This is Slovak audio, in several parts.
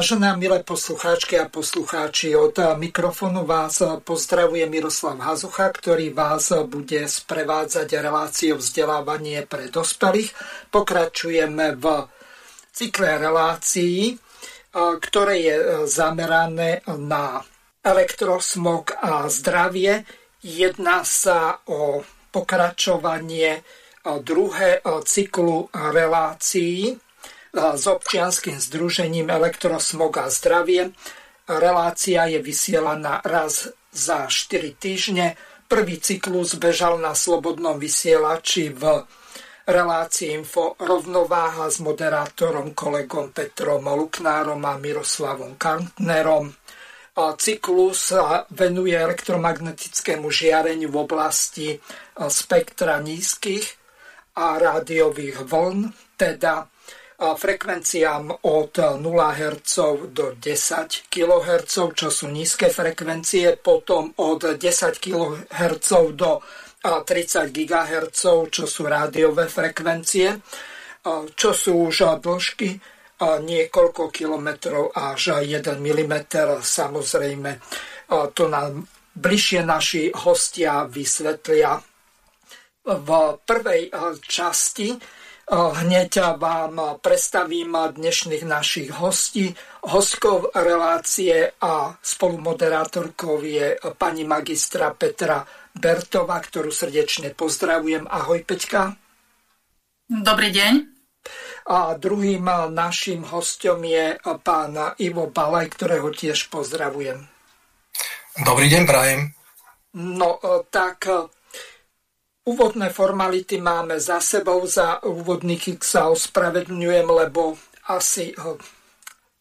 Vážené milé poslucháčky a poslucháči, od mikrofónu vás pozdravuje Miroslav Hazucha, ktorý vás bude sprevádzať reláciou vzdelávanie pre dospelých. Pokračujeme v cykle relácií, ktoré je zamerané na elektrosmog a zdravie. Jedná sa o pokračovanie druhé cyklu relácií s občianským združením Elektrosmog a zdravie. Relácia je vysielaná raz za 4 týždne. Prvý cyklus bežal na slobodnom vysielači v relácii Info rovnováha s moderátorom kolegom Petrom Luknárom a Miroslavom Kantnerom. Cyklus venuje elektromagnetickému žiareniu v oblasti spektra nízkych a rádiových vln, teda frekvenciám od 0 Hz do 10 kHz, čo sú nízke frekvencie, potom od 10 kHz do 30 GHz, čo sú rádiové frekvencie, čo sú už dĺžky niekoľko kilometrov až 1 mm. Samozrejme, to nám bližšie naši hostia vysvetlia. V prvej časti Hneď vám predstavím dnešných našich hostí. Hostkou relácie a spolumoderátorkou je pani magistra Petra Bertova, ktorú srdečne pozdravujem. Ahoj Peťka. Dobrý deň. A druhým našim hostom je pán Ivo Balaj, ktorého tiež pozdravujem. Dobrý deň, prajem. No tak Úvodné formality máme za sebou, za úvodný kick sa ospravedlňujem, lebo asi eh,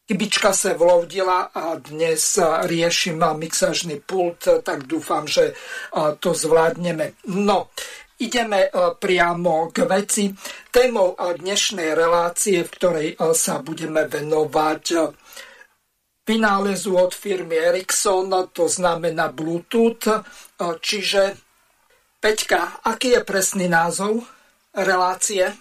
chybička sa vlovdila a dnes riešim mixažný pult, tak dúfam, že eh, to zvládneme. No, ideme eh, priamo k veci. Témou dnešnej relácie, v ktorej sa budeme venovať vynálezu od firmy Ericsson, to znamená Bluetooth, čiže Peťka, aký je presný názov relácie?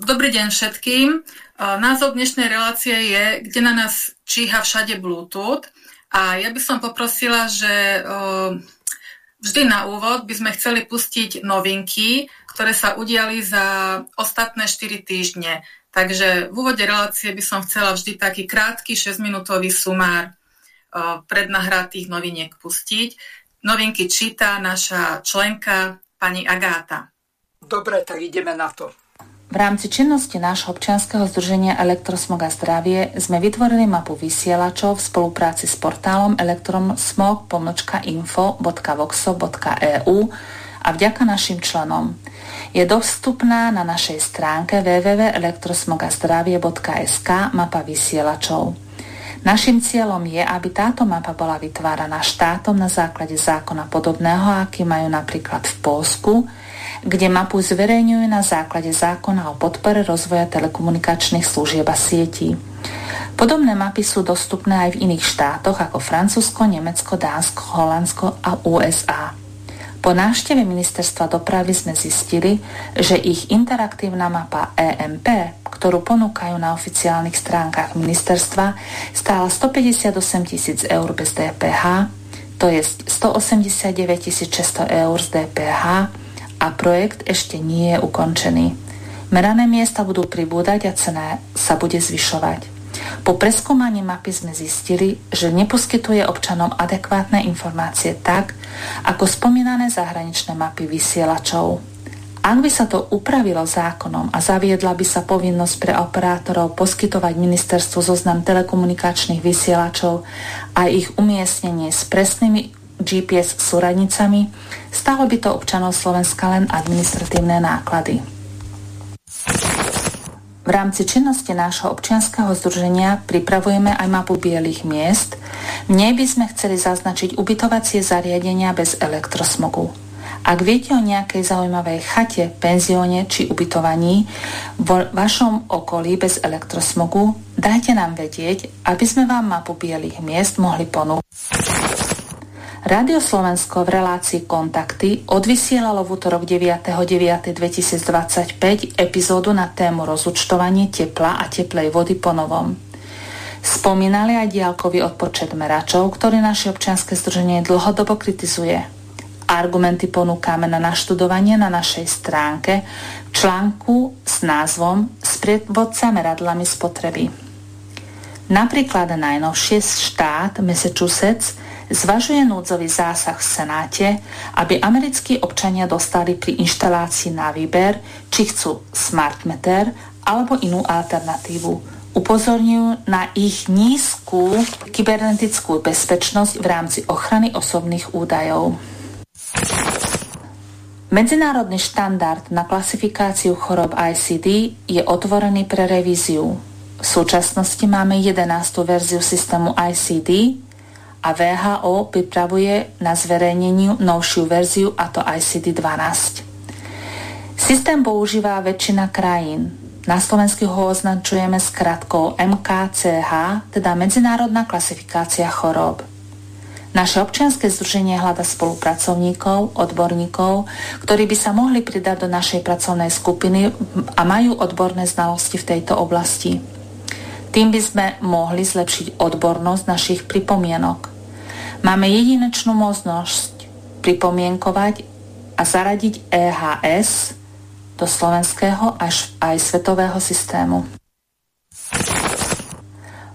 Dobrý deň všetkým. Názov dnešnej relácie je Kde na nás číha všade Bluetooth. A ja by som poprosila, že vždy na úvod by sme chceli pustiť novinky, ktoré sa udiali za ostatné 4 týždne. Takže v úvode relácie by som chcela vždy taký krátky 6-minútový sumár prednahratých noviniek pustiť. Novinky číta naša členka pani Agáta. Dobre, tak ideme na to. V rámci činnosti nášho občianskeho združenia Elektrosmog a zdravie sme vytvorili mapu vysielačov v spolupráci s portálom elektrosmog.info.voxo.eu a vďaka našim členom. Je dostupná na našej stránke www.elektrosmogazdravie.sk mapa vysielačov. Našim cieľom je, aby táto mapa bola vytváraná štátom na základe zákona podobného, aký majú napríklad v Polsku, kde mapu zverejňujú na základe zákona o podpore rozvoja telekomunikačných služieb a sietí. Podobné mapy sú dostupné aj v iných štátoch ako Francúzsko, Nemecko, Dánsko, Holandsko a USA. Po návšteve ministerstva dopravy sme zistili, že ich interaktívna mapa EMP, ktorú ponúkajú na oficiálnych stránkach ministerstva, stála 158 tisíc eur bez DPH, to je 189 600 eur z DPH a projekt ešte nie je ukončený. Merané miesta budú pribúdať a cena sa bude zvyšovať. Po preskúmaní mapy sme zistili, že neposkytuje občanom adekvátne informácie tak, ako spomínané zahraničné mapy vysielačov. Ak by sa to upravilo zákonom a zaviedla by sa povinnosť pre operátorov poskytovať ministerstvu zoznam telekomunikačných vysielačov a ich umiestnenie s presnými GPS súradnicami, stalo by to občanov Slovenska len administratívne náklady. V rámci činnosti nášho občianského združenia pripravujeme aj mapu bielých miest. V nej by sme chceli zaznačiť ubytovacie zariadenia bez elektrosmogu. Ak viete o nejakej zaujímavej chate, penzióne či ubytovaní vo vašom okolí bez elektrosmogu, dajte nám vedieť, aby sme vám mapu bielých miest mohli ponúknuť. Rádio Slovensko v relácii Kontakty odvysielalo v útorok 9.9.2025 epizódu na tému rozúčtovanie tepla a teplej vody po novom. Spomínali aj diálkový odpočet meračov, ktorý naše občianske združenie dlhodobo kritizuje. Argumenty ponúkame na naštudovanie na našej stránke v článku s názvom Sprievodca meradlami spotreby. Napríklad najnovšie štát Massachusetts zvažuje núdzový zásah v Senáte, aby americkí občania dostali pri inštalácii na výber, či chcú smart meter alebo inú alternatívu. Upozorňujú na ich nízku kybernetickú bezpečnosť v rámci ochrany osobných údajov. Medzinárodný štandard na klasifikáciu chorob ICD je otvorený pre revíziu. V súčasnosti máme 11. verziu systému ICD, a VHO pripravuje na zverejneniu novšiu verziu a to ICD-12. Systém používa väčšina krajín. Na Slovensku ho označujeme s krátkou MKCH, teda Medzinárodná klasifikácia chorób. Naše občianske združenie hľada spolupracovníkov, odborníkov, ktorí by sa mohli pridať do našej pracovnej skupiny a majú odborné znalosti v tejto oblasti. Tým by sme mohli zlepšiť odbornosť našich pripomienok. Máme jedinečnú možnosť pripomienkovať a zaradiť EHS do slovenského až aj svetového systému.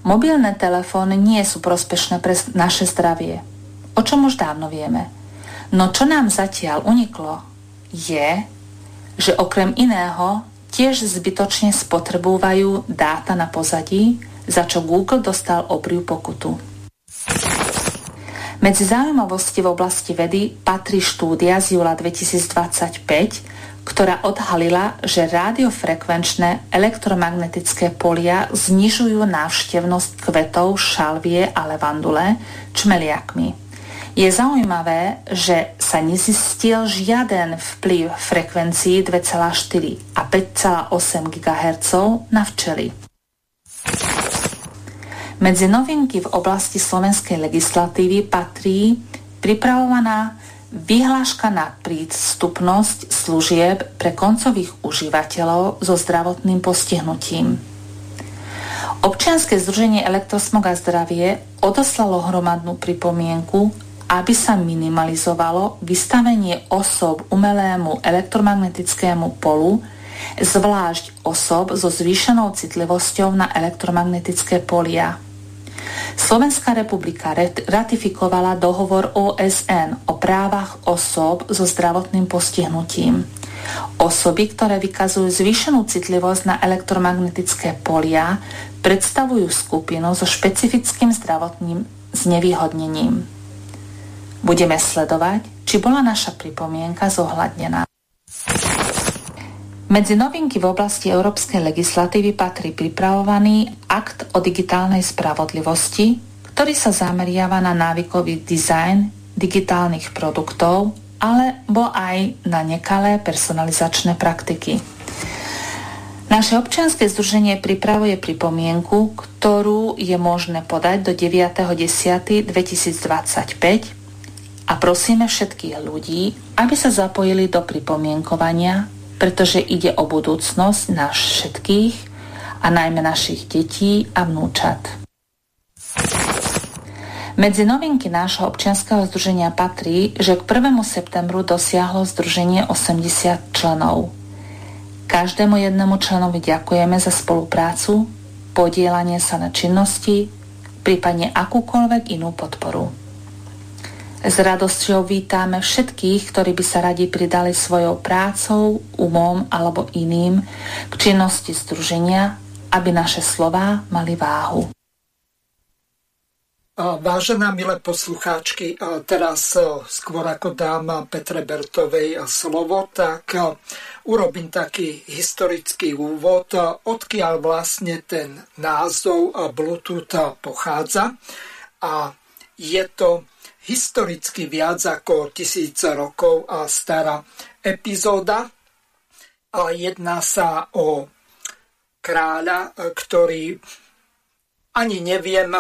Mobilné telefóny nie sú prospešné pre naše zdravie. O čom už dávno vieme. No čo nám zatiaľ uniklo, je, že okrem iného tiež zbytočne spotrebúvajú dáta na pozadí, za čo Google dostal obriu pokutu. Medzi zaujímavosti v oblasti vedy patrí štúdia z júla 2025, ktorá odhalila, že radiofrekvenčné elektromagnetické polia znižujú návštevnosť kvetov šalvie a levandule čmeliakmi. Je zaujímavé, že sa nezistil žiaden vplyv frekvencií 2,4 a 5,8 GHz na včely. Medzi novinky v oblasti slovenskej legislatívy patrí pripravovaná vyhláška na prístupnosť služieb pre koncových užívateľov so zdravotným postihnutím. Občianske združenie Elektrosmog a zdravie odoslalo hromadnú pripomienku aby sa minimalizovalo vystavenie osob umelému elektromagnetickému polu, zvlášť osob so zvýšenou citlivosťou na elektromagnetické polia. Slovenská republika ratifikovala dohovor OSN o právach osob so zdravotným postihnutím. Osoby, ktoré vykazujú zvýšenú citlivosť na elektromagnetické polia, predstavujú skupinu so špecifickým zdravotným znevýhodnením. Budeme sledovať, či bola naša pripomienka zohľadnená. Medzi novinky v oblasti európskej legislatívy patrí pripravovaný akt o digitálnej spravodlivosti, ktorý sa zameriava na návykový dizajn digitálnych produktov alebo aj na nekalé personalizačné praktiky. Naše občianske združenie pripravuje pripomienku, ktorú je možné podať do 9.10.2025 a prosíme všetkých ľudí, aby sa zapojili do pripomienkovania, pretože ide o budúcnosť nás všetkých a najmä našich detí a vnúčat. Medzi novinky nášho občianského združenia patrí, že k 1. septembru dosiahlo združenie 80 členov. Každému jednému členovi ďakujeme za spoluprácu, podielanie sa na činnosti, prípadne akúkoľvek inú podporu. S radosťou vítame všetkých, ktorí by sa radi pridali svojou prácou, umom alebo iným k činnosti združenia, aby naše slová mali váhu. Vážená milé poslucháčky, teraz skôr ako dám Petre Bertovej slovo, tak urobím taký historický úvod, odkiaľ vlastne ten názov Bluetooth pochádza. A je to historicky viac ako tisíce rokov stará epizóda. A jedná sa o kráľa, ktorý ani neviem,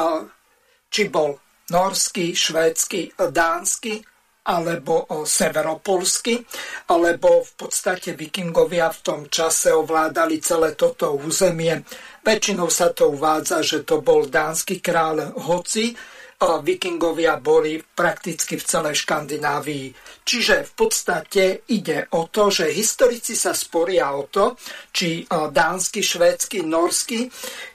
či bol norský, švédsky, dánsky alebo severopolsky, alebo v podstate vikingovia v tom čase ovládali celé toto územie. Väčšinou sa to uvádza, že to bol dánsky kráľ, hoci vikingovia boli prakticky v celej Škandinávii. Čiže v podstate ide o to, že historici sa sporia o to, či dánsky, švédsky, norský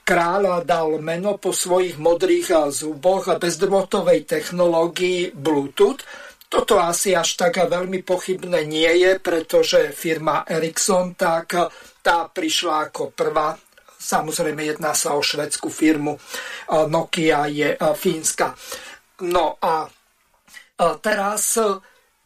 kráľ dal meno po svojich modrých zuboch bezdrôtovej technológii Bluetooth. Toto asi až tak veľmi pochybné nie je, pretože firma Ericsson tak tá prišla ako prvá Samozrejme, jedná sa o švedskú firmu. Nokia je fínska. No a teraz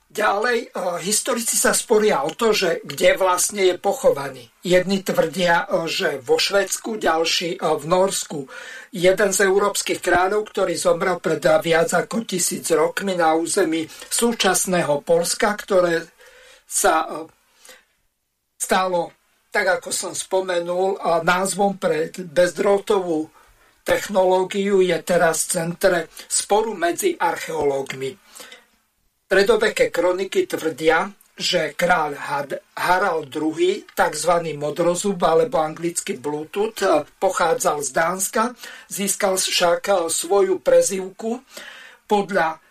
ďalej historici sa sporia o to, že kde vlastne je pochovaný. Jedni tvrdia, že vo Švedsku, ďalší v Norsku. Jeden z európskych kráľov, ktorý zomrel pred viac ako tisíc rokmi na území súčasného Polska, ktoré sa stalo tak ako som spomenul, názvom pre bezdrôtovú technológiu je teraz centre sporu medzi archeológmi. Predoveké kroniky tvrdia, že kráľ Harald II, tzv. modrozub alebo anglicky Bluetooth, pochádzal z Dánska, získal však svoju prezivku podľa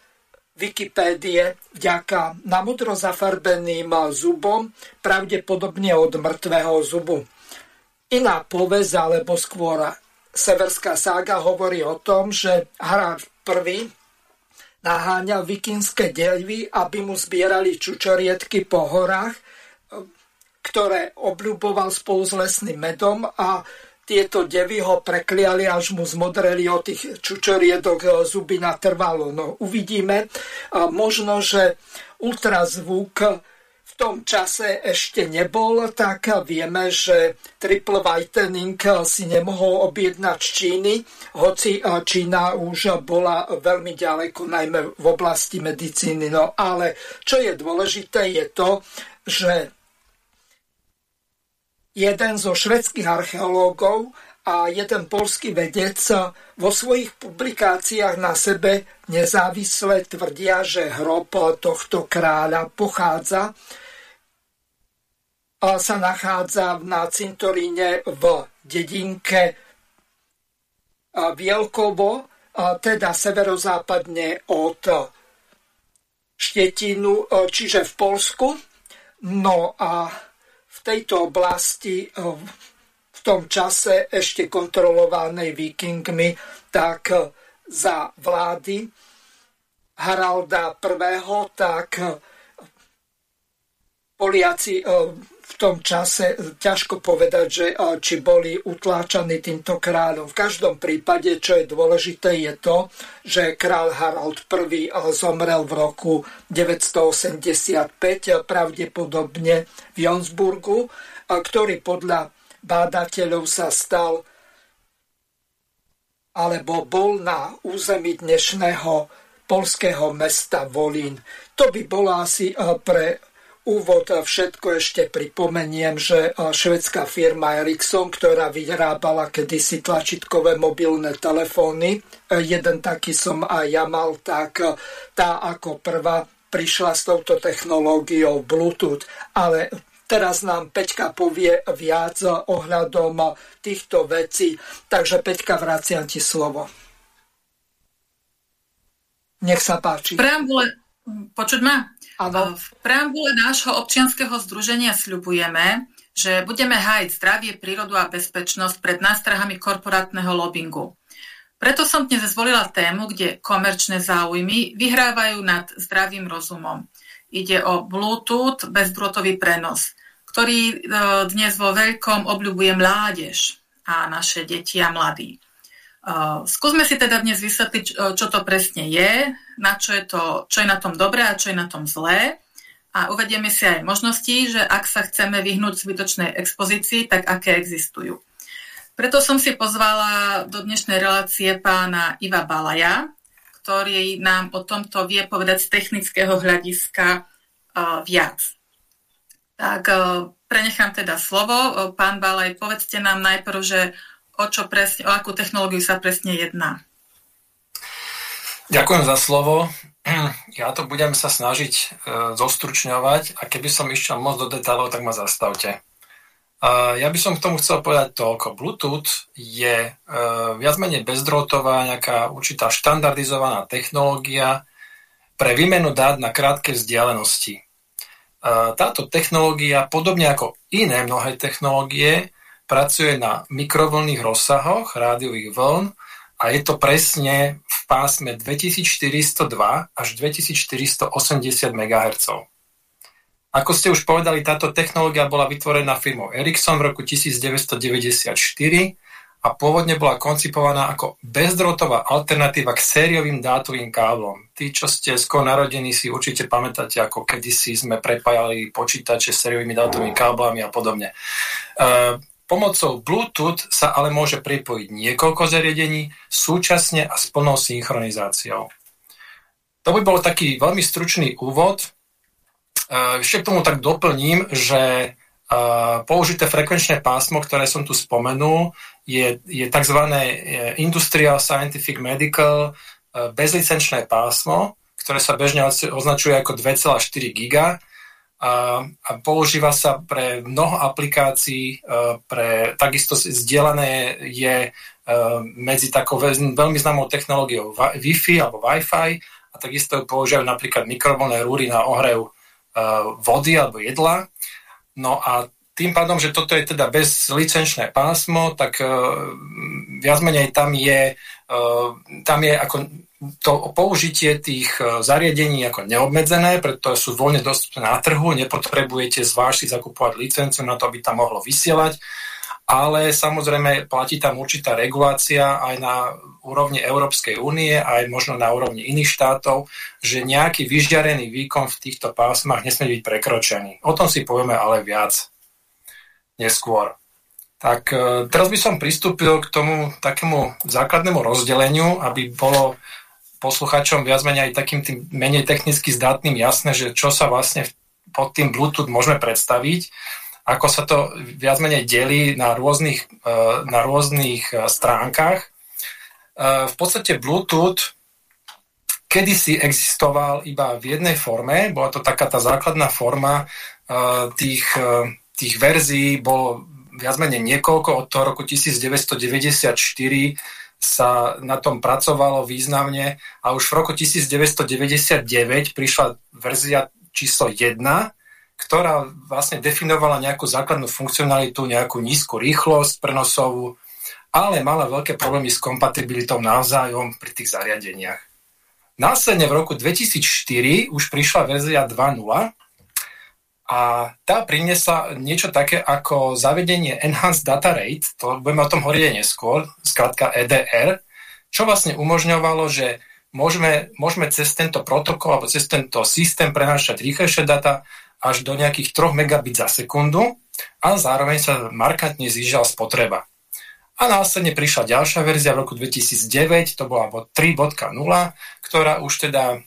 Wikipédie vďaka namudro zafarbeným zubom, pravdepodobne od mŕtvého zubu. Iná povez, alebo skôr severská sága hovorí o tom, že Harald I naháňal vikínske devy, aby mu zbierali čučoriedky po horách, ktoré obľúboval spolu s lesným medom a tieto devy ho prekliali, až mu zmodreli od tých čučoriedok e, zuby natrvalo. No uvidíme. Možno, že ultrazvuk v tom čase ešte nebol, tak vieme, že triple whitening si nemohol objednať z Číny, hoci e, Čína už bola veľmi ďaleko, najmä v oblasti medicíny. No ale čo je dôležité je to, že jeden zo švedských archeológov a jeden polský vedec vo svojich publikáciách na sebe nezávisle tvrdia, že hrob tohto kráľa pochádza a sa nachádza na cintoríne v dedinke Vielkovo, teda severozápadne od Štetinu, čiže v Polsku. No a tejto oblasti eh, v tom čase ešte kontrolovanej vikingmi, tak eh, za vlády Haralda I, tak eh, Poliaci v tom čase ťažko povedať, že či boli utláčaní týmto kráľom. V každom prípade, čo je dôležité, je to, že král Harald I zomrel v roku 985, pravdepodobne v Jonsburgu, ktorý podľa bádateľov sa stal alebo bol na území dnešného polského mesta Volín. To by bolo asi pre úvod všetko ešte pripomeniem, že švedská firma Ericsson, ktorá vyrábala kedysi tlačitkové mobilné telefóny, jeden taký som aj ja mal, tak tá ako prvá prišla s touto technológiou Bluetooth, ale teraz nám Peťka povie viac ohľadom týchto vecí, takže Peťka, vraciam ti slovo. Nech sa páči. Preambule, počuť ma? Ano. V preambule nášho občianského združenia sľubujeme, že budeme hájiť zdravie, prírodu a bezpečnosť pred nástrahami korporátneho lobbingu. Preto som dnes zvolila tému, kde komerčné záujmy vyhrávajú nad zdravým rozumom. Ide o Bluetooth bezdrôtový prenos, ktorý e, dnes vo veľkom obľúbuje mládež a naše deti a mladí. Skúsme si teda dnes vysvetliť, čo to presne je, na čo je, to, čo je na tom dobré a čo je na tom zlé. A uvedieme si aj možnosti, že ak sa chceme vyhnúť zbytočnej expozícii, tak aké existujú. Preto som si pozvala do dnešnej relácie pána Iva Balaja, ktorý nám o tomto vie povedať z technického hľadiska uh, viac. Tak prenechám teda slovo. Pán Balaj, povedzte nám najprv, že o, čo presne, o akú technológiu sa presne jedná. Ďakujem za slovo. Ja to budem sa snažiť e, zostručňovať a keby som išiel moc do detailov, tak ma zastavte. Ja by som k tomu chcel povedať toľko. Bluetooth je e, viac menej bezdrôtová, nejaká určitá štandardizovaná technológia pre výmenu dát na krátke vzdialenosti. E, táto technológia, podobne ako iné mnohé technológie, pracuje na mikrovlnných rozsahoch rádiových vln a je to presne v pásme 2402 až 2480 MHz. Ako ste už povedali, táto technológia bola vytvorená firmou Ericsson v roku 1994 a pôvodne bola koncipovaná ako bezdrotová alternatíva k sériovým dátovým káblom. Tí, čo ste skôr narodení, si určite pamätáte, ako kedysi sme prepájali počítače sériovými dátovými káblami a podobne. Uh, pomocou Bluetooth sa ale môže pripojiť niekoľko zariadení súčasne a s plnou synchronizáciou. To by bol taký veľmi stručný úvod ešte k tomu tak doplním, že použité frekvenčné pásmo, ktoré som tu spomenul, je, je tzv. Industrial Scientific Medical bezlicenčné pásmo, ktoré sa bežne označuje ako 2,4 giga a, a používa sa pre mnoho aplikácií, pre takisto zdieľané je medzi takou veľmi známou technológiou Wi-Fi alebo Wi-Fi a takisto používajú napríklad mikrovlné rúry na ohrev Eh, vody alebo jedla. No a tým pádom, že toto je teda bezlicenčné pásmo, tak viac menej tam je, tam je ako to použitie tých zariadení ako neobmedzené, pretože sú voľne dostupné na trhu, nepotrebujete zvlášť zakupovať licenciu na to, aby tam mohlo vysielať ale samozrejme platí tam určitá regulácia aj na úrovni Európskej únie, aj možno na úrovni iných štátov, že nejaký vyžďarený výkon v týchto pásmach nesmie byť prekročený. O tom si povieme ale viac neskôr. Tak e, teraz by som pristúpil k tomu takému základnému rozdeleniu, aby bolo posluchačom viac menej aj takým tým menej technicky zdatným jasné, že čo sa vlastne pod tým Bluetooth môžeme predstaviť ako sa to viac menej delí na rôznych, e, na rôznych e, stránkach. E, v podstate Bluetooth kedysi existoval iba v jednej forme, bola to taká tá základná forma tých, tých verzií, bolo viac menej niekoľko, od toho roku 1994 sa na tom pracovalo významne a už v roku 1999 prišla verzia číslo 1, ktorá vlastne definovala nejakú základnú funkcionalitu, nejakú nízku rýchlosť prenosovú, ale mala veľké problémy s kompatibilitou navzájom pri tých zariadeniach. Následne v roku 2004 už prišla verzia 2.0 a tá priniesla niečo také ako zavedenie Enhanced Data Rate, to budeme o tom hovoriť neskôr, skrátka EDR, čo vlastne umožňovalo, že môžeme, môžeme cez tento protokol alebo cez tento systém prenášať rýchlejšie data až do nejakých 3 megabit za sekundu a zároveň sa markantne zížala spotreba. A následne prišla ďalšia verzia v roku 2009, to bola 3.0, ktorá už teda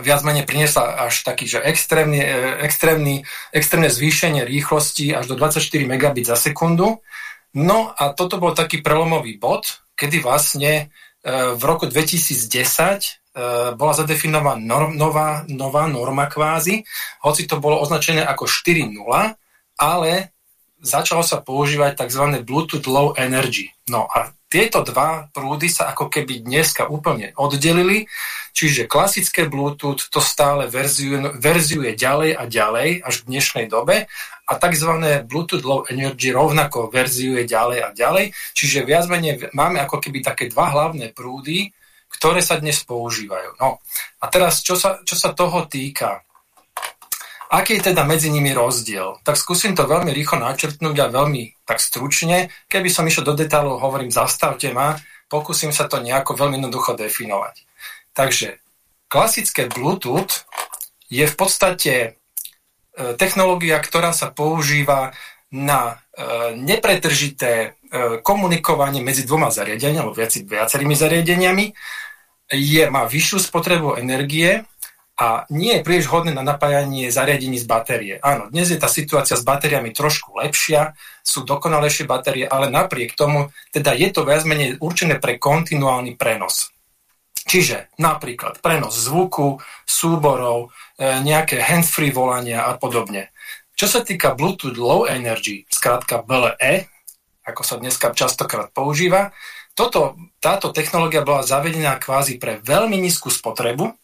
viac menej priniesla až taký, že extrémne, extrémny, extrémne zvýšenie rýchlosti až do 24 megabit za sekundu. No a toto bol taký prelomový bod, kedy vlastne e, v roku 2010 E, bola zadefinovaná norm, nová, nová norma kvázi, hoci to bolo označené ako 4.0, ale začalo sa používať tzv. Bluetooth Low Energy. No a tieto dva prúdy sa ako keby dneska úplne oddelili, čiže klasické Bluetooth to stále verziuje, verziuje ďalej a ďalej až v dnešnej dobe a tzv. Bluetooth Low Energy rovnako verziuje ďalej a ďalej, čiže viac menej máme ako keby také dva hlavné prúdy, ktoré sa dnes používajú. No a teraz, čo sa, čo sa toho týka, aký je teda medzi nimi rozdiel? Tak skúsim to veľmi rýchlo načrtnúť a veľmi tak stručne. Keby som išiel do detailov, hovorím, zastavte ma, pokúsim sa to nejako veľmi jednoducho definovať. Takže klasické Bluetooth je v podstate e, technológia, ktorá sa používa na e, nepretržité e, komunikovanie medzi dvoma zariadeniami alebo viacerými zariadeniami, je, má vyššiu spotrebu energie a nie je príliš hodné na napájanie zariadení z batérie. Áno, dnes je tá situácia s batériami trošku lepšia, sú dokonalejšie batérie, ale napriek tomu, teda je to viac menej určené pre kontinuálny prenos. Čiže napríklad prenos zvuku, súborov, e, nejaké hands-free volania a podobne. Čo sa týka Bluetooth Low Energy, skrátka BLE, ako sa dneska častokrát používa, toto, táto technológia bola zavedená kvázi pre veľmi nízku spotrebu,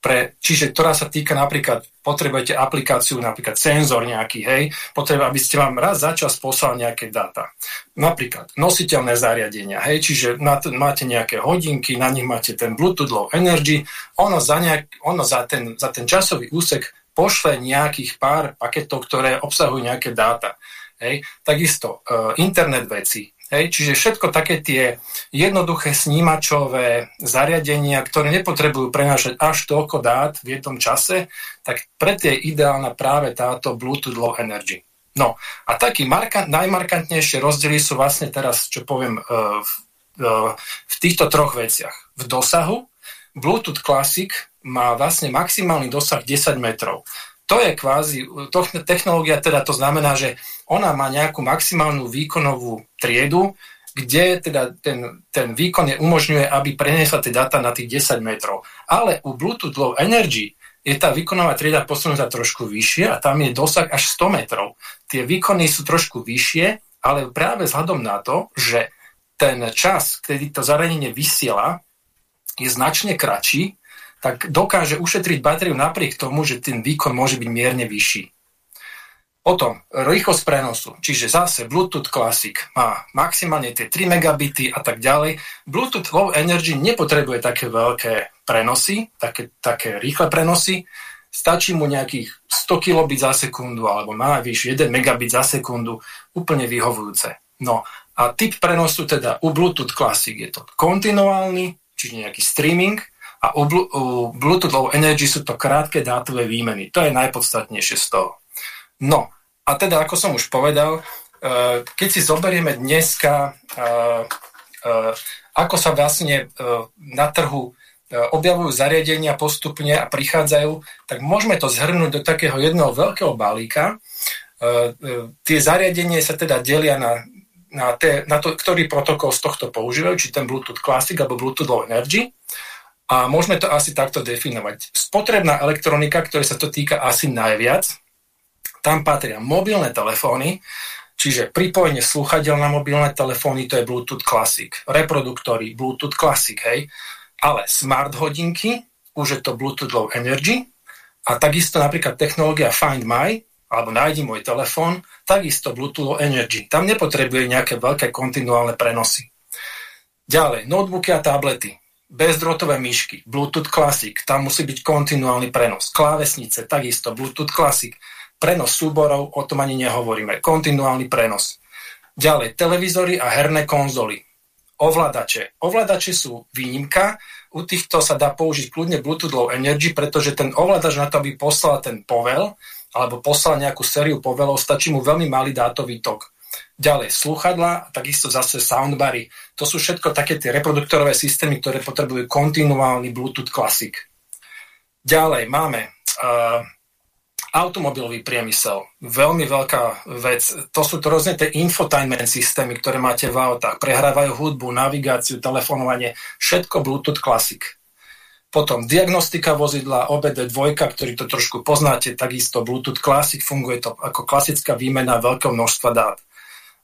pre, čiže ktorá sa týka napríklad, potrebujete aplikáciu, napríklad senzor nejaký, hej, potrebujete, aby ste vám raz za čas poslali nejaké dáta. Napríklad nositeľné zariadenia, hej, čiže na máte nejaké hodinky, na nich máte ten Bluetooth Low Energy, ono za, nejak, ono za, ten, za ten časový úsek pošle nejakých pár paketov, ktoré obsahujú nejaké dáta. Hej. Takisto uh, internet veci, Hej, čiže všetko také tie jednoduché snímačové zariadenia, ktoré nepotrebujú prenášať až toľko dát v jednom čase, tak pre tie je ideálna práve táto Bluetooth Low Energy. No a taký markant, najmarkantnejšie rozdiely sú vlastne teraz, čo poviem, e, v, e, v týchto troch veciach. V dosahu Bluetooth Classic má vlastne maximálny dosah 10 metrov to je kvázi, to, technológia teda to znamená, že ona má nejakú maximálnu výkonovú triedu, kde teda ten, ten výkon je umožňuje, aby preniesla tie data na tých 10 metrov. Ale u Bluetooth Low Energy je tá výkonová trieda posunutá trošku vyššie a tam je dosah až 100 metrov. Tie výkony sú trošku vyššie, ale práve vzhľadom na to, že ten čas, kedy to zariadenie vysiela, je značne kratší, tak dokáže ušetriť batériu napriek tomu, že ten výkon môže byť mierne vyšší. Potom rýchlosť prenosu, čiže zase Bluetooth Classic má maximálne tie 3 megabity a tak ďalej. Bluetooth Low Energy nepotrebuje také veľké prenosy, také, také rýchle prenosy, stačí mu nejakých 100 kilobit za sekundu alebo má vyššie 1 megabit za sekundu, úplne vyhovujúce. No a typ prenosu teda u Bluetooth Classic je to kontinuálny, čiže nejaký streaming, a u, Bluetooth Low Energy sú to krátke dátové výmeny. To je najpodstatnejšie z toho. No, a teda, ako som už povedal, e, keď si zoberieme dneska, e, e, ako sa vlastne na trhu objavujú zariadenia postupne a prichádzajú, tak môžeme to zhrnúť do takého jedného veľkého balíka. Tie zariadenia sa teda delia na, na, te, na to, ktorý protokol z tohto používajú, či ten Bluetooth Classic alebo Bluetooth Low Energy. A môžeme to asi takto definovať. Spotrebná elektronika, ktoré sa to týka asi najviac, tam patria mobilné telefóny, čiže pripojenie sluchadiel na mobilné telefóny, to je Bluetooth Classic, reproduktory, Bluetooth Classic, hej, ale smart hodinky, už je to Bluetooth Low Energy a takisto napríklad technológia Find My, alebo nájdi môj telefón, takisto Bluetooth Low Energy. Tam nepotrebuje nejaké veľké kontinuálne prenosy. Ďalej, notebooky a tablety bezdrôtové myšky, Bluetooth Classic, tam musí byť kontinuálny prenos. Klávesnice, takisto Bluetooth Classic. Prenos súborov, o tom ani nehovoríme. Kontinuálny prenos. Ďalej, televízory a herné konzoly. Ovládače. Ovládače sú výnimka, u týchto sa dá použiť kľudne Bluetooth Low Energy, pretože ten ovládač na to, aby poslal ten povel, alebo poslal nejakú sériu povelov, stačí mu veľmi malý dátový tok. Ďalej sluchadla takisto zase soundbary. To sú všetko také tie reproduktorové systémy, ktoré potrebujú kontinuálny Bluetooth Classic. Ďalej máme uh, automobilový priemysel. Veľmi veľká vec. To sú to rôzne tie infotainment systémy, ktoré máte v autách. Prehrávajú hudbu, navigáciu, telefonovanie. Všetko Bluetooth Classic. Potom diagnostika vozidla, OBD2, ktorý to trošku poznáte, takisto Bluetooth Classic, funguje to ako klasická výmena veľkého množstva dát.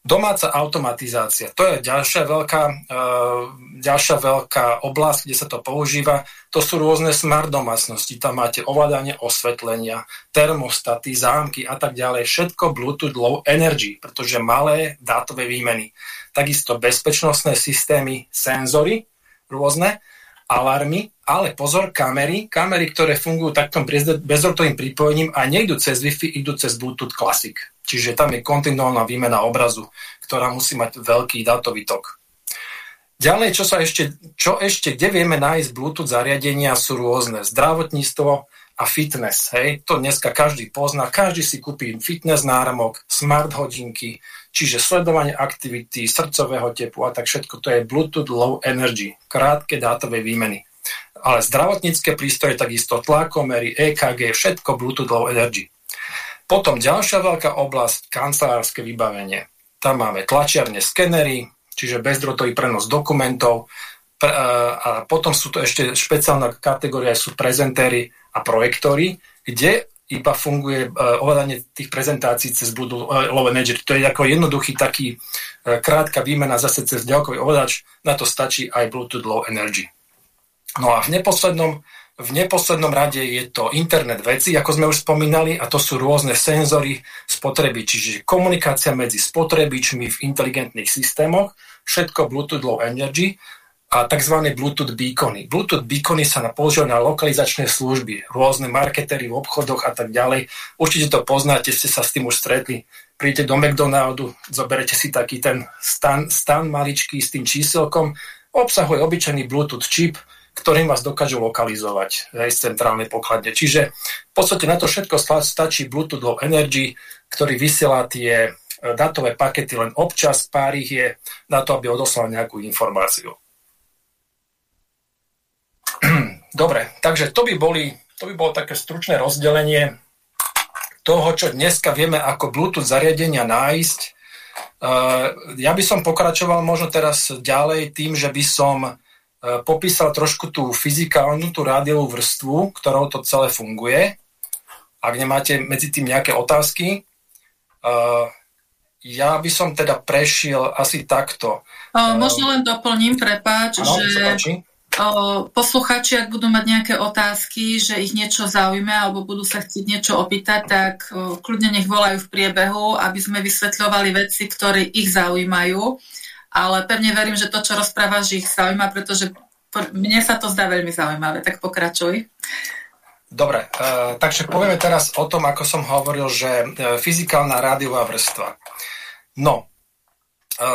Domáca automatizácia, to je ďalšia veľká, uh, ďalšia veľká oblasť, kde sa to používa. To sú rôzne smart domácnosti. Tam máte ovládanie osvetlenia, termostaty, zámky a tak ďalej. Všetko Bluetooth Low Energy, pretože malé dátové výmeny. Takisto bezpečnostné systémy, senzory rôzne, alarmy, ale pozor, kamery, kamery, ktoré fungujú takto bezdrotovým pripojením a nejdú cez Wi-Fi, idú cez Bluetooth Classic. Čiže tam je kontinuálna výmena obrazu, ktorá musí mať veľký dátový tok. Ďalej, čo sa ešte, čo ešte, kde vieme nájsť Bluetooth zariadenia, sú rôzne. Zdravotníctvo a fitness. Hej. To dneska každý pozná. Každý si kúpi fitness náramok, smart hodinky, čiže sledovanie aktivity, srdcového tepu a tak všetko. To je Bluetooth Low Energy, krátke dátové výmeny. Ale zdravotnícke prístroje, takisto tlakomery, EKG, všetko Bluetooth Low Energy. Potom ďalšia veľká oblasť, kancelárske vybavenie. Tam máme tlačiarne, skenery, čiže bezdrotový prenos dokumentov. E, a potom sú to ešte špeciálna kategória, sú prezentéry a projektory, kde iba funguje uh, ovládanie tých prezentácií cez Bluetooth Low Energy. To je ako jednoduchý taký uh, krátka výmena zase cez ďalkový ovládač. Na to stačí aj Bluetooth Low Energy. No a v neposlednom, v neposlednom rade je to internet veci, ako sme už spomínali, a to sú rôzne senzory spotreby, čiže komunikácia medzi spotrebičmi v inteligentných systémoch, všetko Bluetooth Low Energy a tzv. Bluetooth beacony. Bluetooth beacony sa používajú na lokalizačné služby, rôzne marketery v obchodoch a tak ďalej. Určite to poznáte, ste sa s tým už stretli. Príďete do McDonaldu, zoberete si taký ten stan, stan maličký s tým číselkom, obsahuje obyčajný Bluetooth čip, ktorým vás dokážu lokalizovať aj z centrálnej pokladne. Čiže v podstate na to všetko stačí Bluetooth Low Energy, ktorý vysiela tie E, datové pakety len občas, pár ich je na to, aby odoslal nejakú informáciu. Dobre, takže to by, boli, to by bolo také stručné rozdelenie toho, čo dneska vieme ako Bluetooth zariadenia nájsť. E, ja by som pokračoval možno teraz ďalej tým, že by som popísal trošku tú fyzikálnu, tú rádiovú vrstvu, ktorou to celé funguje. Ak nemáte medzi tým nejaké otázky, ja by som teda prešiel asi takto. O, možno len doplním, prepáč, ano, že posluchači, ak budú mať nejaké otázky, že ich niečo zaujíma alebo budú sa chcieť niečo opýtať, tak kľudne nech volajú v priebehu, aby sme vysvetľovali veci, ktoré ich zaujímajú. Ale pevne verím, že to, čo rozprávaš, ich zaujíma, pretože mne sa to zdá veľmi zaujímavé. Tak pokračuj. Dobre, e, takže povieme teraz o tom, ako som hovoril, že e, fyzikálna rádiová vrstva. No, e,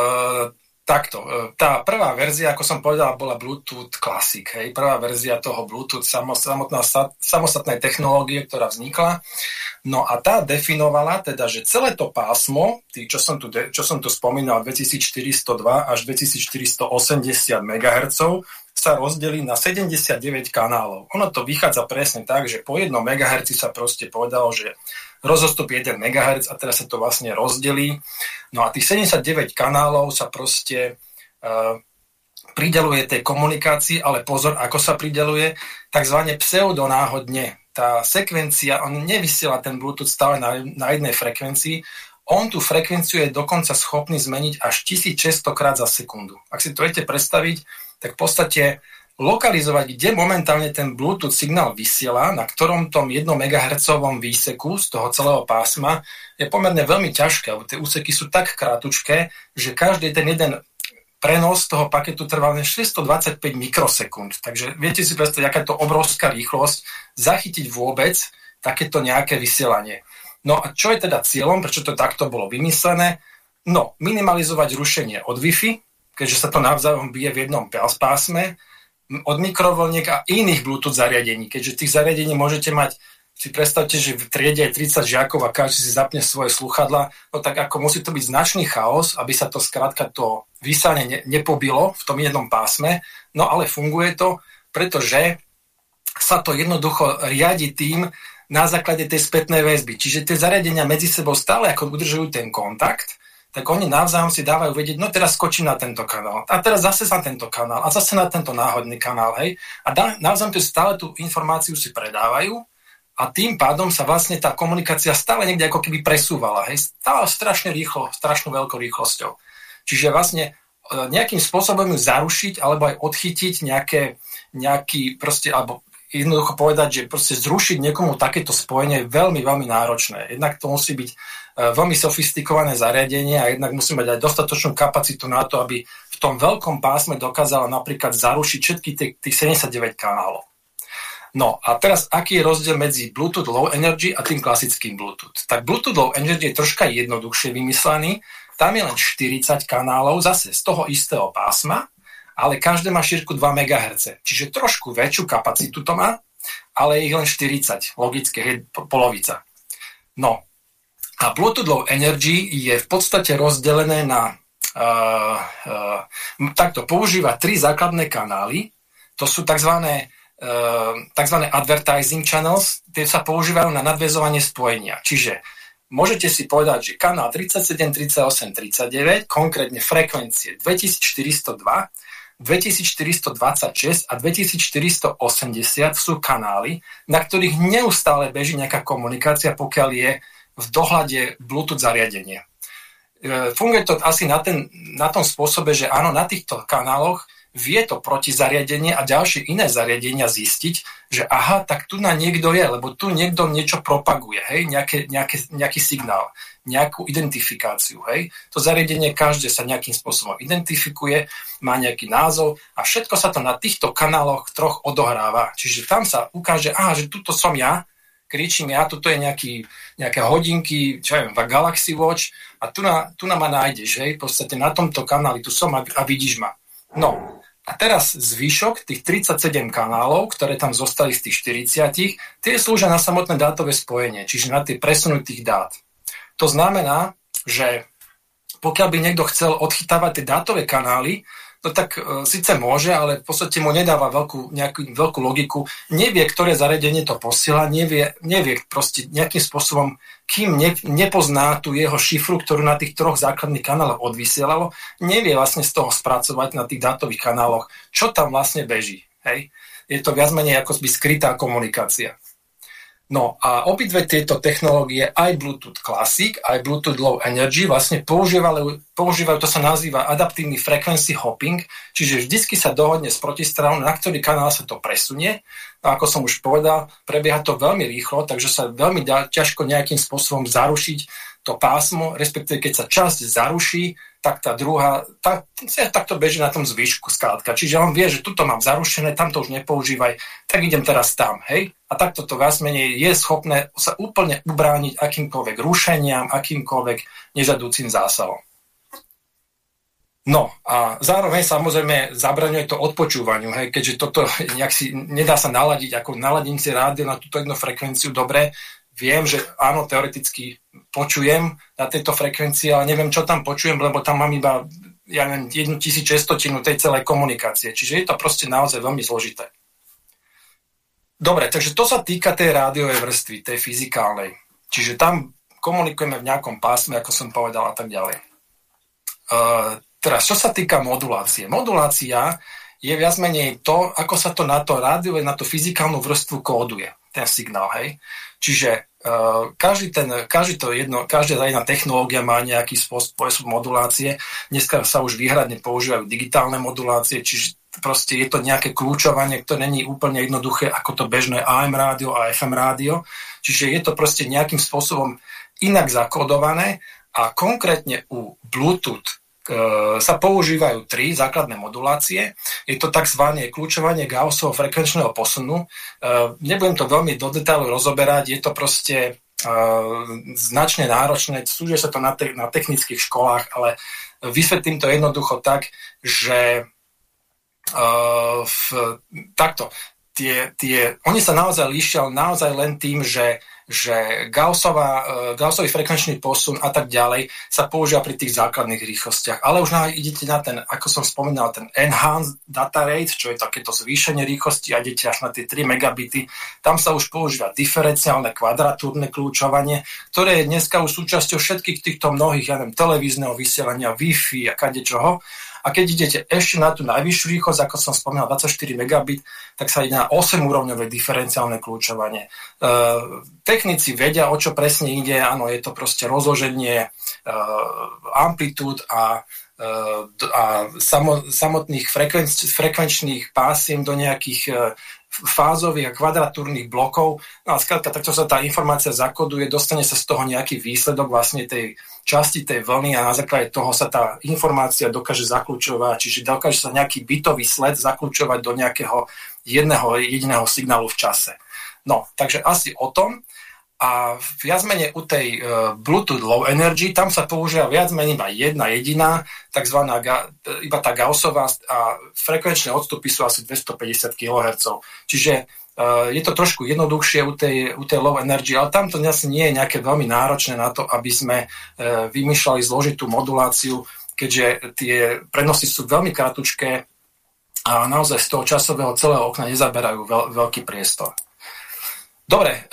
takto. E, tá prvá verzia, ako som povedal, bola Bluetooth Classic. Hej. Prvá verzia toho Bluetooth, samotná, samostatnej technológie, ktorá vznikla. No a tá definovala teda, že celé to pásmo, tý, čo, som tu, čo som tu spomínal, 2402 až 2480 MHz, sa rozdelí na 79 kanálov. Ono to vychádza presne tak, že po 1 MHz sa proste povedalo, že rozostup 1 MHz a teraz sa to vlastne rozdelí. No a tých 79 kanálov sa proste uh, prideluje tej komunikácii, ale pozor, ako sa prideluje, takzvané pseudonáhodne. Tá sekvencia, on nevysiela ten Bluetooth stále na, na jednej frekvencii, on tú frekvenciu je dokonca schopný zmeniť až 1600 krát za sekundu. Ak si to viete predstaviť, tak v podstate lokalizovať, kde momentálne ten Bluetooth signál vysiela, na ktorom tom 1 MHz výseku z toho celého pásma, je pomerne veľmi ťažké, lebo tie úseky sú tak krátučké, že každý ten jeden prenos toho paketu trvá len 625 mikrosekúnd. Takže viete si predstaviť, aká to obrovská rýchlosť zachytiť vôbec takéto nejaké vysielanie. No a čo je teda cieľom, prečo to takto bolo vymyslené? No, minimalizovať rušenie od Wi-Fi, keďže sa to navzájom bije v jednom pásme, od mikrovlniek a iných Bluetooth zariadení, keďže tých zariadení môžete mať si predstavte, že v triede je 30 žiakov a každý si zapne svoje sluchadla, no tak ako musí to byť značný chaos, aby sa to skrátka to vysanie ne, nepobilo v tom jednom pásme, no ale funguje to, pretože sa to jednoducho riadi tým na základe tej spätnej väzby. Čiže tie zariadenia medzi sebou stále ako udržujú ten kontakt tak oni navzájom si dávajú vedieť, no teraz skočím na tento kanál, a teraz zase na tento kanál, a zase na tento náhodný kanál, hej. A dá, navzájom stále tú informáciu si predávajú a tým pádom sa vlastne tá komunikácia stále niekde ako keby presúvala, hej. Stále strašne rýchlo, strašnou veľkou rýchlosťou. Čiže vlastne e, nejakým spôsobom ju zarušiť alebo aj odchytiť nejaké, nejaký proste, alebo jednoducho povedať, že proste zrušiť niekomu takéto spojenie je veľmi, veľmi náročné. Jednak to musí byť veľmi sofistikované zariadenie a jednak musí mať aj dostatočnú kapacitu na to, aby v tom veľkom pásme dokázala napríklad zarušiť všetky tých, tých 79 kanálov. No a teraz, aký je rozdiel medzi Bluetooth Low Energy a tým klasickým Bluetooth? Tak Bluetooth Low Energy je troška jednoduchšie vymyslený, tam je len 40 kanálov zase z toho istého pásma ale každé má šírku 2 MHz, čiže trošku väčšiu kapacitu to má, ale ich len 40, logické, je polovica. No, a Low Energy je v podstate rozdelené na uh, uh, takto, používa tri základné kanály, to sú tzv. Uh, tzv. advertising channels, tie sa používajú na nadvezovanie spojenia. Čiže môžete si povedať, že kanál 37, 38, 39, konkrétne frekvencie 2402, 2426 a 2480 sú kanály, na ktorých neustále beží nejaká komunikácia, pokiaľ je v dohľade Bluetooth zariadenie. Funguje to asi na, ten, na tom spôsobe, že áno, na týchto kanáloch vie to protizariadenie a ďalšie iné zariadenia zistiť, že aha, tak tu na niekto je, lebo tu niekto niečo propaguje, hej, nejaké, nejaké, nejaký signál, nejakú identifikáciu, hej. To zariadenie každé sa nejakým spôsobom identifikuje, má nejaký názov a všetko sa to na týchto kanáloch troch odohráva. Čiže tam sa ukáže, aha, že tuto som ja, kričím ja, toto je nejaký, nejaké hodinky, čo viem, Galaxy Watch a tu na, tu na ma nájdeš, hej, v podstate na tomto kanáli, tu som a, a vidíš ma. No, a teraz zvyšok, tých 37 kanálov, ktoré tam zostali z tých 40, tie slúžia na samotné dátové spojenie, čiže na tie presunutých dát. To znamená, že pokiaľ by niekto chcel odchytávať tie dátové kanály, no tak e, síce môže, ale v podstate mu nedáva veľkú, nejakú, veľkú logiku, nevie, ktoré zariadenie to posiela, nevie, nevie proste nejakým spôsobom kým ne, nepozná tú jeho šifru, ktorú na tých troch základných kanáloch odvysielalo, nevie vlastne z toho spracovať na tých dátových kanáloch, čo tam vlastne beží. Hej? Je to viac menej ako by skrytá komunikácia. No a obidve tieto technológie, aj Bluetooth Classic, aj Bluetooth Low Energy, vlastne používajú, používajú to sa nazýva adaptívny frequency hopping, čiže vždycky sa dohodne s protistranou, na ktorý kanál sa to presunie. A ako som už povedal, prebieha to veľmi rýchlo, takže sa veľmi ťažko nejakým spôsobom zarušiť to pásmo, respektíve keď sa časť zaruší, tak tá druhá, tá, tak to beží na tom zvyšku skrátka. Čiže on vie, že tuto mám zarušené, tam to už nepoužívaj, tak idem teraz tam, hej? A takto to viac menej je schopné sa úplne ubrániť akýmkoľvek rušeniam, akýmkoľvek nežadúcim zásahom. No a zároveň samozrejme zabraňuje to odpočúvaniu, hej, keďže toto nejak si nedá sa naladiť ako naladím si rádio na túto jednu frekvenciu dobre, viem, že áno, teoreticky počujem na tejto frekvencii, ale neviem, čo tam počujem, lebo tam mám iba ja neviem, jednu tisíčestotinu tej celej komunikácie. Čiže je to proste naozaj veľmi zložité. Dobre, takže to sa týka tej rádiovej vrstvy, tej fyzikálnej. Čiže tam komunikujeme v nejakom pásme, ako som povedal a tak ďalej. Uh, teraz, čo sa týka modulácie. Modulácia je viac menej to, ako sa to na to rádiové, na to fyzikálnu vrstvu kóduje, ten signál, hej. Čiže každý, ten, každý to jedno, každá jedna technológia má nejaký spôsob modulácie. Dneska sa už výhradne používajú digitálne modulácie, čiže proste je to nejaké kľúčovanie, ktoré není úplne jednoduché ako to bežné AM rádio a FM rádio. Čiže je to proste nejakým spôsobom inak zakodované a konkrétne u Bluetooth sa používajú tri základné modulácie. Je to tzv. kľúčovanie Gaussovho frekvenčného posunu. E, nebudem to veľmi do detailu rozoberať, je to proste e, značne náročné, súdia sa to na, te- na technických školách, ale vysvetlím to jednoducho tak, že v, takto, tie, tie, oni sa naozaj líšia naozaj len tým, že že Gaussová, e, Gaussový frekvenčný posun a tak ďalej sa používa pri tých základných rýchlostiach. Ale už na, idete na ten, ako som spomínal, ten enhanced data rate, čo je takéto zvýšenie rýchlosti a idete až na tie 3 megabity. Tam sa už používa diferenciálne kvadratúrne kľúčovanie, ktoré je dneska už súčasťou všetkých týchto mnohých, ja neviem, televízneho vysielania, Wi-Fi a kadečoho. A keď idete ešte na tú najvyššiu rýchlosť, ako som spomínal, 24 megabit, tak sa ide na 8-úrovňové diferenciálne kľúčovanie. E, technici vedia, o čo presne ide, áno, je to proste rozloženie e, amplitúd a e, a samotných frekvenč, frekvenčných pásiem do nejakých fázových a kvadratúrnych blokov. No a skrátka, takto sa tá informácia zakoduje, dostane sa z toho nejaký výsledok vlastne tej časti tej vlny a na základe toho sa tá informácia dokáže zaklúčovať, čiže dokáže sa nejaký bytový sled zaklúčovať do nejakého jedného jediného signálu v čase. No, takže asi o tom. A viac menej u tej uh, Bluetooth Low Energy, tam sa používa viac menej iba jedna jediná, takzvaná iba tá Gaussová a frekvenčné odstupy sú asi 250 kHz. Čiže uh, je to trošku jednoduchšie u tej, u tej Low Energy, ale tam to asi nie je nejaké veľmi náročné na to, aby sme vymýšľali zložitú moduláciu, keďže tie prenosy sú veľmi kratučké a naozaj z toho časového celého okna nezaberajú veľ, veľký priestor. Dobre,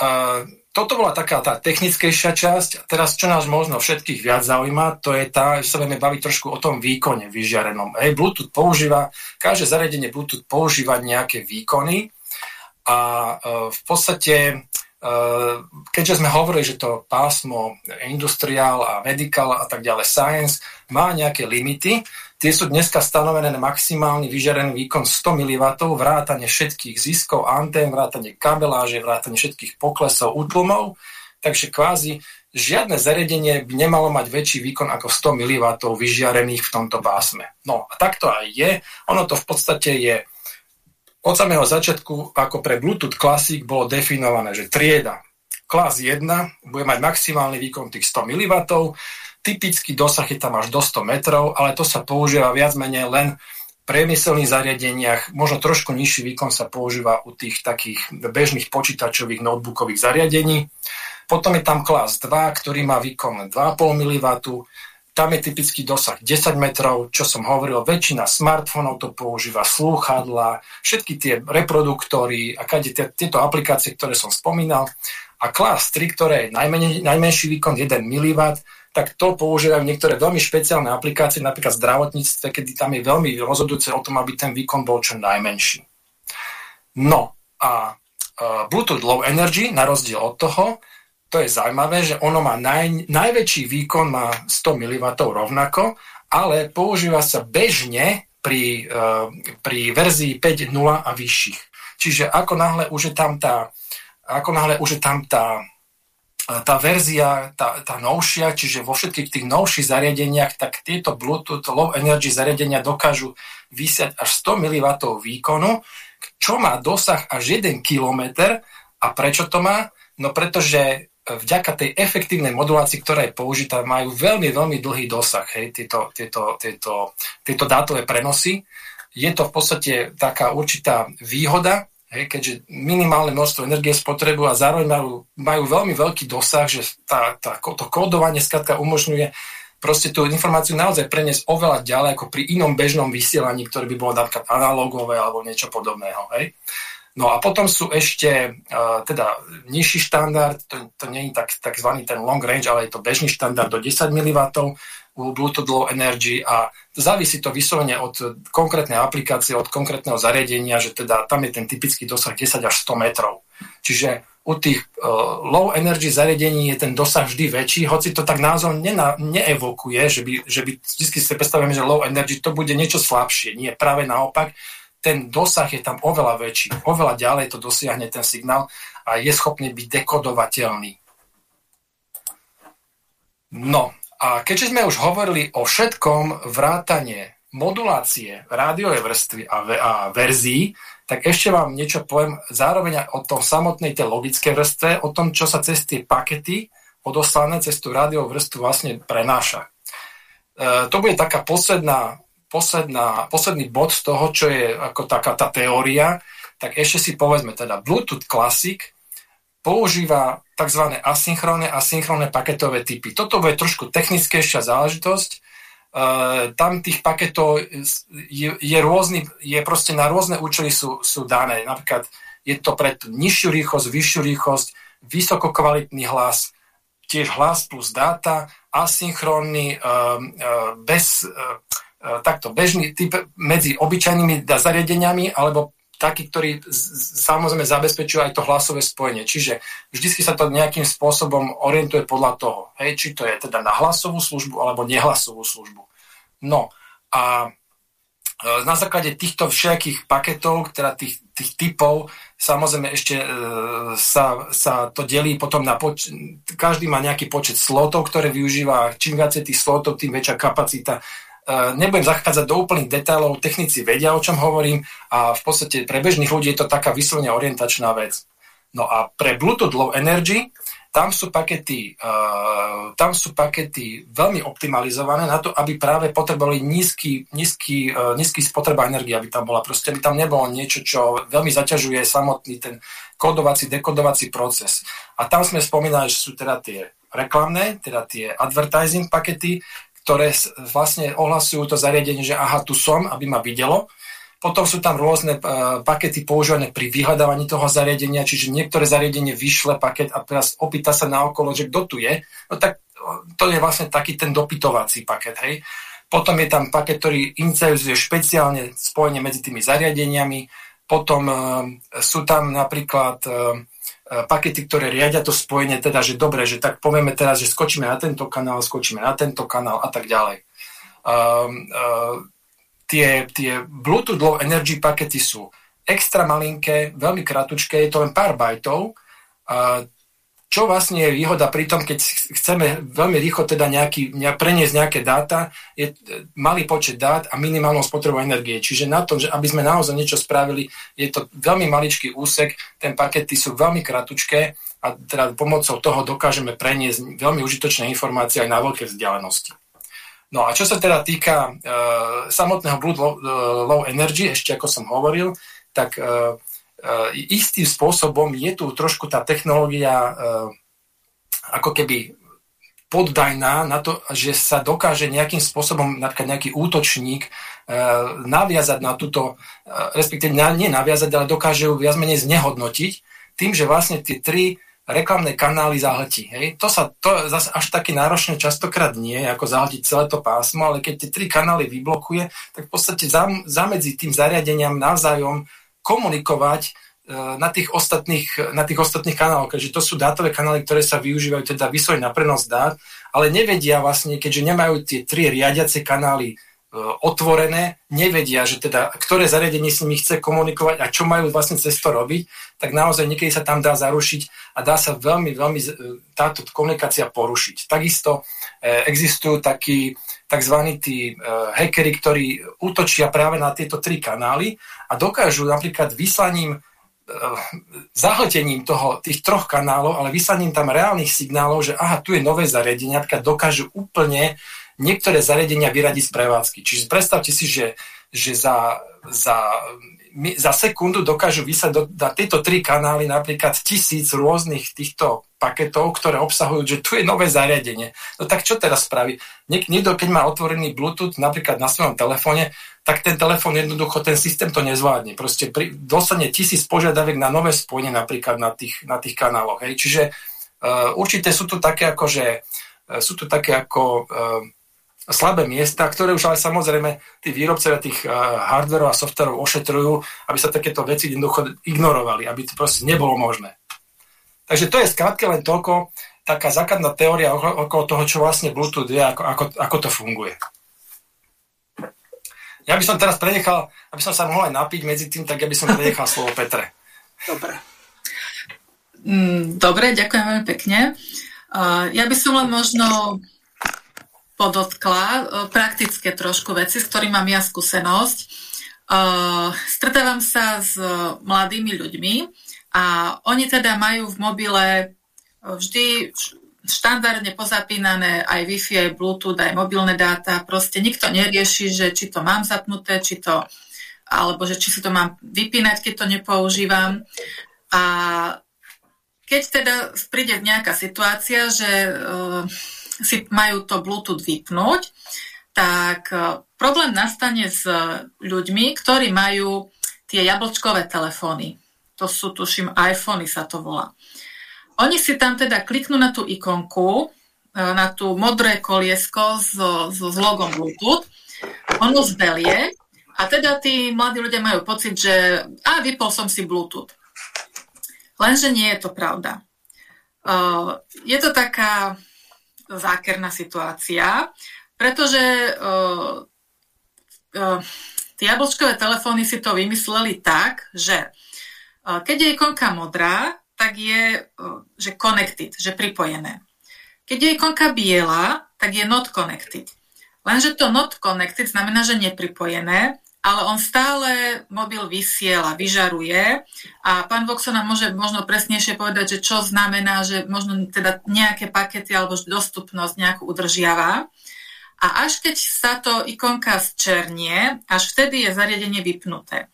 toto bola taká tá technickejšia časť. Teraz, čo nás možno všetkých viac zaujíma, to je tá, že sa budeme baviť trošku o tom výkone vyžiarenom. Hej, Bluetooth používa, každé zariadenie Bluetooth používa nejaké výkony a e, v podstate, e, keďže sme hovorili, že to pásmo industriál a medical a tak ďalej, science, má nejaké limity, Tie sú dneska stanovené na maximálny vyžarený výkon 100 mW, vrátane všetkých ziskov, antén, vrátane kabeláže, vrátane všetkých poklesov, útlmov. Takže kvázi žiadne zariadenie by nemalo mať väčší výkon ako 100 mW vyžiarených v tomto pásme. No a tak to aj je. Ono to v podstate je od samého začiatku, ako pre Bluetooth Classic bolo definované, že trieda klas 1 bude mať maximálny výkon tých 100 mW, Typický dosah je tam až do 100 metrov, ale to sa používa viac menej len v priemyselných zariadeniach. Možno trošku nižší výkon sa používa u tých takých bežných počítačových notebookových zariadení. Potom je tam klas 2, ktorý má výkon 2,5 mW. Tam je typický dosah 10 metrov, čo som hovoril, väčšina smartfónov to používa, slúchadla, všetky tie reproduktory a kade tieto aplikácie, ktoré som spomínal. A klas 3, ktoré je najmenej, najmenší výkon 1 mW, tak to používajú niektoré veľmi špeciálne aplikácie, napríklad v zdravotníctve, kedy tam je veľmi rozhodujúce o tom, aby ten výkon bol čo najmenší. No a uh, Bluetooth Low Energy, na rozdiel od toho, to je zaujímavé, že ono má naj, najväčší výkon, má 100 mW rovnako, ale používa sa bežne pri, uh, pri verzii 5.0 a vyšších. Čiže ako náhle už je tam tá, ako náhle už je tam tá tá verzia, tá, tá novšia, čiže vo všetkých tých novších zariadeniach, tak tieto Bluetooth Low Energy zariadenia dokážu vysiať až 100 mW výkonu, čo má dosah až 1 km. A prečo to má? No pretože vďaka tej efektívnej modulácii, ktorá je použitá, majú veľmi, veľmi dlhý dosah, hej, tieto, tieto, tieto, tieto dátové prenosy. Je to v podstate taká určitá výhoda, Hej, keďže minimálne množstvo energie spotrebujú a zároveň majú, majú veľmi veľký dosah, že tá, tá, to kódovanie skladka umožňuje proste tú informáciu naozaj preniesť oveľa ďalej ako pri inom bežnom vysielaní, ktoré by bolo napríklad analogové alebo niečo podobného. Hej. No a potom sú ešte uh, teda nižší štandard, to, to nie je tak, takzvaný ten long range, ale je to bežný štandard do 10 mW, u Bluetooth Energy a závisí to vyslovene od konkrétnej aplikácie, od konkrétneho zariadenia, že teda tam je ten typický dosah 10 až 100 metrov. Čiže u tých uh, low energy zariadení je ten dosah vždy väčší, hoci to tak názov nena, neevokuje, že by, že by vždy si predstavujeme, že low energy to bude niečo slabšie. Nie, práve naopak, ten dosah je tam oveľa väčší, oveľa ďalej to dosiahne ten signál a je schopný byť dekodovateľný. No, a keďže sme už hovorili o všetkom vrátanie modulácie rádiovej vrstvy a, a verzií, tak ešte vám niečo poviem zároveň o tom samotnej tej logickej vrstve, o tom, čo sa cez tie pakety odoslané cez tú rádiovú vrstvu vlastne prenáša. E, to bude taká posledná, posledná, posledný bod z toho, čo je ako taká tá teória, tak ešte si povedzme teda Bluetooth Classic používa tzv. asynchrónne a synchronné paketové typy. Toto bude trošku technickejšia záležitosť. E, tam tých paketov je, je, rôzny, je proste na rôzne účely sú, sú dané. Napríklad je to pre nižšiu rýchlosť, vyššiu rýchlosť, vysokokvalitný hlas, tiež hlas plus dáta, asynchronný, e, e, bez, e, e, takto bežný typ medzi obyčajnými zariadeniami alebo taký, ktorý samozrejme zabezpečuje aj to hlasové spojenie. Čiže vždy sa to nejakým spôsobom orientuje podľa toho, hej, či to je teda na hlasovú službu alebo nehlasovú službu. No a e, na základe týchto všetkých paketov, teda tých, tých typov, samozrejme ešte e, sa, sa to delí potom na poč- každý má nejaký počet slotov, ktoré využíva. Čím viacej tých slotov, tým väčšia kapacita nebudem zachádzať do úplných detailov, technici vedia, o čom hovorím a v podstate pre bežných ľudí je to taká vyslovene orientačná vec. No a pre Bluetooth Low Energy, tam sú pakety, uh, tam sú pakety veľmi optimalizované na to, aby práve potrebovali nízky, nízky, uh, nízky spotreba energie, aby tam bola. Proste aby tam nebolo niečo, čo veľmi zaťažuje samotný ten kodovací, dekodovací proces. A tam sme spomínali, že sú teda tie reklamné, teda tie advertising pakety, ktoré vlastne ohlasujú to zariadenie, že aha, tu som, aby ma videlo potom sú tam rôzne uh, pakety používané pri vyhľadávaní toho zariadenia, čiže niektoré zariadenie vyšle paket a teraz opýta sa na okolo, že kto tu je. No tak to je vlastne taký ten dopytovací paket. Hej. Potom je tam paket, ktorý inicializuje špeciálne spojenie medzi tými zariadeniami. Potom uh, sú tam napríklad uh, pakety, ktoré riadia to spojenie, teda, že dobre, že tak povieme teraz, že skočíme na tento kanál, skočíme na tento kanál a tak ďalej. Uh, uh, tie, tie Bluetooth Low Energy pakety sú extra malinké, veľmi kratučké, je to len pár bajtov. A čo vlastne je výhoda pri tom, keď chceme veľmi rýchlo teda nejaký, ne, preniesť nejaké dáta, je malý počet dát a minimálnou spotrebou energie. Čiže na to, že aby sme naozaj niečo spravili, je to veľmi maličký úsek, ten pakety sú veľmi kratučké a teda pomocou toho dokážeme preniesť veľmi užitočné informácie aj na veľké vzdialenosti. No a čo sa teda týka uh, samotného Blood low, uh, low Energy, ešte ako som hovoril, tak uh, istým spôsobom je tu trošku tá technológia uh, ako keby poddajná na to, že sa dokáže nejakým spôsobom, napríklad nejaký útočník, uh, naviazať na túto, respektíve nie naviazať, ale dokáže ju viac menej znehodnotiť tým, že vlastne tie tri reklamné kanály zahltí. Hej? To sa to zase až také náročné častokrát nie, ako zahltiť celé to pásmo, ale keď tie tri kanály vyblokuje, tak v podstate zam, zamedzi tým zariadeniam navzájom komunikovať e, na tých, ostatných, na tých ostatných kanáloch, keďže to sú dátové kanály, ktoré sa využívajú teda vyslovene na prenos dát, ale nevedia vlastne, keďže nemajú tie tri riadiace kanály E, otvorené, nevedia, že teda, ktoré zariadenie s nimi chce komunikovať a čo majú vlastne cez to robiť, tak naozaj niekedy sa tam dá zarušiť a dá sa veľmi, veľmi e, táto komunikácia porušiť. Takisto existujú takí tzv. tí hackery, ktorí útočia práve na tieto tri kanály a dokážu napríklad vyslaním zahltením toho, tých troch kanálov, ale vyslaním tam reálnych signálov, že aha, tu je nové zariadenie, napríklad dokážu úplne niektoré zariadenia vyradiť z prevádzky. Čiže predstavte si, že, že za, za, za sekundu dokážu vysať do, na tieto tri kanály napríklad tisíc rôznych týchto paketov, ktoré obsahujú, že tu je nové zariadenie. No tak čo teraz spraví? Niek- niekto, keď má otvorený Bluetooth napríklad na svojom telefóne, tak ten telefón jednoducho, ten systém to nezvládne. Proste pri, dostane tisíc požiadaviek na nové spojenie napríklad na tých, na tých kanáloch. Hej. Čiže uh, určite sú tu také ako, že uh, sú tu také ako uh, slabé miesta, ktoré už ale samozrejme tí výrobcovia tých uh, hardverov a softverov ošetrujú, aby sa takéto veci jednoducho ignorovali, aby to proste nebolo možné. Takže to je skrátke len toľko, taká základná teória okolo toho, čo vlastne Bluetooth je, ako, ako, ako to funguje. Ja by som teraz prenechal, aby som sa mohol aj napiť medzi tým, tak ja by som prenechal slovo Petre. Dobre. Mm, dobre, ďakujem veľmi pekne. Uh, ja by som len možno podotkla e, praktické trošku veci, s ktorými mám ja skúsenosť. Uh, stretávam sa s mladými ľuďmi a oni teda majú v mobile vždy štandardne pozapínané aj Wi-Fi, aj Bluetooth, aj mobilné dáta. Proste nikto nerieši, že či to mám zapnuté, či to, alebo že či si to mám vypínať, keď to nepoužívam. A keď teda príde nejaká situácia, že uh, si majú to Bluetooth vypnúť, tak e, problém nastane s ľuďmi, ktorí majú tie jablčkové telefóny. To sú, tuším, iPhony sa to volá. Oni si tam teda kliknú na tú ikonku, e, na tú modré koliesko s, s, s logom Bluetooth, ono zbelie a teda tí mladí ľudia majú pocit, že a vypol som si Bluetooth. Lenže nie je to pravda. Uh, je to taká zákerná situácia, pretože uh, uh, tie jablčkové telefóny si to vymysleli tak, že uh, keď je ikonka modrá, tak je uh, že connected, že pripojené. Keď je ikonka biela, tak je not connected. Lenže to not connected znamená, že nepripojené ale on stále mobil vysiela, vyžaruje a pán Voxo nám môže možno presnejšie povedať, že čo znamená, že možno teda nejaké pakety alebo dostupnosť nejakú udržiava. A až keď sa to ikonka zčernie, až vtedy je zariadenie vypnuté.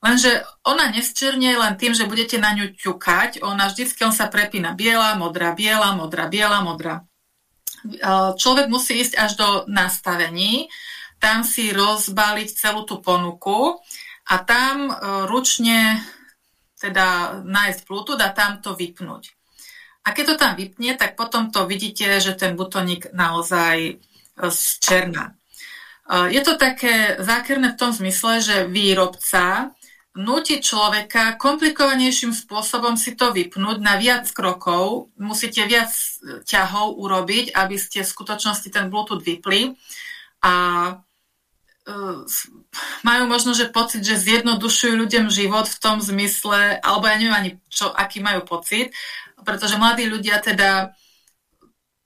Lenže ona nesčernie len tým, že budete na ňu ťukať, ona vždycky on sa prepína biela, modrá, biela, modrá, biela, modrá. Človek musí ísť až do nastavení, tam si rozbaliť celú tú ponuku a tam e, ručne teda nájsť Bluetooth a tam to vypnúť. A keď to tam vypne, tak potom to vidíte, že ten butonik naozaj e, černá. E, je to také zákerné v tom zmysle, že výrobca núti človeka komplikovanejším spôsobom si to vypnúť na viac krokov. Musíte viac ťahov urobiť, aby ste v skutočnosti ten Bluetooth vypli. A majú možno, že pocit, že zjednodušujú ľuďom život v tom zmysle, alebo ja neviem ani, čo, aký majú pocit, pretože mladí ľudia teda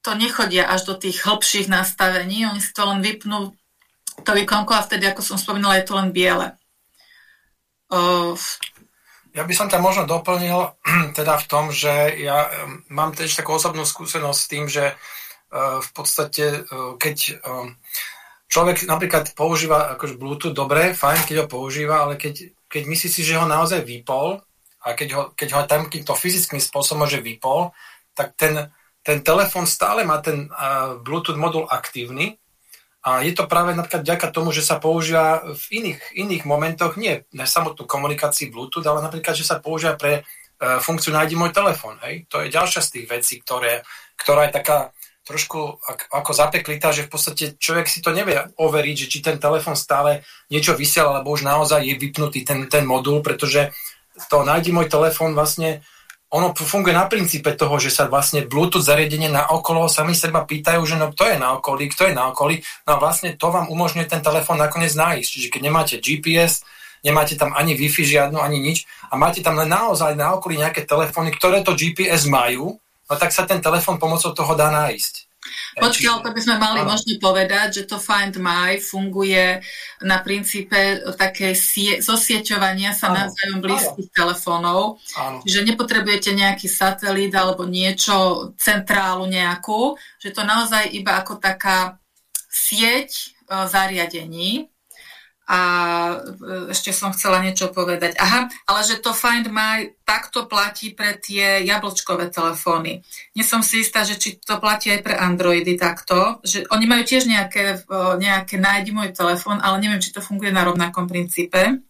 to nechodia až do tých hĺbších nastavení, oni si to len vypnú to výkonko a vtedy, ako som spomínala, je to len biele. Uh, ja by som ťa možno doplnil teda v tom, že ja mám tiež takú osobnú skúsenosť s tým, že v podstate, keď človek napríklad používa akože Bluetooth, dobre, fajn, keď ho používa, ale keď, keď myslí si, že ho naozaj vypol a keď ho, keď ho tam týmto fyzickým spôsobom že vypol, tak ten, ten telefon stále má ten uh, Bluetooth modul aktívny a je to práve napríklad vďaka tomu, že sa používa v iných, iných momentoch, nie na samotnú komunikácii Bluetooth, ale napríklad, že sa používa pre uh, funkciu nájdi môj telefon. Hej? To je ďalšia z tých vecí, ktoré, ktorá je taká trošku ako zapeklitá, že v podstate človek si to nevie overiť, že či ten telefon stále niečo vysiela, alebo už naozaj je vypnutý ten, ten modul, pretože to nájdi môj telefon vlastne ono funguje na princípe toho, že sa vlastne Bluetooth zariadenie na okolo sami seba pýtajú, že no kto je na okolí, kto je na okolí, no a vlastne to vám umožňuje ten telefon nakoniec nájsť. Čiže keď nemáte GPS, nemáte tam ani Wi-Fi žiadnu, ani nič a máte tam len naozaj na okolí nejaké telefóny, ktoré to GPS majú, no tak sa ten telefon pomocou toho dá nájsť. Počkaj, to by sme mali ano. možno povedať, že to Find My funguje na princípe také sie- zosieťovania sa ano. navzájom blízkych telefónov. Že nepotrebujete nejaký satelit alebo niečo, centrálu nejakú, že to naozaj iba ako taká sieť e, zariadení, a e, ešte som chcela niečo povedať. Aha, ale že to Find My takto platí pre tie jablčkové telefóny. Nie som si istá, že či to platí aj pre Androidy takto. Že oni majú tiež nejaké, e, nejaké nájdi môj telefón, ale neviem, či to funguje na rovnakom princípe.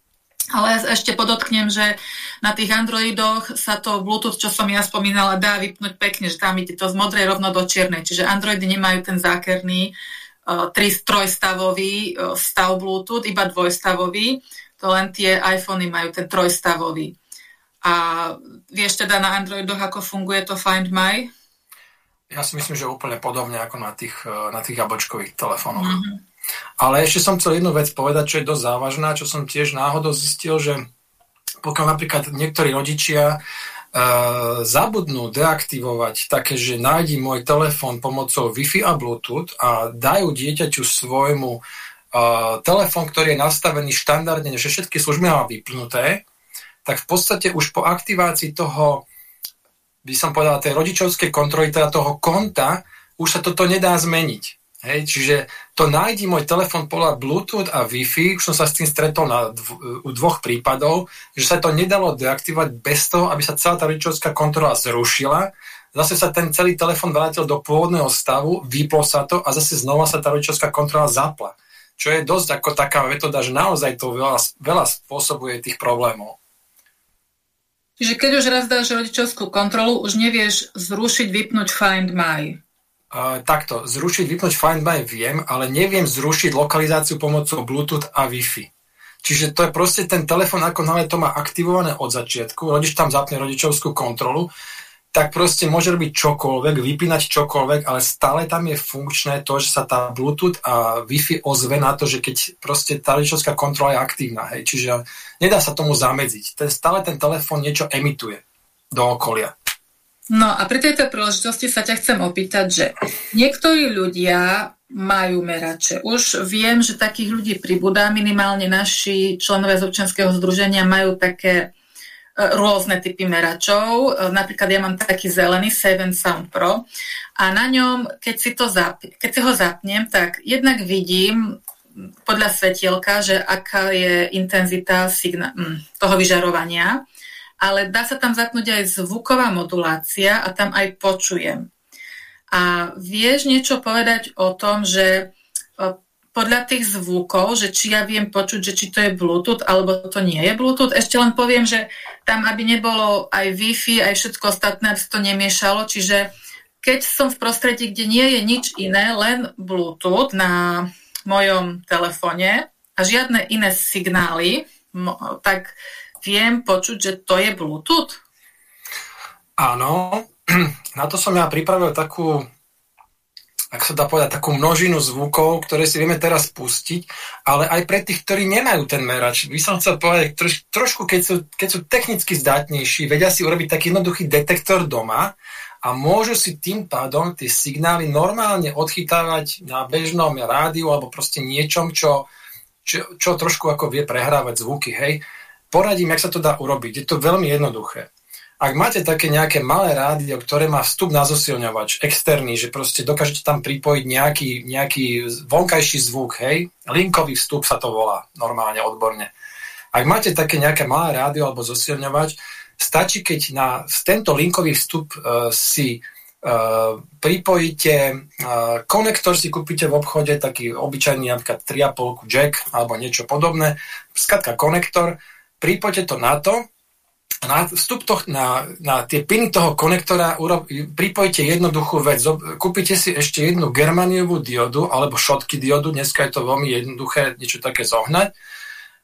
Ale ešte podotknem, že na tých Androidoch sa to Bluetooth, čo som ja spomínala, dá vypnúť pekne, že tam ide to z modrej rovno do čiernej. Čiže Androidy nemajú ten zákerný tri, trojstavový stav Bluetooth, iba dvojstavový. To len tie iPhony majú ten trojstavový. A vieš teda na Androidoch, ako funguje to Find My? Ja si myslím, že úplne podobne ako na tých, na tých jablčkových telefónoch. Mm-hmm. Ale ešte som chcel jednu vec povedať, čo je dosť závažná, čo som tiež náhodou zistil, že pokiaľ napríklad niektorí rodičia zabudnú deaktivovať také, že nájdi môj telefón pomocou Wi-Fi a Bluetooth a dajú dieťaťu svojmu uh, telefón, ktorý je nastavený štandardne, že všetky služby má vypnuté, tak v podstate už po aktivácii toho, by som povedal, tej rodičovskej kontroly, teda toho konta, už sa toto nedá zmeniť. Hej, čiže to nájdi môj telefon podľa Bluetooth a Wi-Fi, už som sa s tým stretol na dv- u dvoch prípadov, že sa to nedalo deaktivovať bez toho, aby sa celá tá rodičovská kontrola zrušila, zase sa ten celý telefon vrátil do pôvodného stavu, vyplo sa to a zase znova sa tá rodičovská kontrola zapla. Čo je dosť ako taká metóda, že naozaj to veľa, veľa spôsobuje tých problémov. Čiže keď už raz dáš rodičovskú kontrolu, už nevieš zrušiť, vypnúť Find My. Takto, zrušiť, vypnúť Find My viem, ale neviem zrušiť lokalizáciu pomocou Bluetooth a Wi-Fi. Čiže to je proste ten telefon, ako náhle to má aktivované od začiatku, rodič tam zapne rodičovskú kontrolu, tak proste môže robiť čokoľvek, vypínať čokoľvek, ale stále tam je funkčné to, že sa tá Bluetooth a Wi-Fi ozve na to, že keď proste tá rodičovská kontrola je aktívna. Hej. Čiže nedá sa tomu zamedziť. Ten, stále ten telefón niečo emituje do okolia. No a pri tejto príležitosti sa ťa chcem opýtať, že niektorí ľudia majú merače. Už viem, že takých ľudí pribúda. Minimálne naši členovia z občianského združenia majú také e, rôzne typy meračov. E, napríklad ja mám taký zelený Seven Sound Pro a na ňom, keď si, to zap- keď si ho zapnem, tak jednak vidím podľa svetielka, že aká je intenzita signa- mm, toho vyžarovania, ale dá sa tam zapnúť aj zvuková modulácia a tam aj počujem. A vieš niečo povedať o tom, že podľa tých zvukov, že či ja viem počuť, že či to je Bluetooth alebo to nie je Bluetooth. Ešte len poviem, že tam, aby nebolo aj Wi-Fi, aj všetko ostatné, aby to nemiešalo. Čiže keď som v prostredí, kde nie je nič iné, len Bluetooth na mojom telefóne a žiadne iné signály, tak viem počuť, že to je Bluetooth? Áno, na to som ja pripravil takú, ak sa dá povedať, takú množinu zvukov, ktoré si vieme teraz pustiť, ale aj pre tých, ktorí nemajú ten merač. By som chcel povedať, troš, trošku, keď sú, keď sú technicky zdatnejší, vedia si urobiť taký jednoduchý detektor doma a môžu si tým pádom tie signály normálne odchytávať na bežnom rádiu alebo proste niečom, čo, čo, čo trošku ako vie prehrávať zvuky, hej. Poradím, jak sa to dá urobiť. Je to veľmi jednoduché ak máte také nejaké malé rádio, ktoré má vstup na zosilňovač, externý, že proste dokážete tam pripojiť nejaký, nejaký vonkajší zvuk, hej, linkový vstup sa to volá normálne, odborne. Ak máte také nejaké malé rádio alebo zosilňovač, stačí, keď na tento linkový vstup uh, si uh, pripojíte uh, konektor, si kúpite v obchode, taký obyčajný napríklad 3,5 jack alebo niečo podobné, skratka konektor, pripojte to na to na vstup to, na, na tie piny toho konektora urob, pripojite jednoduchú vec. Kúpite si ešte jednu germaniovú diodu alebo šotky diodu, dneska je to veľmi jednoduché niečo také zohnať.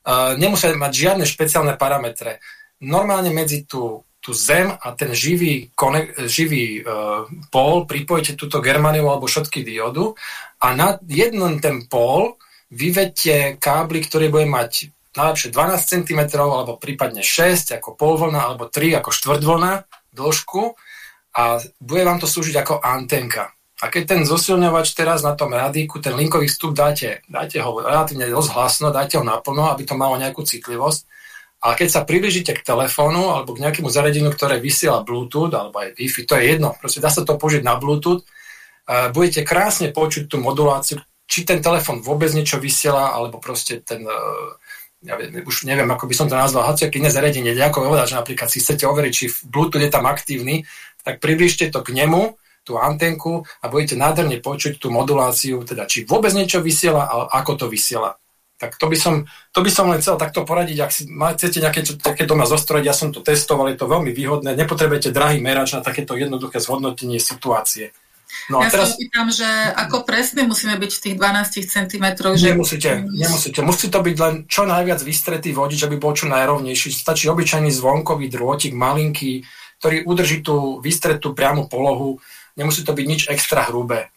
Uh, nemusia mať žiadne špeciálne parametre. Normálne medzi tú, tú zem a ten živý, konek, živý uh, pól pripojite túto germaniovú alebo šotky diodu a na jeden ten pól vyvedte kábly, ktoré bude mať najlepšie 12 cm alebo prípadne 6 ako polvlna alebo 3 ako štvrtvlna dĺžku a bude vám to slúžiť ako antenka. A keď ten zosilňovač teraz na tom radíku, ten linkový vstup dáte, dáte ho relatívne dosť hlasno, dáte ho naplno, aby to malo nejakú citlivosť. A keď sa približíte k telefónu alebo k nejakému zariadeniu, ktoré vysiela Bluetooth alebo aj Wi-Fi, to je jedno, proste dá sa to použiť na Bluetooth, budete krásne počuť tú moduláciu, či ten telefón vôbec niečo vysiela, alebo proste ten ja už neviem, ako by som to nazval, keď iné zariadenie, ako povedať, že napríklad si chcete overiť, či Bluetooth je tam aktívny, tak približte to k nemu, tú antenku a budete nádherne počuť tú moduláciu, teda či vôbec niečo vysiela, ale ako to vysiela. Tak to by som, to by som len chcel takto poradiť, ak si chcete nejaké také doma zostrojť, ja som to testoval, je to veľmi výhodné, nepotrebujete drahý merač na takéto jednoduché zhodnotenie situácie. No ja teraz... sa pýtam, že ako presne musíme byť v tých 12 cm? Že... Nemusíte, nemusíte. Musí to byť len čo najviac vystretý vodič, aby bol čo najrovnejší. Stačí obyčajný zvonkový drôtik, malinký, ktorý udrží tú vystretú priamu polohu. Nemusí to byť nič extra hrubé.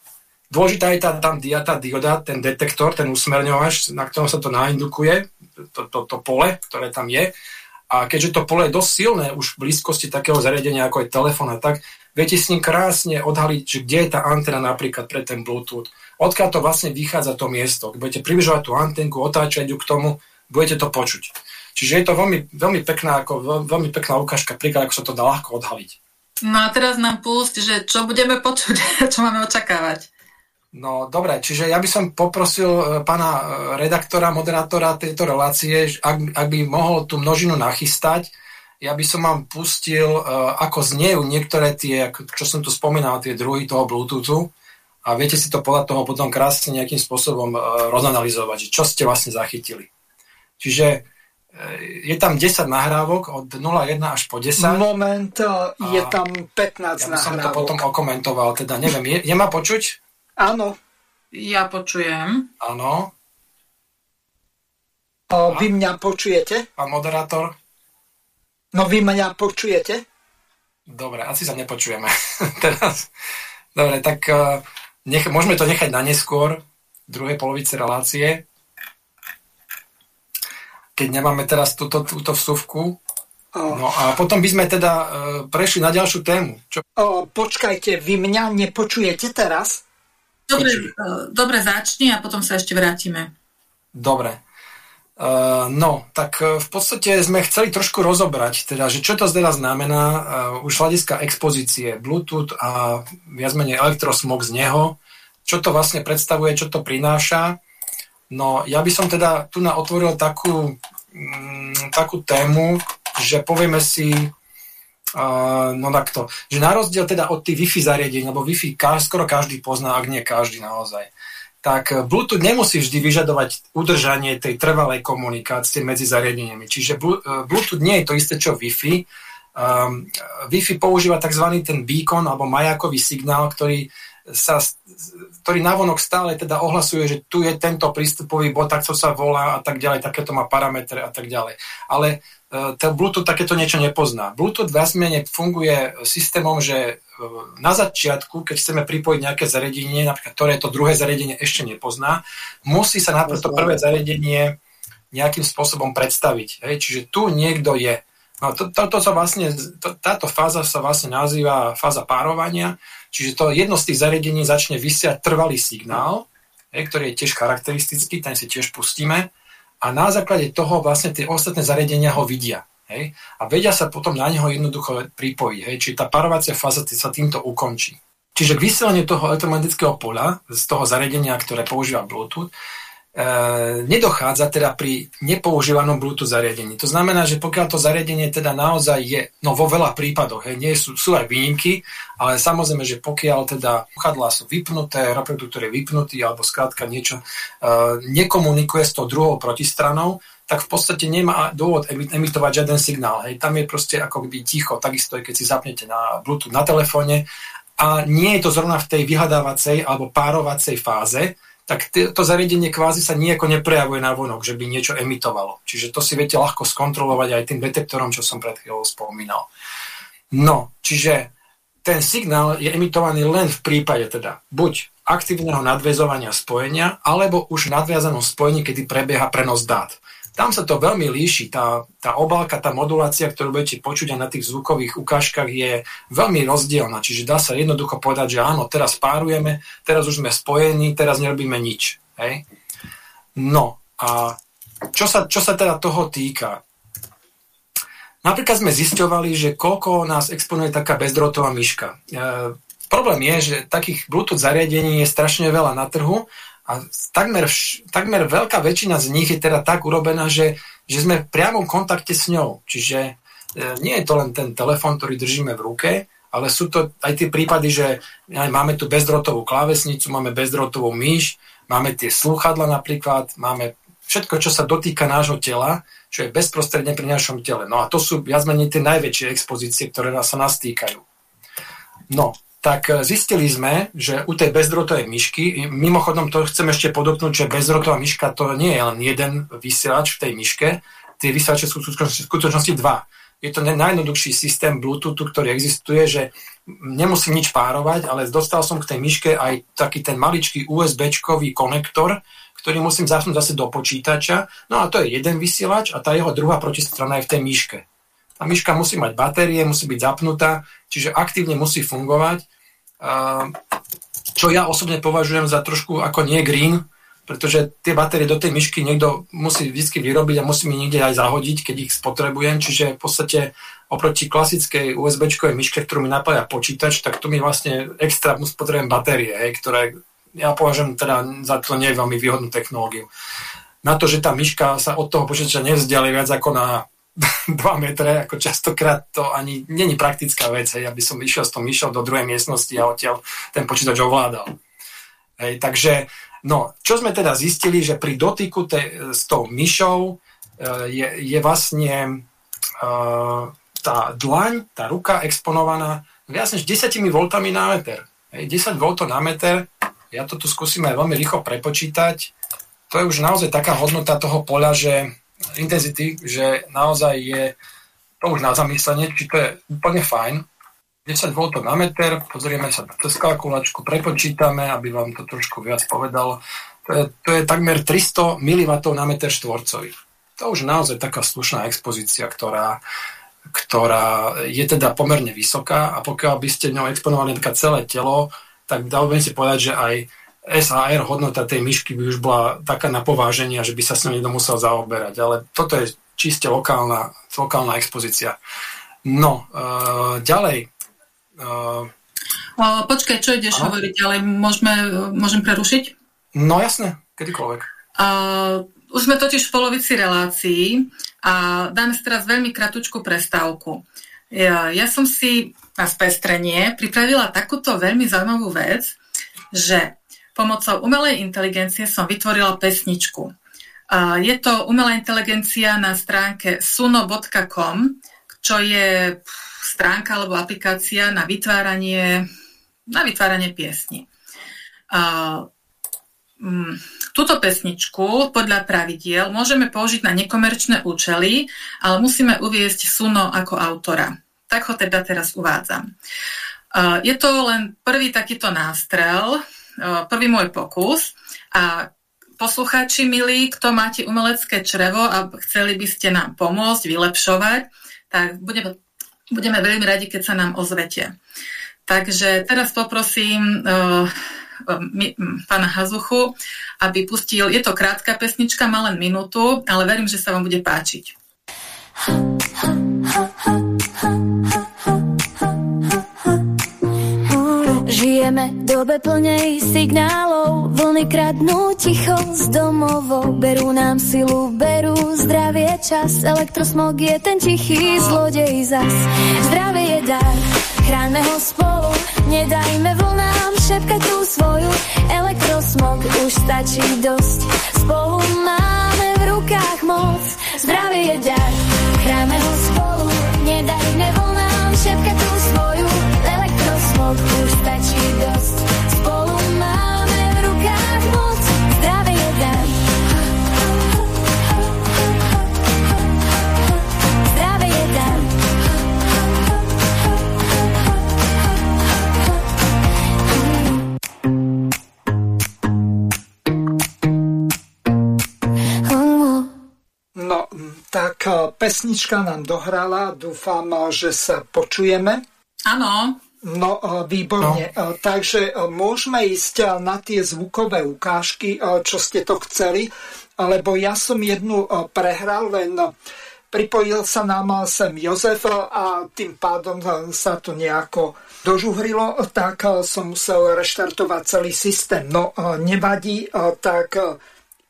Dôležitá je tá, tam tá dioda, ten detektor, ten usmerňovač, na ktorom sa to naindukuje, to, to, to pole, ktoré tam je. A keďže to pole je dosť silné už v blízkosti takého zariadenia, ako je telefón a tak, viete s ním krásne odhaliť, že kde je tá antena napríklad pre ten Bluetooth. Odkiaľ to vlastne vychádza to miesto. Keď budete približovať tú antenku, otáčať ju k tomu, budete to počuť. Čiže je to veľmi, veľmi, pekná, ako, veľmi pekná ukážka, príklad, ako sa to dá ľahko odhaliť. No a teraz nám púšť, že čo budeme počuť, čo máme očakávať. No dobre, čiže ja by som poprosil e, pána e, redaktora, moderátora tejto relácie, ak, ak by mohol tú množinu nachystať, ja by som vám pustil, uh, ako zniejú niektoré tie, čo som tu spomínal, tie druhy toho Bluetoothu a viete si to podľa toho potom krásne nejakým spôsobom uh, rozanalizovať, čo ste vlastne zachytili. Čiže uh, je tam 10 nahrávok od 0,1 až po 10. Moment, je tam 15 nahrávok. Ja som nahrávok. to potom okomentoval, teda neviem, je, je ma počuť? Áno. Ja počujem. Áno. Vy mňa počujete? Pán moderátor? No vy mňa počujete? Dobre, asi sa nepočujeme teraz. Dobre, tak uh, nech, môžeme to nechať na neskôr, v druhej polovice relácie. Keď nemáme teraz túto, túto vsuvku. Oh. No a potom by sme teda uh, prešli na ďalšiu tému. Čo? Oh, počkajte, vy mňa nepočujete teraz? Dobre, dobre začni a potom sa ešte vrátime. Dobre. Uh, no, tak v podstate sme chceli trošku rozobrať, teda, že čo to teda znamená uh, už hľadiska expozície Bluetooth a viac menej elektrosmog z neho, čo to vlastne predstavuje, čo to prináša. No, ja by som teda tu na otvoril takú, mm, takú tému, že povieme si, uh, no takto, že na rozdiel teda od tých Wi-Fi zariadení, lebo Wi-Fi ka- skoro každý pozná, ak nie každý naozaj, tak eh, Bluetooth nemusí vždy vyžadovať udržanie tej trvalej komunikácie medzi zariadeniami. Čiže eh, Bluetooth nie je to isté, čo Wi-Fi. Um, Wi-Fi používa tzv. ten beacon alebo majakový signál, ktorý sa, ktorý navonok stále teda ohlasuje, že tu je tento prístupový bod, tak sa volá a tak ďalej, takéto má parametre a tak ďalej. Ale uh, ten Bluetooth takéto niečo nepozná. Bluetooth viac menej funguje systémom, že na začiatku, keď chceme pripojiť nejaké zariadenie, napríklad ktoré to druhé zariadenie ešte nepozná, musí sa najprv to prvé zariadenie nejakým spôsobom predstaviť. Hej? Čiže tu niekto je. No, to, to, to sa vlastne, to, táto fáza sa vlastne nazýva fáza párovania, čiže to jedno z tých zariadení začne vysiať trvalý signál, hej, ktorý je tiež charakteristický, ten si tiež pustíme a na základe toho vlastne tie ostatné zariadenia ho vidia. Hej? A vedia sa potom na neho jednoducho pripojiť. Hej? Čiže tá parovacia fáza sa týmto ukončí. Čiže k vysielaniu toho elektromagnetického poľa z toho zariadenia, ktoré používa Bluetooth, e, nedochádza teda pri nepoužívanom Bluetooth zariadení. To znamená, že pokiaľ to zariadenie teda naozaj je, no vo veľa prípadoch, hej, nie sú, sú aj výnimky, ale samozrejme, že pokiaľ teda uchadlá sú vypnuté, reproduktor je vypnutý alebo skrátka niečo e, nekomunikuje s tou druhou protistranou, tak v podstate nemá dôvod emitovať žiaden signál. Hej. Tam je proste ako keby ticho, takisto keď si zapnete na Bluetooth na telefóne a nie je to zrovna v tej vyhľadávacej alebo párovacej fáze, tak to zariadenie kvázi sa nejako neprejavuje na vonok, že by niečo emitovalo. Čiže to si viete ľahko skontrolovať aj tým detektorom, čo som pred chvíľou spomínal. No, čiže ten signál je emitovaný len v prípade teda buď aktívneho nadväzovania spojenia, alebo už nadviazanom spojení, kedy prebieha prenos dát. Tam sa to veľmi líši. Tá, tá obálka, tá modulácia, ktorú budete počuť aj na tých zvukových ukážkach, je veľmi rozdielna. Čiže dá sa jednoducho povedať, že áno, teraz párujeme, teraz už sme spojení, teraz nerobíme nič. Hej? No a čo sa, čo sa teda toho týka? Napríklad sme zisťovali, že koľko nás exponuje taká bezdrotová myška. E, problém je, že takých Bluetooth zariadení je strašne veľa na trhu a takmer, takmer veľká väčšina z nich je teda tak urobená, že, že sme v priamom kontakte s ňou. Čiže e, nie je to len ten telefon, ktorý držíme v ruke, ale sú to aj tie prípady, že aj máme tu bezdrotovú klávesnicu, máme bezdrotovú myš, máme tie slúchadla napríklad, máme všetko, čo sa dotýka nášho tela, čo je bezprostredne pri našom tele. No a to sú viac menej tie najväčšie expozície, ktoré nás sa nás týkajú. No, tak e, zistili sme, že u tej bezdrotovej myšky, mimochodom to chcem ešte podoknúť, že bezdrotová myška to nie je len jeden vysielač v tej myške, tie vysielače sú v skutočnosti dva. Je to najjednoduchší systém Bluetoothu, ktorý existuje, že nemusím nič párovať, ale dostal som k tej myške aj taký ten maličký USB-čkový konektor, ktorý musím zasnúť zase do počítača. No a to je jeden vysielač a tá jeho druhá protistrana je v tej myške. Tá myška musí mať batérie, musí byť zapnutá, čiže aktívne musí fungovať. Čo ja osobne považujem za trošku ako nie green, pretože tie batérie do tej myšky niekto musí vždy vyrobiť a musí mi niekde aj zahodiť, keď ich spotrebujem. Čiže v podstate oproti klasickej USB myške, ktorú mi napája počítač, tak tu mi vlastne extra spotrebujem batérie, hej, ktoré ja považujem teda za to nie veľmi výhodnú technológiu. Na to, že tá myška sa od toho počítača nevzdiali viac ako na 2 metre, ako častokrát to ani není praktická vec, hej, aby som išiel s tom myšou do druhej miestnosti a odtiaľ ten počítač ovládal. Hej, takže, no, čo sme teda zistili, že pri dotyku te, s tou myšou uh, je, je vlastne uh, tá dlaň, tá ruka exponovaná viac než 10 V na meter. Hej, 10 V na meter, ja to tu skúsim aj veľmi rýchlo prepočítať, to je už naozaj taká hodnota toho poľa, že intenzity, že naozaj je to už na zamyslenie, či to je úplne fajn. 10 V na meter, pozrieme sa cez kalkulačku, prepočítame, aby vám to trošku viac povedalo. To je, to je takmer 300 mW na meter štvorcový. To už naozaj taká slušná expozícia, ktorá, ktorá je teda pomerne vysoká a pokiaľ by ste ňou exponovali celé telo, tak dalo by si povedať, že aj SAR hodnota tej myšky by už bola taká na pováženie, že by sa s ňou niekto musel zaoberať. Ale toto je čiste lokálna, lokálna expozícia. No, uh, ďalej. Uh, o, počkaj, čo ideš ano? hovoriť ďalej? Môžeme, môžem prerušiť? No jasne, kedykoľvek. Uh, už sme totiž v polovici relácií a dáme si teraz veľmi kratučku prestávku. Ja, ja som si na spestrenie pripravila takúto veľmi zaujímavú vec, že pomocou umelej inteligencie som vytvorila pesničku. Je to umelá inteligencia na stránke suno.com, čo je stránka alebo aplikácia na vytváranie, na vytváranie piesni. Mm, túto pesničku podľa pravidiel môžeme použiť na nekomerčné účely, ale musíme uviesť Suno ako autora. Tak ho teda teraz uvádzam. Je to len prvý takýto nástrel, prvý môj pokus a poslucháči milí, kto máte umelecké črevo a chceli by ste nám pomôcť, vylepšovať, tak budeme, budeme veľmi radi, keď sa nám ozvete. Takže teraz poprosím uh, pána Hazuchu, aby pustil, je to krátka pesnička, má len minútu, ale verím, že sa vám bude páčiť. Ha, ha, ha, ha, ha, ha. Žijeme dobe plnej signálov, vlny kradnú ticho z domovou, berú nám silu, berú zdravie čas, elektrosmog je ten tichý zlodej zas. Zdravie je dar, chráňme ho spolu, nedajme vlnám šepkať tú svoju, elektrosmog už stačí dosť, spolu máme v rukách moc, zdravie je dar, chráňme ho spolu, nedajme vlnám šepkať tú svoju, elektrosmog už stačí tak eh, pesnička nám dohrala, dúfam, že sa počujeme. Áno. No, e, výborne. No. Takže môžeme ísť na tie zvukové ukážky, čo ste to chceli, lebo ja som jednu prehral, len pripojil sa nám sem Jozef a tým pádom sa to nejako dožuhrilo, tak som musel reštartovať celý systém. No, nevadí, tak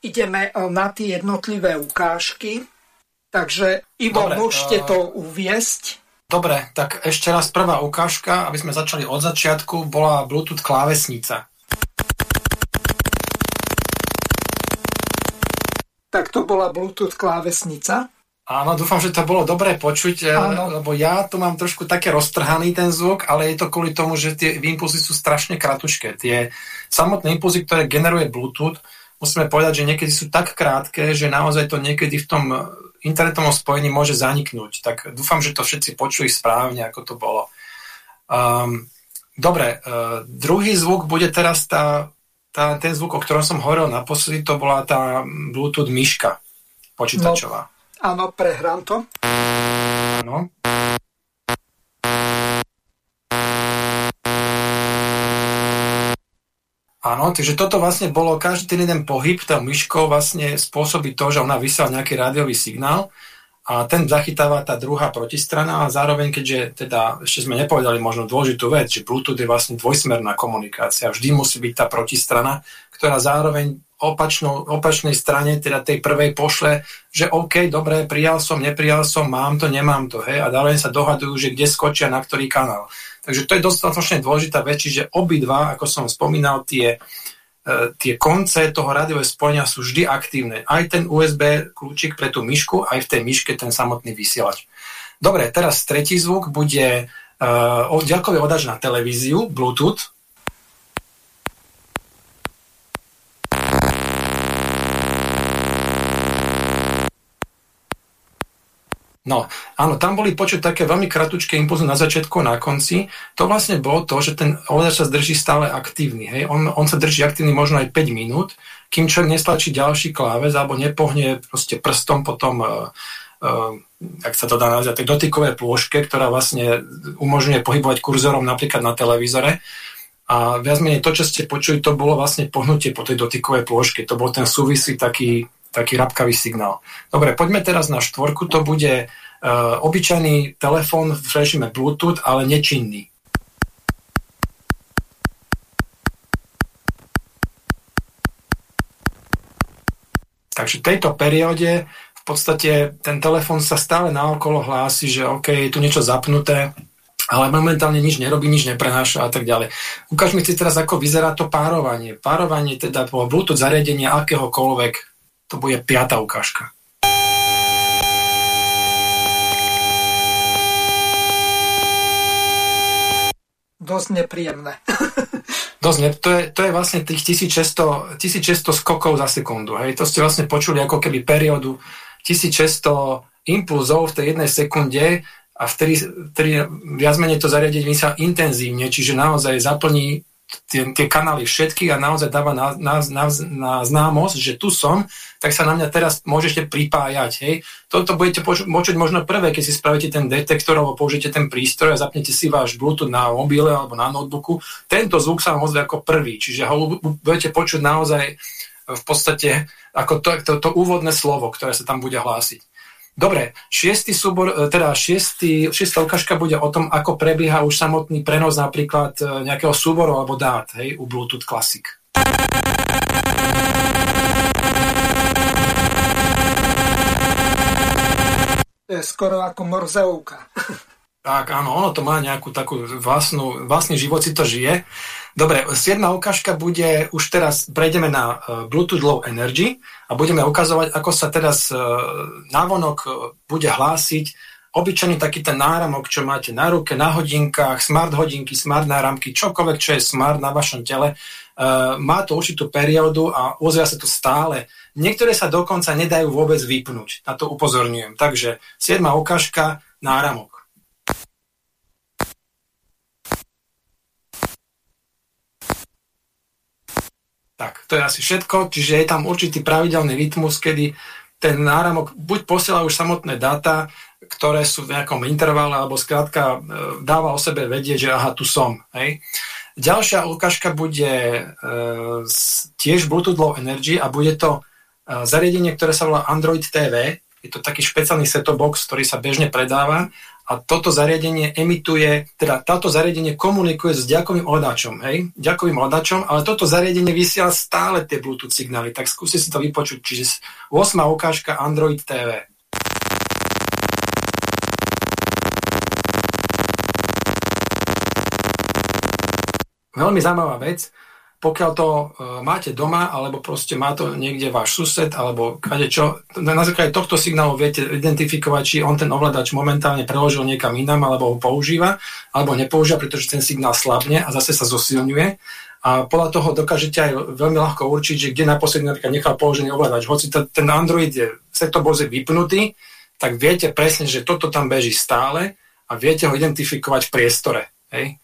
ideme na tie jednotlivé ukážky. Takže Ivo, Dobre, môžete to uviesť. Dobre, tak ešte raz prvá ukážka, aby sme začali od začiatku, bola Bluetooth klávesnica. Tak to bola Bluetooth klávesnica? Áno, dúfam, že to bolo dobre počuť, Áno. lebo ja tu mám trošku také roztrhaný ten zvuk, ale je to kvôli tomu, že tie impulzy sú strašne kratučké. Tie samotné impulzy, ktoré generuje Bluetooth, musíme povedať, že niekedy sú tak krátke, že naozaj to niekedy v tom internetovom spojení môže zaniknúť. Tak dúfam, že to všetci počuli správne, ako to bolo. Um, dobre, uh, druhý zvuk bude teraz tá, tá, ten zvuk, o ktorom som hovoril naposledy, to bola tá Bluetooth myška počítačová. No, áno, prehrám to. Áno. Áno, takže toto vlastne bolo, každý ten jeden pohyb, tá myškou vlastne spôsobí to, že ona vysiela nejaký rádiový signál a ten zachytáva tá druhá protistrana a zároveň, keďže teda ešte sme nepovedali možno dôležitú vec, že Bluetooth je vlastne dvojsmerná komunikácia, vždy musí byť tá protistrana, ktorá zároveň opačnou, opačnej strane, teda tej prvej pošle, že OK, dobre, prijal som, neprijal som, mám to, nemám to, hej, a zároveň sa dohadujú, že kde skočia na ktorý kanál. Takže to je dostatočne dôležitá vec, čiže obidva, ako som spomínal, tie, e, tie konce toho rádiového spojenia sú vždy aktívne. Aj ten USB kľúčik pre tú myšku, aj v tej myške ten samotný vysielač. Dobre, teraz tretí zvuk bude uh, ďalkový odač na televíziu, Bluetooth, No, áno, tam boli počuť také veľmi kratučké impulzy na začiatku a na konci. To vlastne bolo to, že ten ovládač sa drží stále aktívny. Hej? On, on sa drží aktívny možno aj 5 minút, kým človek nestlačí ďalší kláves alebo nepohne proste prstom potom, uh, uh, ak sa to dá nazvať, tej dotykové plôžke, ktorá vlastne umožňuje pohybovať kurzorom napríklad na televízore. a viac menej to, čo ste počuli, to bolo vlastne pohnutie po tej dotykovej plôžke. To bol ten súvislý taký, taký rapkavý signál. Dobre, poďme teraz na štvorku. To bude uh, obyčajný telefón v režime Bluetooth, ale nečinný. Takže v tejto perióde v podstate ten telefón sa stále naokolo hlási, že OK, je tu niečo zapnuté, ale momentálne nič nerobí, nič neprenáša a tak ďalej. Ukážme si teraz, ako vyzerá to párovanie. Párovanie teda po Bluetooth zariadenia akéhokoľvek, to bude piata ukážka. Dosť nepríjemné. Dosť ne, to, je, to je vlastne tých 1600, 1600 skokov za sekundu. Hej. To ste vlastne počuli ako keby periódu 1600 impulzov v tej jednej sekunde a vtedy, vtedy viac menej to zariadenie sa intenzívne, čiže naozaj zaplní tie, tie kanály všetky a naozaj dáva na, na, na, na známosť, že tu som, tak sa na mňa teraz môžete pripájať. Hej. Toto budete počuť možno prvé, keď si spravíte ten detektor alebo použijete ten prístroj a zapnete si váš Bluetooth na mobile alebo na notebooku. Tento zvuk sa vám ozve ako prvý, čiže ho budete počuť naozaj v podstate ako to, to, to úvodné slovo, ktoré sa tam bude hlásiť. Dobre, šiestý súbor, e, teda šiestý, šiestá ukážka bude o tom, ako prebieha už samotný prenos napríklad e, nejakého súboru alebo dát hej, u Bluetooth Classic. To je skoro ako morzeovka. Tak, áno, ono to má nejakú takú vlastnú, vlastný život si to žije. Dobre, 7. ukážka bude, už teraz prejdeme na uh, Bluetooth Low Energy a budeme ukazovať, ako sa teraz uh, návonok uh, bude hlásiť obyčajný taký ten náramok, čo máte na ruke, na hodinkách, smart hodinky, smart náramky, čokoľvek, čo je smart na vašom tele. Má to určitú periódu a ozvia sa to stále. Niektoré sa dokonca nedajú vôbec vypnúť. Na to upozorňujem. Takže 7. ukážka, náramok. Tak, to je asi všetko, čiže je tam určitý pravidelný rytmus, kedy ten náramok buď posiela už samotné dáta, ktoré sú v nejakom intervale, alebo skrátka e, dáva o sebe vedieť, že aha, tu som. Hej. Ďalšia ukážka bude e, tiež Bluetooth Low Energy a bude to e, zariadenie, ktoré sa volá Android TV. Je to taký špeciálny set box, ktorý sa bežne predáva a toto zariadenie emituje, teda táto zariadenie komunikuje s ďakovým odačom, hej, ďakovým odačom, ale toto zariadenie vysiela stále tie Bluetooth signály, tak skúste si to vypočuť, čiže 8. ukážka Android TV. Veľmi zaujímavá vec pokiaľ to uh, máte doma, alebo proste má to niekde váš sused, alebo kade čo, na základe tohto signálu viete identifikovať, či on ten ovládač momentálne preložil niekam inám, alebo ho používa, alebo nepoužíva, pretože ten signál slabne a zase sa zosilňuje. A podľa toho dokážete aj veľmi ľahko určiť, že kde naposledy napríklad nechal položený ovládač. Hoci to, ten Android je to boze vypnutý, tak viete presne, že toto tam beží stále a viete ho identifikovať v priestore. Hej?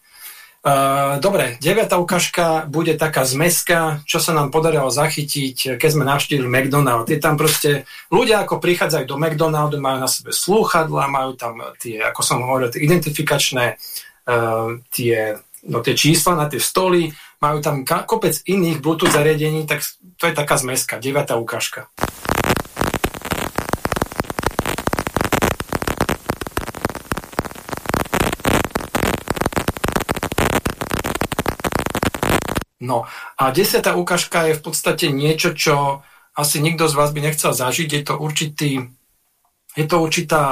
Dobre, deviatá ukážka bude taká zmeska, čo sa nám podarilo zachytiť, keď sme navštívili McDonald. Je tam proste ľudia, ako prichádzajú do McDonaldu, majú na sebe slúchadla, majú tam tie, ako som hovoril, tie identifikačné uh, tie, no, tie čísla na tie stoly, majú tam kopec iných Bluetooth zariadení, tak to je taká zmeska, deviatá ukážka. No a desiatá ukážka je v podstate niečo, čo asi nikto z vás by nechcel zažiť. Je to určitý, je to určitá,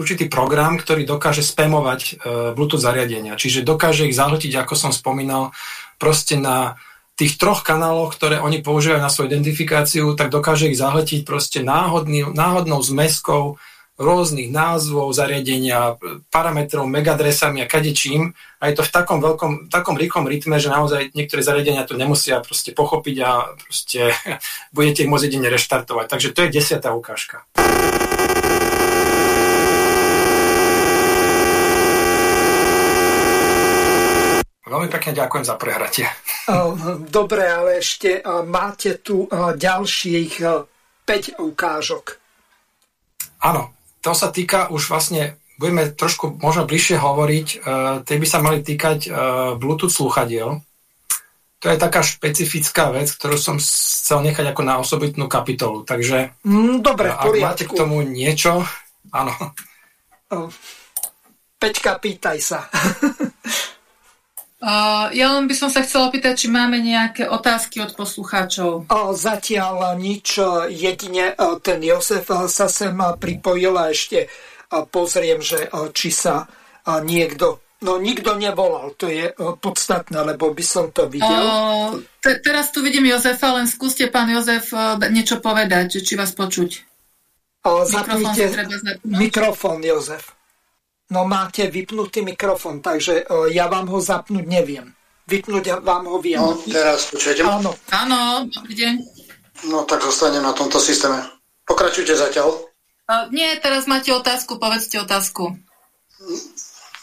určitý program, ktorý dokáže spamovať e, Bluetooth zariadenia. Čiže dokáže ich zahltiť, ako som spomínal, proste na tých troch kanáloch, ktoré oni používajú na svoju identifikáciu, tak dokáže ich zahletiť proste náhodný, náhodnou zmeskou rôznych názvov zariadenia, parametrov, megadresami a kadečím a je to v takom veľkom, takom rýchlom rytme, že naozaj niektoré zariadenia to nemusia proste pochopiť a proste budete ich môcť jedine reštartovať. Takže to je desiatá ukážka. Veľmi pekne ďakujem za prehratie. Dobre, ale ešte máte tu ďalších 5 ukážok. Áno, to sa týka už vlastne, budeme trošku možno bližšie hovoriť, uh, tie by sa mali týkať uh, Bluetooth sluchadiel. to je taká špecifická vec, ktorú som chcel nechať ako na osobitnú kapitolu. Takže mm, Dobre, ak máte k tomu niečo, áno. Peťka, pýtaj sa. Ja len by som sa chcela opýtať, či máme nejaké otázky od poslucháčov. Zatiaľ nič, jedine uh, ten Jozef sa sem pripojil a ešte pozriem, že či sa niekto No nikto nevolal, to je podstatné, lebo by som to videl. Uh, te, teraz tu vidím Jozefa, len skúste, pán Jozef, niečo povedať, či vás počuť. Uh, zapnite mikrofón, Jozef. No máte vypnutý mikrofón, takže uh, ja vám ho zapnúť neviem. Vypnúť vám ho viem. No, teraz počujete? Áno. Áno, dobrý deň. No tak zostanem na tomto systéme. Pokračujte zatiaľ. Uh, nie, teraz máte otázku, povedzte otázku.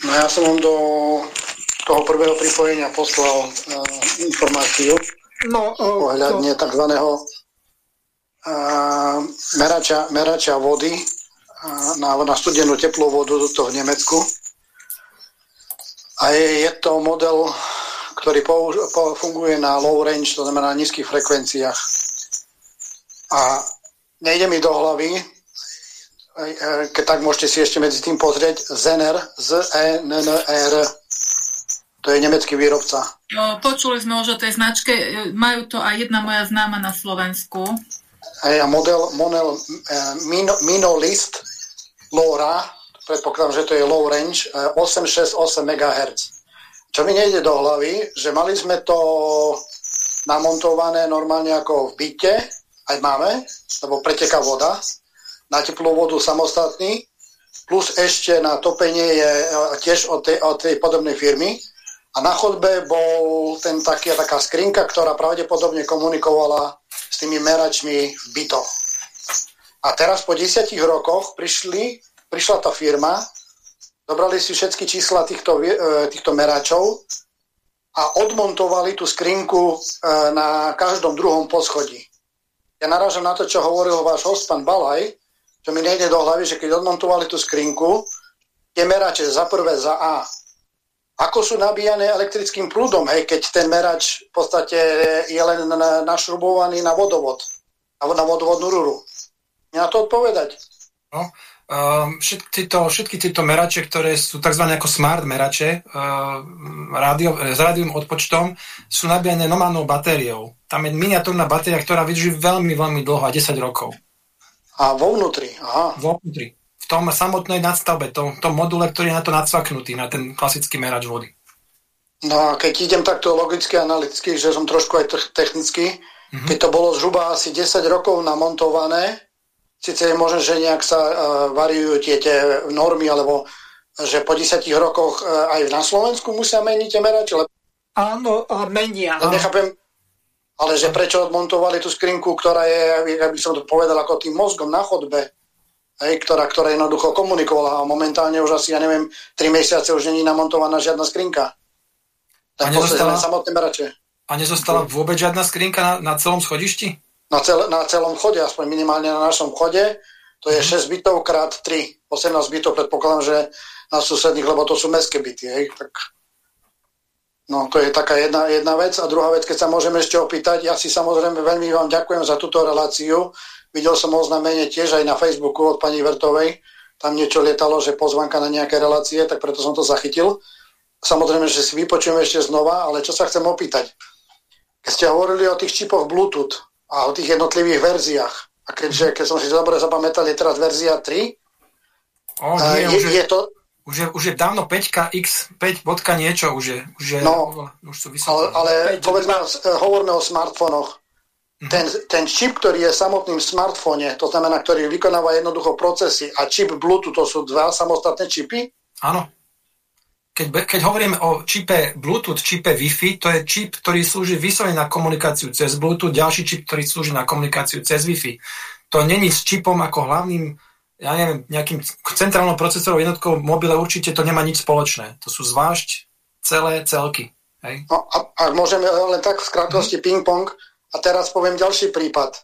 No ja som vám do toho prvého pripojenia poslal uh, informáciu no, uh, ohľadne to... tzv. Uh, merača, merača vody na, na studenú teplú vodu to v Nemecku. A je, je to model, ktorý po, po, funguje na low range, to znamená na nízkych frekvenciách. A nejde mi do hlavy, e, keď tak môžete si ešte medzi tým pozrieť, Zener, z e n n r to je nemecký výrobca. No, počuli sme už o tej značke, majú to aj jedna moja známa na Slovensku. A model, model Mino, Minolist LoRa, predpokladám, že to je low range, 868 eh, MHz. Čo mi nejde do hlavy, že mali sme to namontované normálne ako v byte, aj máme, lebo preteká voda, na teplú vodu samostatný, plus ešte na topenie je eh, tiež od tej, od tej podobnej firmy. A na chodbe bol ten taký, taká skrinka, ktorá pravdepodobne komunikovala s tými meračmi v bytoch. A teraz po desiatich rokoch prišli, prišla tá firma, dobrali si všetky čísla týchto, e, týchto meráčov a odmontovali tú skrinku e, na každom druhom poschodí. Ja narážam na to, čo hovoril váš host, pán Balaj, čo mi nejde do hlavy, že keď odmontovali tú skrinku, tie meráče za prvé za A, ako sú nabíjane elektrickým prúdom, hej, keď ten merač v podstate je len našrubovaný na vodovod, na vodovodnú rúru na to odpovedať? No, um, všetky, tieto, všetky tieto merače, ktoré sú tzv. ako smart merače uh, rádio, s rádiovým odpočtom, sú nabíjane normálnou batériou. Tam je miniatúrna batéria, ktorá vydrží veľmi, veľmi dlho, 10 rokov. A vo vnútri, aha. Vo vnútri. V tom samotnej nadstavbe, tom, tom module, ktorý je na to nadsvaknutý, na ten klasický merač vody. No a keď idem takto logicky, analyticky, že som trošku aj technicky, mm-hmm. keď to bolo zhruba asi 10 rokov namontované, Sice je možné, že nejak sa uh, variujú tie, tie normy, alebo že po 10 rokoch uh, aj na Slovensku musia meniť tie merače. Áno, a menia. Ja nechápem, ale že prečo odmontovali tú skrinku, ktorá je, ja by som to povedal, ako tým mozgom na chodbe, hej, ktorá, ktorá jednoducho komunikovala a momentálne už asi, ja neviem, 3 mesiace už není namontovaná žiadna skrinka. Tak a nezostala, samotné merače. A nezostala vôbec žiadna skrinka na, na celom schodišti? Na, cel, na celom chode, aspoň minimálne na našom chode, to je 6 mhm. bytov krát 3, 18 bytov, predpokladám, že na susedných, lebo to sú mestské byty, hej, tak no to je taká jedna, jedna vec. A druhá vec, keď sa môžeme ešte opýtať, ja si samozrejme veľmi vám ďakujem za túto reláciu, videl som oznámenie tiež aj na Facebooku od pani Vertovej, tam niečo lietalo, že pozvanka na nejaké relácie, tak preto som to zachytil. Samozrejme, že si vypočujeme ešte znova, ale čo sa chcem opýtať? Keď ste hovorili o tých čipoch Bluetooth, a o tých jednotlivých verziách. A keďže, keď som si to dobre zapamätal, je teraz verzia 3, o, nie, je, už je, je to... Už je, už je dávno 5 x 5 bodka niečo, už je, už je no, už sú ale, ale povedzme, hovoríme o smartfónoch. Mm-hmm. Ten, ten čip, ktorý je samotným smartfóne, to znamená, ktorý vykonáva jednoducho procesy a čip Bluetooth, to sú dva samostatné čipy? Áno keď, keď hovoríme o čipe Bluetooth, čipe Wi-Fi, to je čip, ktorý slúži vyslovene na komunikáciu cez Bluetooth, ďalší čip, ktorý slúži na komunikáciu cez Wi-Fi. To není s čipom ako hlavným, ja neviem, nejakým centrálnym procesorom jednotkou mobile určite to nemá nič spoločné. To sú zvlášť celé celky. Hej? No, a, a môžeme len tak v skratkosti mm-hmm. ping-pong. A teraz poviem ďalší prípad. E,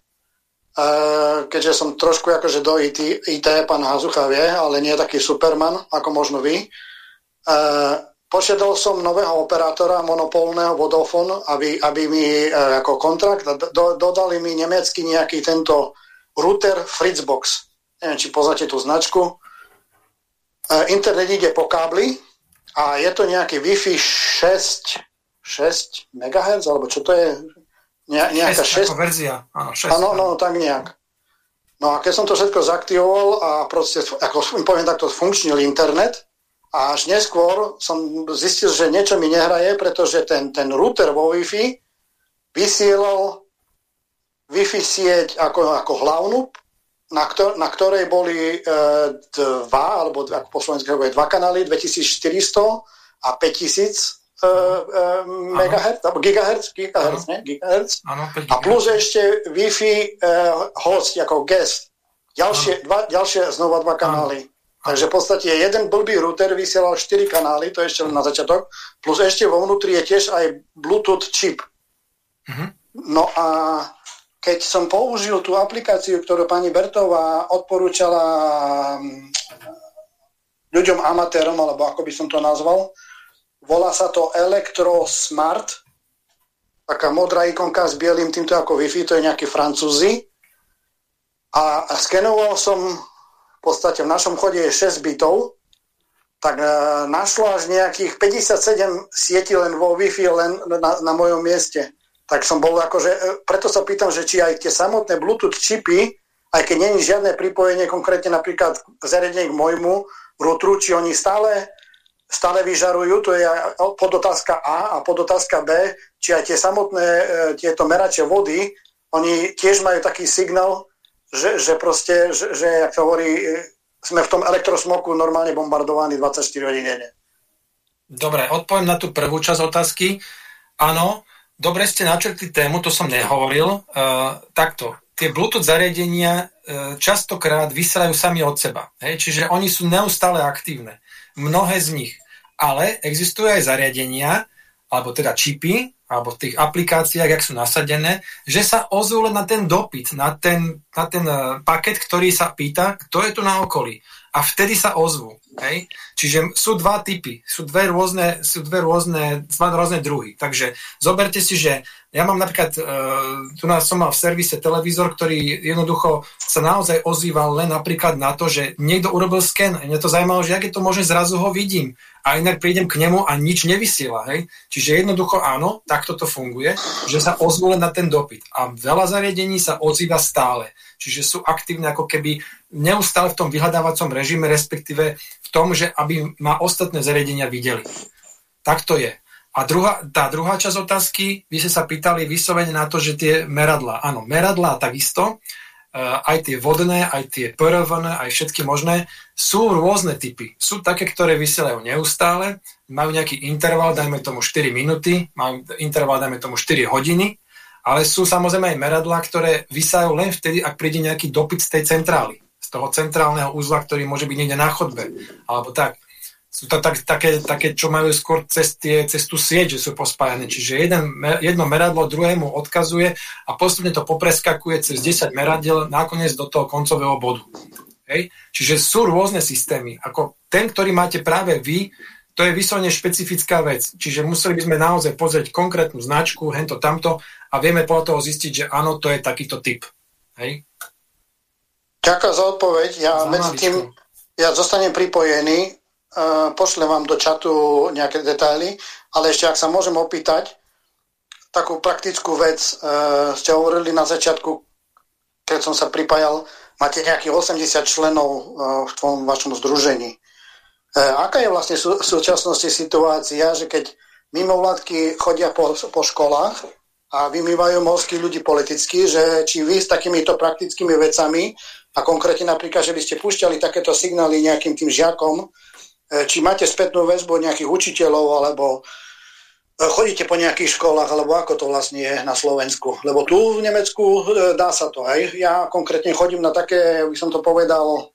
keďže som trošku akože do IT, IT pán Hazucha vie, ale nie taký superman, ako možno vy. Uh, požiadal som nového operátora monopolného Vodafone, aby, aby mi e, ako kontrakt do, dodali mi nemecký nejaký tento router Fritzbox. Neviem, či poznáte tú značku. E, internet ide po kábli a je to nejaký Wi-Fi 6, 6 MHz, alebo čo to je? Ne, nejaká 6, 6... verzia. Áno, 6. Áno, no, tak nejak. No a keď som to všetko zaktivoval a proste, ako poviem takto, funkčnil internet, a až neskôr som zistil, že niečo mi nehraje, pretože ten, ten router vo Wi-Fi vysielal Wi-Fi sieť ako, ako hlavnú, na, ktor- na ktorej boli e, dva, alebo ako po slovensku je dva kanály, 2400 a 5000 e, e, alebo gigahertz, gigahertz, ne? gigahertz. Ano, a plus ešte Wi-Fi e, host, ako guest. Ďalšie, dva, ďalšie znova dva kanály. Takže v podstate jeden blbý router vysielal 4 kanály, to je ešte len na začiatok, plus ešte vo vnútri je tiež aj Bluetooth čip. Uh-huh. No a keď som použil tú aplikáciu, ktorú pani Bertová odporúčala mm, ľuďom amatérom, alebo ako by som to nazval, volá sa to Electro Smart, taká modrá ikonka s bielým týmto ako Wi-Fi, to je nejaký francúzi. A skenoval som v podstate v našom chode je 6 bytov, tak e, našlo až nejakých 57 sietí len vo Wi-Fi len na, na mojom mieste. Tak som bol akože, e, preto sa pýtam, že či aj tie samotné Bluetooth čipy, aj keď není žiadne pripojenie konkrétne napríklad zariadenie k môjmu routeru, či oni stále, stále vyžarujú, to je podotázka A a podotázka B, či aj tie samotné e, tieto merače vody, oni tiež majú taký signál, že, že proste, že, že jak to hovorí, sme v tom elektrosmoku normálne bombardovaní 24 hodín denne. Dobre, odpoviem na tú prvú časť otázky. Áno, dobre ste načrtli tému, to som nehovoril. Uh, takto, tie Bluetooth zariadenia uh, častokrát vysielajú sami od seba. Hej? Čiže oni sú neustále aktívne. Mnohé z nich. Ale existujú aj zariadenia, alebo teda čipy, alebo v tých aplikáciách, jak sú nasadené, že sa ozvú len na ten dopyt, na ten, na ten uh, paket, ktorý sa pýta, kto je tu na okolí. A vtedy sa ozvú. Hej? Čiže sú dva typy, sú dve rôzne, sú dve rôzne, dva rôzne druhy. Takže zoberte si, že ja mám napríklad, uh, tu nás som mal v servise televízor, ktorý jednoducho sa naozaj ozýval len napríklad na to, že niekto urobil sken. Mňa to zaujímalo, že aké to môže zrazu ho vidím a inak prídem k nemu a nič nevysiela. Hej? Čiže jednoducho áno, takto to funguje, že sa ozvú len na ten dopyt. A veľa zariadení sa ozýva stále. Čiže sú aktívne ako keby neustále v tom vyhľadávacom režime, respektíve v tom, že aby ma ostatné zariadenia videli. Tak to je. A druhá, tá druhá časť otázky, vy ste sa pýtali vyslovene na to, že tie meradlá. Áno, meradlá takisto, Eh, aj tie vodné, aj tie PRVN, aj všetky možné, sú rôzne typy. Sú také, ktoré vysielajú neustále, majú nejaký interval, dajme tomu 4 minúty, majú interval, dajme tomu 4 hodiny, ale sú samozrejme aj meradlá, ktoré vysajú len vtedy, ak príde nejaký dopyt z tej centrály, z toho centrálneho úzla, ktorý môže byť niekde na chodbe, alebo tak sú to tak, také, také, čo majú skôr cez, tie, cez tú sieť, že sú pospájane. Čiže jeden, jedno meradlo druhému odkazuje a postupne to popreskakuje cez 10 meradiel nakoniec do toho koncového bodu. Hej? Čiže sú rôzne systémy. Ako ten, ktorý máte práve vy, to je vyslovene špecifická vec. Čiže museli by sme naozaj pozrieť konkrétnu značku, hento tamto a vieme podľa toho zistiť, že áno, to je takýto typ. Hej? Ďakujem za odpoveď. Ja za medzi tým ja zostanem pripojený pošlem vám do čatu nejaké detaily, ale ešte ak sa môžem opýtať, takú praktickú vec, uh, ste hovorili na začiatku, keď som sa pripájal, máte nejakých 80 členov uh, v tom vašom združení. Uh, aká je vlastne v súčasnosti situácia, že keď mimovládky chodia po, po školách a vymývajú morských ľudí politicky, že či vy s takýmito praktickými vecami a konkrétne napríklad, že by ste púšťali takéto signály nejakým tým žiakom, E, či máte spätnú väzbu nejakých učiteľov, alebo e, chodíte po nejakých školách, alebo ako to vlastne je na Slovensku. Lebo tu v Nemecku e, dá sa to aj. Ja konkrétne chodím na také, by som to povedal,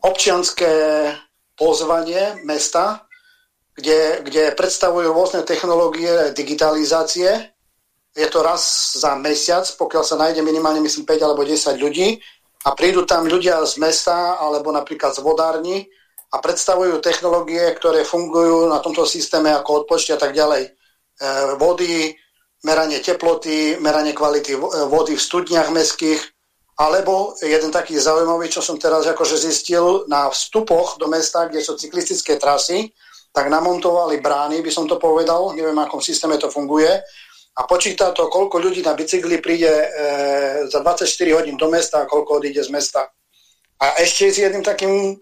občianské pozvanie mesta, kde, kde predstavujú rôzne technológie digitalizácie. Je to raz za mesiac, pokiaľ sa nájde minimálne myslím 5 alebo 10 ľudí a prídu tam ľudia z mesta alebo napríklad z vodárni a predstavujú technológie, ktoré fungujú na tomto systéme ako odpočty a tak ďalej. E, vody, meranie teploty, meranie kvality vody v studniach mestských, alebo jeden taký zaujímavý, čo som teraz akože zistil, na vstupoch do mesta, kde sú cyklistické trasy, tak namontovali brány, by som to povedal, neviem, akom systéme to funguje, a počíta to, koľko ľudí na bicykli príde e, za 24 hodín do mesta a koľko odíde z mesta. A ešte s jedným takým e,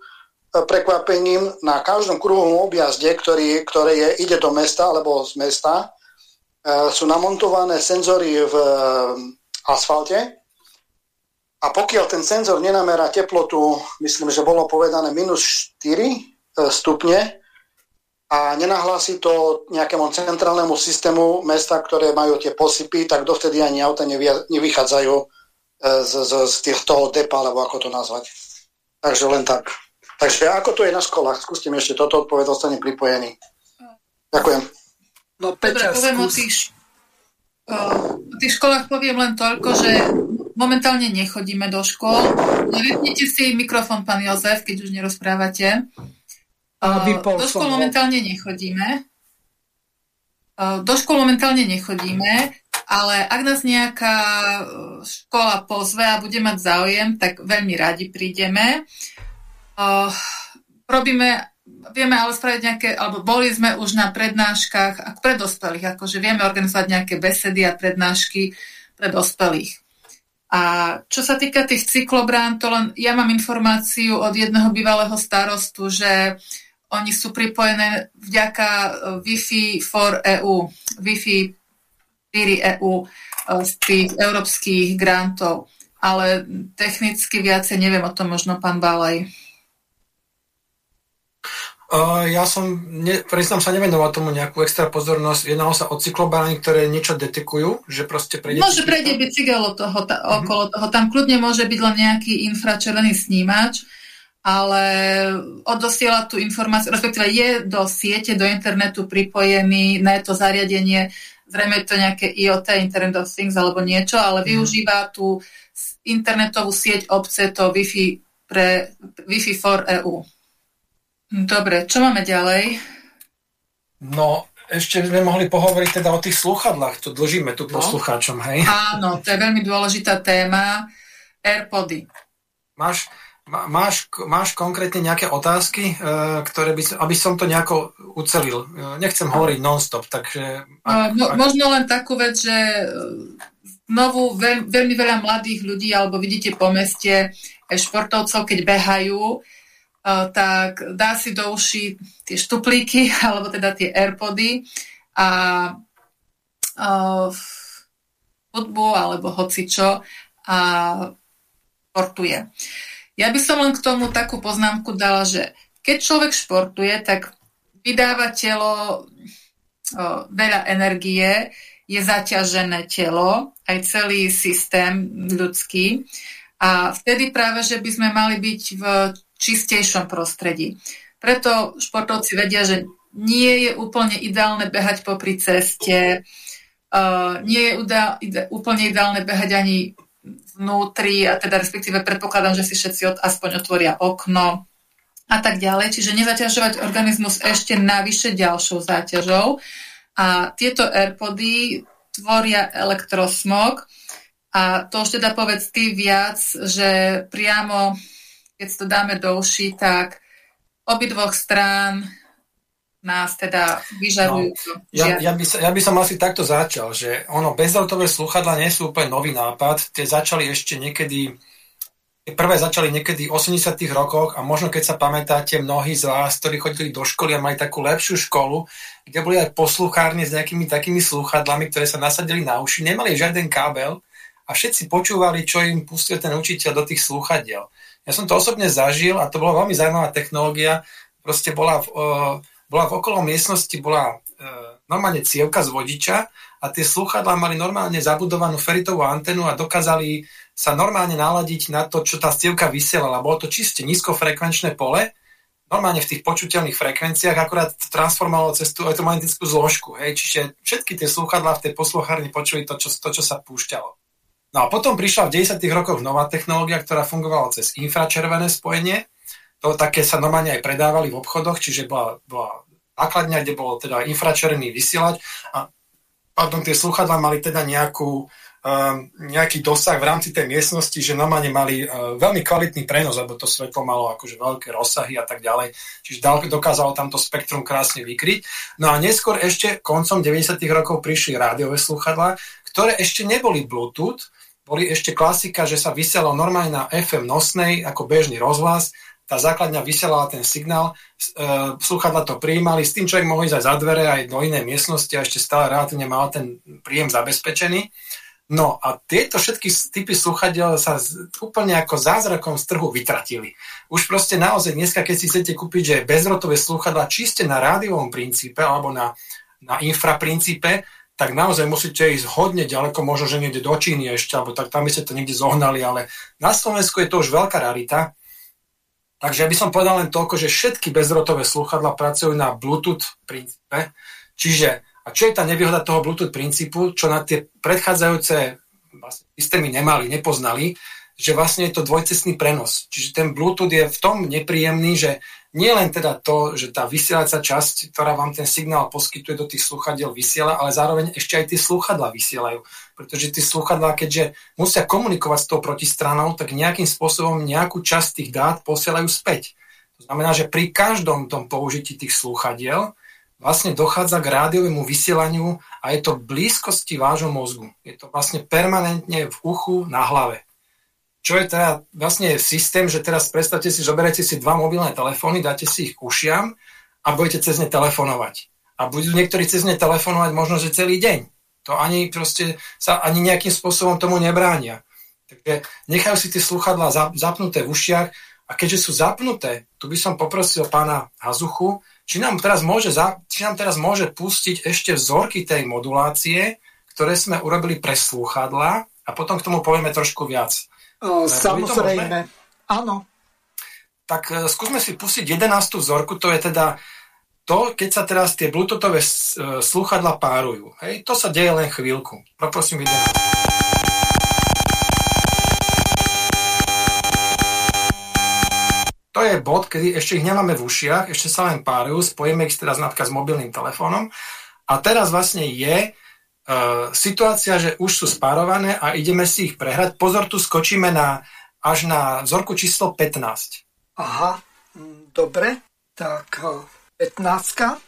prekvapením, na každom kruhovom objazde, ktorý, ktoré je, ide do mesta alebo z mesta, e, sú namontované senzory v e, asfalte, a pokiaľ ten senzor nenamerá teplotu, myslím, že bolo povedané minus 4 e, stupne a nenahlási to nejakému centrálnemu systému mesta, ktoré majú tie posypy, tak dovtedy ani auta nevychádzajú e, z, z, z týchto depa, alebo ako to nazvať. Takže len tak. Takže ako to je na školách? Skúste mi ešte toto odpovedať, ostane pripojený. Ďakujem. No, Peťa, Dobre, poviem o tých, o tých školách poviem len toľko, že momentálne nechodíme do škôl. Vypnite si mikrofón, pán Jozef, keď už nerozprávate. Do škôl momentálne nechodíme. Do škôl momentálne nechodíme, ale ak nás nejaká e, škola pozve a bude mať záujem, tak veľmi radi prídeme. Robíme, vieme ale spraviť nejaké, alebo boli sme už na prednáškach pre dospelých, akože vieme organizovať nejaké besedy a prednášky pre dospelých. A čo sa týka tých cyklobrán, to len ja mám informáciu od jedného bývalého starostu, že oni sú pripojené vďaka e, Wi-Fi for EU, Wi-Fi 4 EU z tých európskych grantov. Ale technicky viacej neviem o tom, možno pán Balaj. Uh, ja som, ne, priznám sa, nevenoval tomu nejakú extra pozornosť. Jednalo sa o cyklobány, ktoré niečo detekujú, že proste prejde... Môže prejde bicykel toho, ta, uh-huh. okolo toho. Tam kľudne môže byť len nejaký infračervený snímač, ale odosiela tú informáciu, respektíve je do siete, do internetu pripojený na to zariadenie, zrejme je to nejaké IoT, Internet of Things alebo niečo, ale uh-huh. využíva tú internetovú sieť obce, to Wi-Fi pre Wi-Fi for EU. Dobre, čo máme ďalej? No, ešte sme mohli pohovoriť teda o tých sluchadlách, to dlžíme tu no. poslucháčom, hej? Áno, to je veľmi dôležitá téma. Airpody. Máš, máš, máš konkrétne nejaké otázky, e, ktoré by, aby som to nejako ucelil? E, nechcem hovoriť non-stop, takže... Ak, no, ak... Možno len takú vec, že znovu veľ, veľmi veľa mladých ľudí, alebo vidíte po meste športovcov, keď behajú, tak dá si do uší tie štuplíky, alebo teda tie Airpody a hudbu alebo hocičo a športuje. Ja by som len k tomu takú poznámku dala, že keď človek športuje, tak vydáva telo veľa energie, je zaťažené telo, aj celý systém ľudský. A vtedy práve, že by sme mali byť v čistejšom prostredí. Preto športovci vedia, že nie je úplne ideálne behať popri ceste, uh, nie je úplne ideálne behať ani vnútri, a teda respektíve predpokladám, že si všetci od, aspoň otvoria okno a tak ďalej. Čiže nezaťažovať organizmus ešte navyše ďalšou záťažou. A tieto AirPody tvoria elektrosmog a to už teda povedz ty viac, že priamo keď to dáme do uší, tak obidvoch strán nás teda vyžadujú. No, ja, ja, by sa, ja by som asi takto začal, že ono, bezdrotové sluchadla nie sú úplne nový nápad, tie začali ešte niekedy prvé začali niekedy v 80 rokoch a možno keď sa pamätáte, mnohí z vás, ktorí chodili do školy a mali takú lepšiu školu, kde boli aj posluchárne s nejakými takými sluchadlami, ktoré sa nasadili na uši, nemali žiaden kábel a všetci počúvali, čo im pustil ten učiteľ do tých sluchadiel. Ja som to osobne zažil a to bola veľmi zaujímavá technológia. Proste bola v, bola v okolo miestnosti, bola e, normálne cievka z vodiča a tie slúchadlá mali normálne zabudovanú feritovú antenu a dokázali sa normálne naladiť na to, čo tá cievka vysielala. Bolo to čiste nízkofrekvenčné pole, normálne v tých počuteľných frekvenciách, akurát transformovalo cez tú elektromagnetickú zložku. Hej. Čiže všetky tie slúchadlá v tej posluchárni počuli to čo, to, čo sa púšťalo. No a potom prišla v 90. rokoch nová technológia, ktorá fungovala cez infračervené spojenie. to také sa normálne aj predávali v obchodoch, čiže bola, bola základňa, kde bol teda infračervený vysielač a pardon, tie sluchadla mali teda nejakú, um, nejaký dosah v rámci tej miestnosti, že normálne mali uh, veľmi kvalitný prenos, lebo to svetlo malo akože veľké rozsahy a tak ďalej. Čiže dokázalo tam to spektrum krásne vykryť. No a neskôr ešte koncom 90. rokov prišli rádiové sluchadla, ktoré ešte neboli Bluetooth, boli ešte klasika, že sa vysielalo normálne na FM nosnej ako bežný rozhlas, tá základňa vysielala ten signál, e, sluchadla to prijímali, s tým človek mohol ísť aj za dvere, aj do inej miestnosti a ešte stále relatívne mal ten príjem zabezpečený. No a tieto všetky typy sluchadiel sa úplne ako zázrakom z trhu vytratili. Už proste naozaj dneska, keď si chcete kúpiť, že bezrotové sluchadla čiste na rádiovom princípe alebo na, na infraprincípe, tak naozaj musíte ísť hodne ďaleko, možno, že niekde do Číny ešte, alebo tak tam by ste to niekde zohnali, ale na Slovensku je to už veľká rarita Takže ja by som povedal len toľko, že všetky bezrotové slúchadla pracujú na Bluetooth princípe. Čiže, a čo je tá nevýhoda toho Bluetooth princípu, čo na tie predchádzajúce vlastne, systémy nemali, nepoznali, že vlastne je to dvojcestný prenos. Čiže ten Bluetooth je v tom nepríjemný, že nie len teda to, že tá vysielacia časť, ktorá vám ten signál poskytuje do tých sluchadiel, vysiela, ale zároveň ešte aj tie sluchadla vysielajú. Pretože tie sluchadlá, keďže musia komunikovať s tou protistranou, tak nejakým spôsobom nejakú časť tých dát posielajú späť. To znamená, že pri každom tom použití tých sluchadiel vlastne dochádza k rádiovému vysielaniu a je to blízkosti vášho mozgu. Je to vlastne permanentne v uchu na hlave čo je teda vlastne systém, že teraz predstavte si, zoberete si dva mobilné telefóny, dáte si ich ušiam a budete cez ne telefonovať. A budú niektorí cez ne telefonovať možno, že celý deň. To ani proste sa ani nejakým spôsobom tomu nebránia. Takže nechajú si tie sluchadlá zapnuté v ušiach a keďže sú zapnuté, tu by som poprosil pána Hazuchu, či nám teraz môže, či nám teraz môže pustiť ešte vzorky tej modulácie, ktoré sme urobili pre slúchadla a potom k tomu povieme trošku viac. Samozrejme, áno. Tak e, skúsme si pustiť 11. vzorku, to je teda to, keď sa teraz tie bluetoothové e, slúchadla párujú. Hej, to sa deje len chvíľku. Poprosím 11. To je bod, kedy ešte ich nemáme v ušiach, ešte sa len párujú, spojíme ich teraz napríklad s mobilným telefónom. A teraz vlastne je situácia, že už sú spárované a ideme si ich prehrať. Pozor, tu skočíme na, až na vzorku číslo 15. Aha, mm, dobre. Tak 15.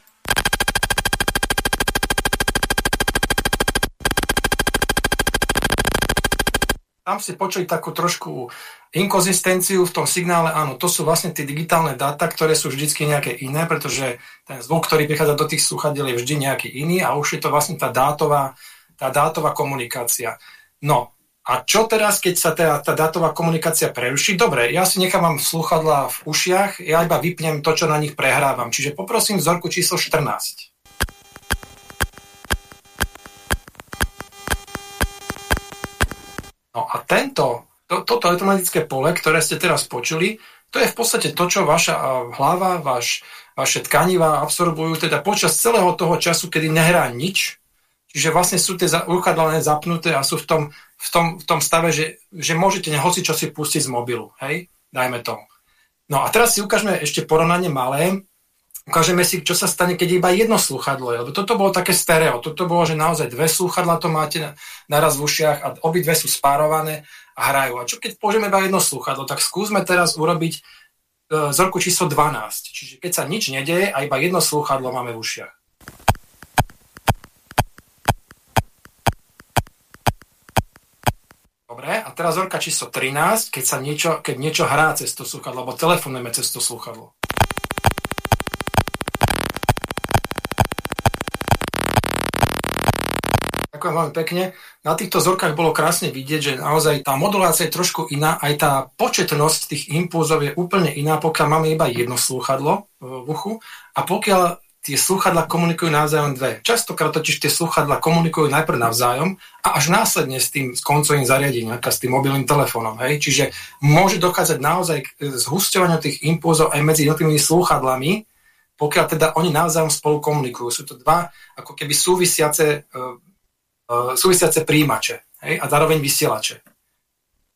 Tam si počuli takú trošku inkonzistenciu v tom signále, áno, to sú vlastne tie digitálne dáta, ktoré sú vždy nejaké iné, pretože ten zvuk, ktorý prichádza do tých sluchadiel je vždy nejaký iný a už je to vlastne tá dátová, tá dátová komunikácia. No, a čo teraz, keď sa teda tá dátová komunikácia preruší? Dobre, ja si nechávam sluchadla v ušiach, ja iba vypnem to, čo na nich prehrávam. Čiže poprosím vzorku číslo 14. No a tento, to, toto automatické pole, ktoré ste teraz počuli, to je v podstate to, čo vaša hlava, vaš, vaše tkaniva absorbujú teda počas celého toho času, kedy nehrá nič. Čiže vlastne sú tie rukadla zapnuté a sú v tom, v tom, v tom stave, že, že môžete nehoci čo si pustiť z mobilu. Hej? Dajme to. No a teraz si ukážeme ešte porovnanie malé ukážeme si, čo sa stane, keď je iba jedno slúchadlo. Lebo toto bolo také stereo. Toto bolo, že naozaj dve slúchadla to máte naraz v ušiach a obidve sú spárované a hrajú. A čo keď použijeme iba jedno slúchadlo, tak skúsme teraz urobiť e, zorku číslo 12. Čiže keď sa nič nedeje a iba jedno slúchadlo máme v ušiach. Dobre, a teraz zorka číslo 13, keď sa niečo, keď niečo hrá cez to slúchadlo, alebo telefonujeme cez to slúchadlo. Ďakujem veľmi pekne. Na týchto zorkách bolo krásne vidieť, že naozaj tá modulácia je trošku iná, aj tá početnosť tých impulzov je úplne iná, pokiaľ máme iba jedno slúchadlo v uchu a pokiaľ tie slúchadla komunikujú navzájom dve. Častokrát totiž tie slúchadla komunikujú najprv navzájom a až následne s tým s koncovým zariadením, s tým mobilným telefónom. Hej? Čiže môže dochádzať naozaj k zhusťovaniu tých impulzov aj medzi jednotlivými slúchadlami, pokiaľ teda oni navzájom spolu komunikujú. Sú to dva ako keby súvisiace e, E, súvisiace príjimače hej, a zároveň vysielače.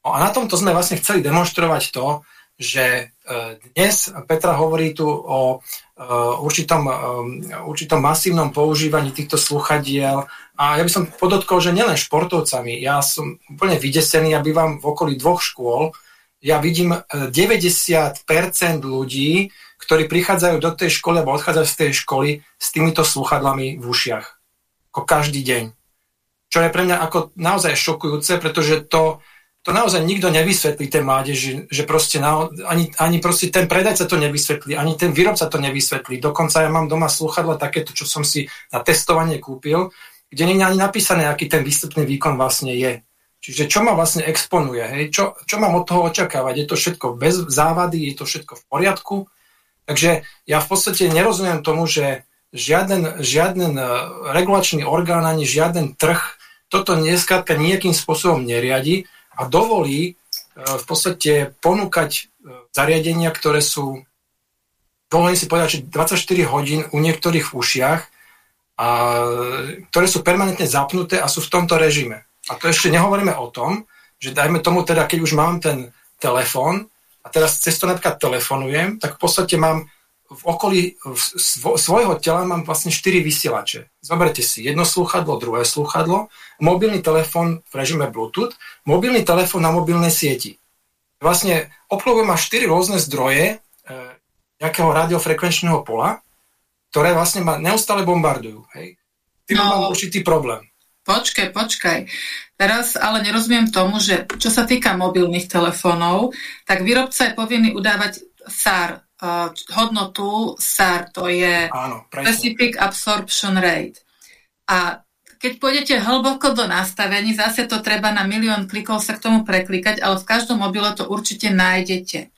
No a na tomto sme vlastne chceli demonstrovať to, že dnes Petra hovorí tu o určitom, určitom masívnom používaní týchto sluchadiel a ja by som podotkol, že nielen športovcami, ja som úplne vydesený, aby vám v okolí dvoch škôl, ja vidím 90% ľudí, ktorí prichádzajú do tej školy alebo odchádzajú z tej školy s týmito sluchadlami v ušiach. Ako každý deň. Čo je pre mňa ako naozaj šokujúce, pretože to, to naozaj nikto nevysvetlí tej mládeži, že proste na, ani, ani proste ten predajca to nevysvetlí, ani ten výrobca to nevysvetlí. Dokonca ja mám doma sluchadla takéto, čo som si na testovanie kúpil, kde nie je ani napísané, aký ten výstupný výkon vlastne je. Čiže čo ma vlastne exponuje, hej? Čo, čo mám od toho očakávať? Je to všetko bez závady, je to všetko v poriadku? Takže ja v podstate nerozumiem tomu, že žiaden, žiaden e, regulačný orgán ani žiaden trh toto neskrátka nejakým spôsobom neriadi a dovolí e, v podstate ponúkať e, zariadenia, ktoré sú, dovolím si povedať, že 24 hodín u niektorých ušiach, a, ktoré sú permanentne zapnuté a sú v tomto režime. A to ešte nehovoríme o tom, že dajme tomu teda, keď už mám ten telefón, a teraz cez to napríklad telefonujem, tak v podstate mám v okolí svo, svojho tela mám vlastne 4 vysielače. Zoberte si jedno slúchadlo, druhé slúchadlo, mobilný telefón v režime Bluetooth, mobilný telefón na mobilnej sieti. Vlastne obklopujem ma 4 rôzne zdroje e, nejakého radiofrekvenčného pola, ktoré vlastne ma neustále bombardujú. Hej. Tým no, mám určitý problém. Počkaj, počkaj. Teraz ale nerozumiem tomu, že čo sa týka mobilných telefónov, tak výrobca je povinný udávať SAR, hodnotu SAR, to je Áno, Specific Absorption Rate. A keď pôjdete hlboko do nastavení, zase to treba na milión klikov sa k tomu preklikať, ale v každom mobile to určite nájdete.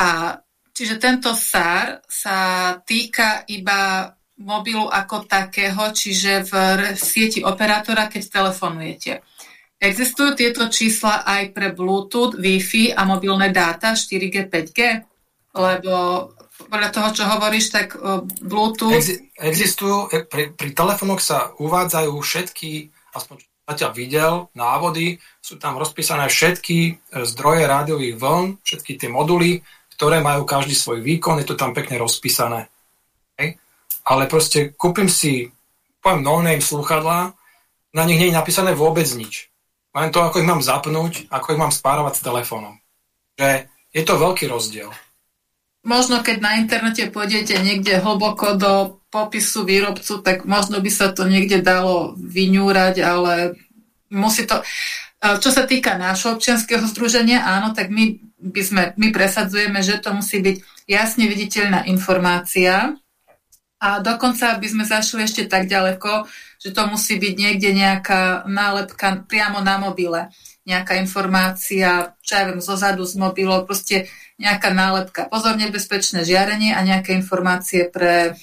A čiže tento SAR sa týka iba mobilu ako takého, čiže v sieti operátora, keď telefonujete. Existujú tieto čísla aj pre Bluetooth, Wi-Fi a mobilné dáta 4G, 5G? Lebo podľa toho, čo hovoríš, tak Bluetooth... existujú, e, pri, pri telefónoch sa uvádzajú všetky, aspoň zatiaľ videl, návody, sú tam rozpísané všetky e, zdroje rádiových vln, všetky tie moduly, ktoré majú každý svoj výkon, je to tam pekne rozpísané ale proste kúpim si, poviem no-name slúchadla, na nich nie je napísané vôbec nič. Len to, ako ich mám zapnúť, ako ich mám spárovať s telefónom. Že je to veľký rozdiel. Možno keď na internete pôjdete niekde hlboko do popisu výrobcu, tak možno by sa to niekde dalo vyňúrať, ale musí to... Čo sa týka nášho občianského združenia, áno, tak my, by sme, my presadzujeme, že to musí byť jasne viditeľná informácia, a dokonca by sme zašli ešte tak ďaleko, že to musí byť niekde nejaká nálepka priamo na mobile. Nejaká informácia, čo ja viem, zozadu z mobilov, proste nejaká nálepka. Pozor, nebezpečné žiarenie a nejaké informácie pre,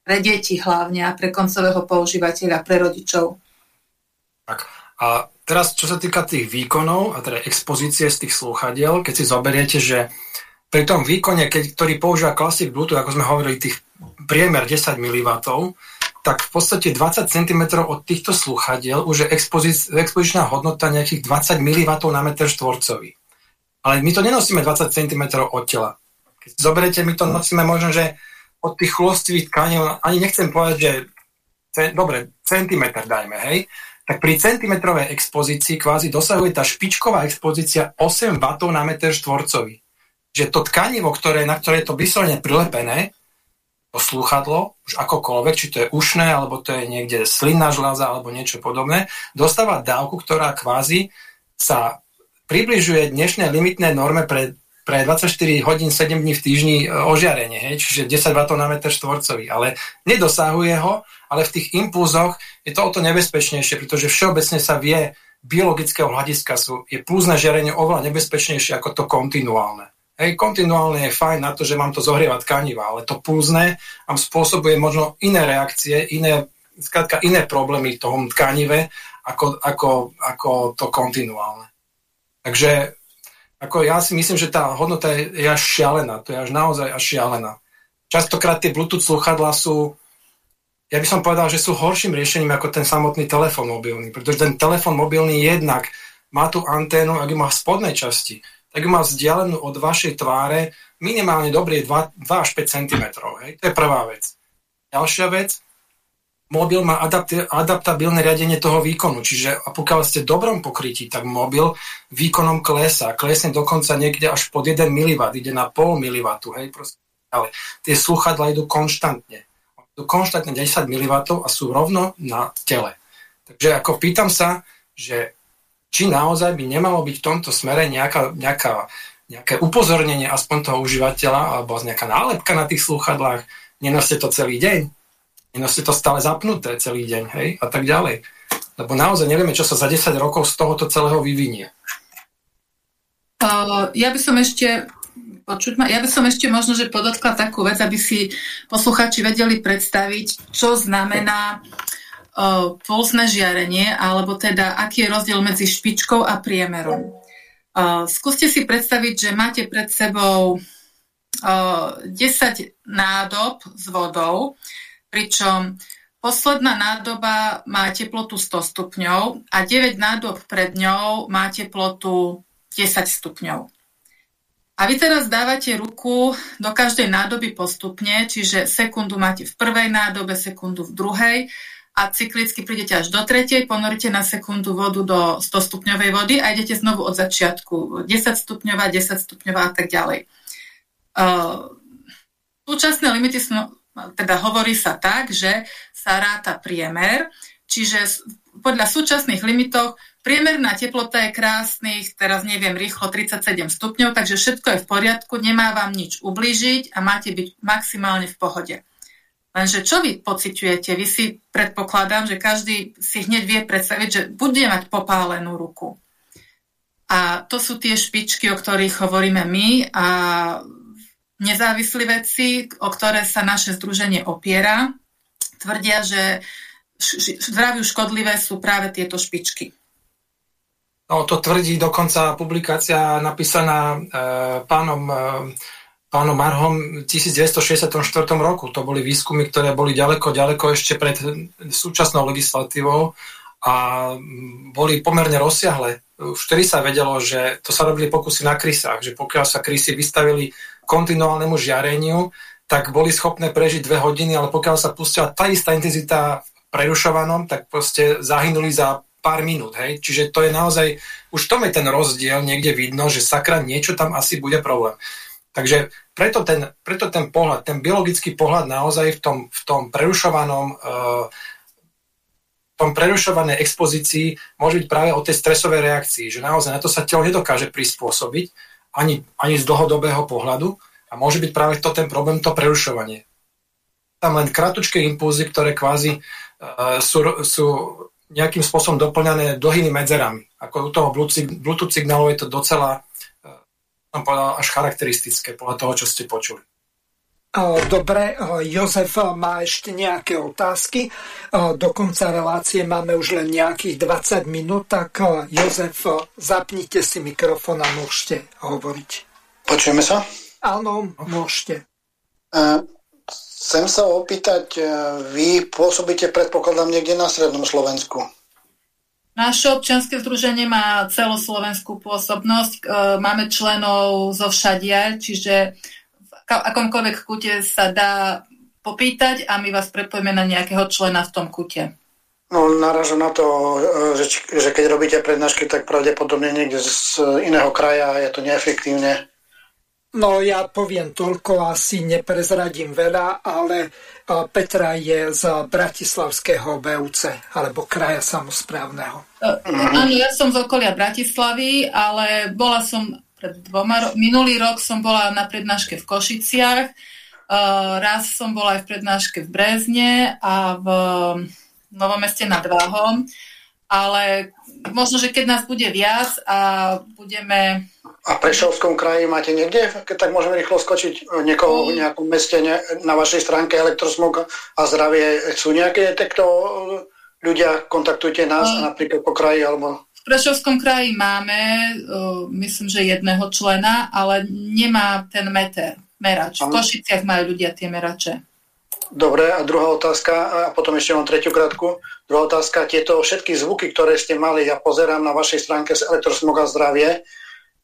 pre deti hlavne a pre koncového používateľa, pre rodičov. Tak. A teraz, čo sa týka tých výkonov a teda expozície z tých slúchadiel, keď si zoberiete, že pri tom výkone, keď, ktorý používa Classic Bluetooth, ako sme hovorili, tých priemer 10 mW, tak v podstate 20 cm od týchto sluchadiel už je expozičná hodnota nejakých 20 mW na meter štvorcový. Ale my to nenosíme 20 cm od tela. Keď zoberete, my to nosíme možno, že od tých chlostivých tkaní, ani nechcem povedať, že dobre, centimetr dajme, hej, tak pri centimetrovej expozícii kvázi dosahuje tá špičková expozícia 8 W na meter štvorcový. Že to tkanivo, ktoré, na ktoré je to vyslovene prilepené, to slúchadlo, už akokoľvek, či to je ušné, alebo to je niekde slinná žľaza, alebo niečo podobné, dostáva dávku, ktorá kvázi sa približuje dnešnej limitnej norme pre, pre 24 hodín 7 dní v týždni e, ožiarenie, hej, čiže 10 W na meter štvorcový, ale nedosahuje ho, ale v tých impulzoch je to o to nebezpečnejšie, pretože všeobecne sa vie biologického hľadiska sú, je pulzné žiarenie oveľa nebezpečnejšie ako to kontinuálne. Hej, kontinuálne je fajn na to, že mám to zohrievať tkaniva, ale to púzne vám spôsobuje možno iné reakcie, iné, skrátka iné problémy v tom tkanive, ako, ako, ako to kontinuálne. Takže ako ja si myslím, že tá hodnota je, až šialená, to je až naozaj až šialená. Častokrát tie Bluetooth sluchadlá sú, ja by som povedal, že sú horším riešením ako ten samotný telefón mobilný, pretože ten telefón mobilný jednak má tú anténu, ak má v spodnej časti, tak ju má vzdialenú od vašej tváre minimálne dobrý 2, 2 až 5 cm. Hej? To je prvá vec. Ďalšia vec, mobil má adapti- adaptabilné riadenie toho výkonu, čiže pokiaľ ste v dobrom pokrytí, tak mobil výkonom klesá. Klesne dokonca niekde až pod 1 mW, ide na pol mW, hej, proste. Ale tie sluchadla idú konštantne. Idú konštantne 10 mW a sú rovno na tele. Takže ako pýtam sa, že či naozaj by nemalo byť v tomto smere nejaká, nejaká, nejaké upozornenie aspoň toho užívateľa alebo nejaká nálepka na tých slúchadlách, nenoste to celý deň, nenoste to stále zapnuté celý deň, hej, a tak ďalej. Lebo naozaj nevieme, čo sa za 10 rokov z tohoto celého vyvinie. Uh, ja by som ešte počuť ma, ja by som ešte možno, že podotkla takú vec, aby si posluchači vedeli predstaviť, čo znamená pulsné žiarenie, alebo teda aký je rozdiel medzi špičkou a priemerom. Skúste si predstaviť, že máte pred sebou 10 nádob s vodou, pričom posledná nádoba má teplotu 100 stupňov a 9 nádob pred ňou má teplotu 10 stupňov. A vy teraz dávate ruku do každej nádoby postupne, čiže sekundu máte v prvej nádobe, sekundu v druhej a cyklicky prídete až do tretej, ponoríte na sekundu vodu do 100 stupňovej vody a idete znovu od začiatku 10 stupňová, 10 stupňová a tak ďalej. Uh, súčasné limity sú, teda hovorí sa tak, že sa ráta priemer, čiže podľa súčasných limitov priemerná teplota je krásnych, teraz neviem, rýchlo 37 stupňov, takže všetko je v poriadku, nemá vám nič ublížiť a máte byť maximálne v pohode. Lenže čo vy pociťujete? Vy si predpokladám, že každý si hneď vie predstaviť, že bude mať popálenú ruku. A to sú tie špičky, o ktorých hovoríme my a nezávislí vedci, o ktoré sa naše združenie opiera, tvrdia, že zdraviu škodlivé sú práve tieto špičky. No, to tvrdí dokonca publikácia napísaná e, pánom e, pánom Marhom v 1964 roku. To boli výskumy, ktoré boli ďaleko, ďaleko ešte pred súčasnou legislatívou a boli pomerne rozsiahle. Už vtedy sa vedelo, že to sa robili pokusy na krysách, že pokiaľ sa krysy vystavili kontinuálnemu žiareniu, tak boli schopné prežiť dve hodiny, ale pokiaľ sa pustila tá istá intenzita v prerušovanom, tak proste zahynuli za pár minút. Hej? Čiže to je naozaj, už tom je ten rozdiel, niekde vidno, že sakra niečo tam asi bude problém. Takže preto ten, preto ten pohľad, ten biologický pohľad naozaj v tom, v tom prerušovanom uh, tom prerušovanej expozícii môže byť práve o tej stresovej reakcii, že naozaj na to sa telo nedokáže prispôsobiť ani, ani z dlhodobého pohľadu a môže byť práve to ten problém, to prerušovanie. Tam len kratučké impulzy, ktoré kvázi uh, sú, sú nejakým spôsobom doplňané dlhými medzerami. Ako u toho Bluetooth signálu je to docela som povedal, až charakteristické podľa toho, čo ste počuli. Dobre, Jozef má ešte nejaké otázky. Do konca relácie máme už len nejakých 20 minút, tak Jozef, zapnite si mikrofón a môžete hovoriť. Počujeme sa? Áno, môžete. Chcem sa opýtať, vy pôsobíte, predpokladám, niekde na Strednom Slovensku. Naše občianske združenie má celoslovenskú pôsobnosť. E, máme členov zo všadia, čiže akomkoľvek kute sa dá popýtať a my vás prepojíme na nejakého člena v tom kute. No, naražam na to, e, že, že keď robíte prednášky, tak pravdepodobne niekde z iného kraja je to neefektívne. No ja poviem toľko, asi neprezradím veľa, ale Petra je z Bratislavského VUC, alebo kraja samozprávneho. Uh, áno, ja som z okolia Bratislavy, ale bola som pred dvoma ro- minulý rok som bola na prednáške v Košiciach, uh, raz som bola aj v prednáške v Brezne a v Novom meste nad Váhom, ale možno, že keď nás bude viac a budeme a v Prešovskom kraji máte niekde? Keď tak môžeme rýchlo skočiť e, niekoho v nejakom meste ne, na vašej stránke elektrosmog a zdravie. Sú nejaké takto e, ľudia? Kontaktujte nás no. napríklad po kraji alebo... V Prešovskom kraji máme, uh, myslím, že jedného člena, ale nemá ten meter, merač. V Košiciach majú ľudia tie merače. Dobre, a druhá otázka, a potom ešte mám tretiu krátku. Druhá otázka, tieto všetky zvuky, ktoré ste mali, ja pozerám na vašej stránke z elektrosmog a zdravie,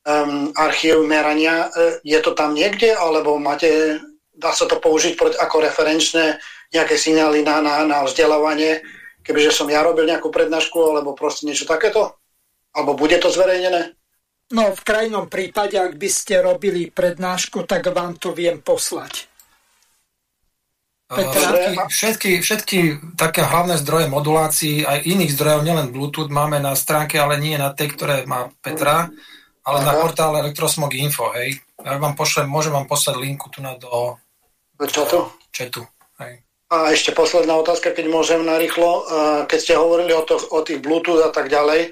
um, archív merania. Je to tam niekde, alebo máte, dá sa to použiť ako referenčné nejaké signály na, na, na vzdelávanie, kebyže som ja robil nejakú prednášku, alebo proste niečo takéto? Alebo bude to zverejnené? No, v krajnom prípade, ak by ste robili prednášku, tak vám to viem poslať. Všetky, všetky, všetky také hlavné zdroje modulácií, aj iných zdrojov, nielen Bluetooth, máme na stránke, ale nie na tej, ktoré má Petra, ale Aha. na portále Elektrosmog Info, hej. Ja vám pošlem, môžem vám poslať linku tu na do... Do čatu? Četu, hej. A ešte posledná otázka, keď môžem narýchlo. Keď ste hovorili o, to, o tých Bluetooth a tak ďalej,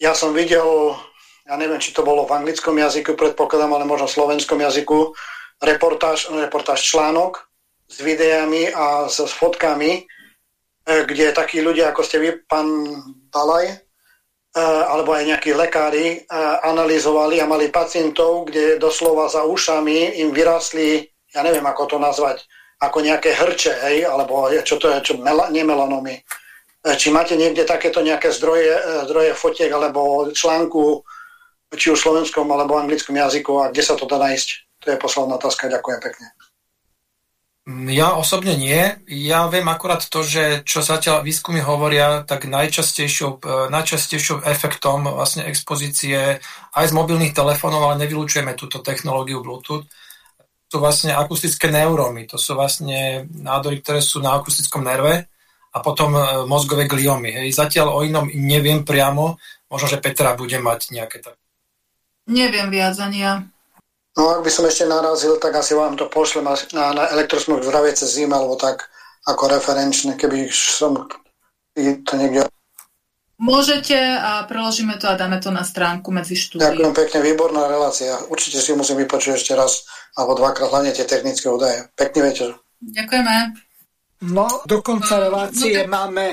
ja som videl, ja neviem, či to bolo v anglickom jazyku, predpokladám, ale možno v slovenskom jazyku, reportáž, reportáž článok, s videami a s, s fotkami, e, kde takí ľudia, ako ste vy, pán Balaj, e, alebo aj nejakí lekári e, analyzovali a mali pacientov, kde doslova za ušami im vyrastli, ja neviem, ako to nazvať, ako nejaké hrče, hej, alebo čo to je, čo, mela, nemelanomy. Či máte niekde takéto nejaké zdroje, zdroje fotiek alebo článku, či už v slovenskom alebo anglickom jazyku a kde sa to dá nájsť? To je posledná otázka. Ďakujem pekne. Ja osobne nie. Ja viem akurát to, že čo zatiaľ výskumy hovoria, tak najčastejšou, e, najčastejšou efektom vlastne expozície aj z mobilných telefónov, ale nevylučujeme túto technológiu Bluetooth, sú vlastne akustické neurómy. To sú vlastne nádory, ktoré sú na akustickom nerve a potom e, mozgové gliomy. Hej. Zatiaľ o inom neviem priamo, možno, že Petra bude mať nejaké tak. Neviem viac ani ja. No ak by som ešte narazil, tak asi vám to pošlem na, na elektrosmog zdravie cez Zim, alebo tak ako referenčné, keby som to niekde... Môžete a preložíme to a dáme to na stránku medzi štúdií. Ďakujem pekne, výborná relácia. Určite si musím vypočuť ešte raz alebo dvakrát, hlavne tie technické údaje. Pekný večer. Ďakujeme. No, do konca no, relácie no, tak... máme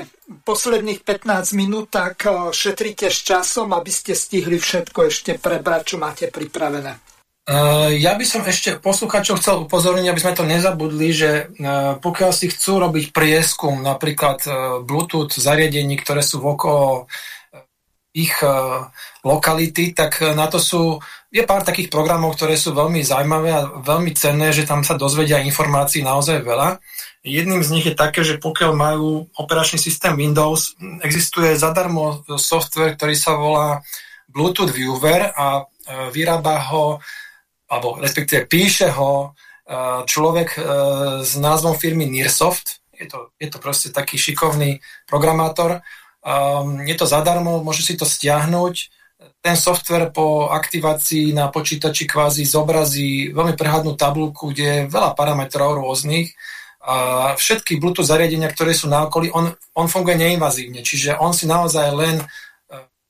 posledných 15 minút, tak eh, šetrite s časom, aby ste stihli všetko ešte prebrať, čo máte pripravené. Uh, ja by som ešte posluchačov chcel upozorniť, aby sme to nezabudli, že uh, pokiaľ si chcú robiť prieskum napríklad Bluetooth zariadení, ktoré sú okolo ich lokality, tak na to sú, je pár takých programov, ktoré sú veľmi zaujímavé a veľmi cenné, že tam sa dozvedia informácií naozaj veľa. Jedným z nich je také, že pokiaľ majú operačný systém Windows, existuje zadarmo software, ktorý sa volá Bluetooth Viewer a vyrába ho alebo respektíve píše ho e, človek e, s názvom firmy Nearsoft. Je to, je to proste taký šikovný programátor. Um, je to zadarmo, môže si to stiahnuť. Ten software po aktivácii na počítači kvázi zobrazí veľmi prehľadnú tabulku, kde je veľa parametrov rôznych. A všetky Bluetooth zariadenia, ktoré sú na okolí, on, on funguje neinvazívne, čiže on si naozaj len e,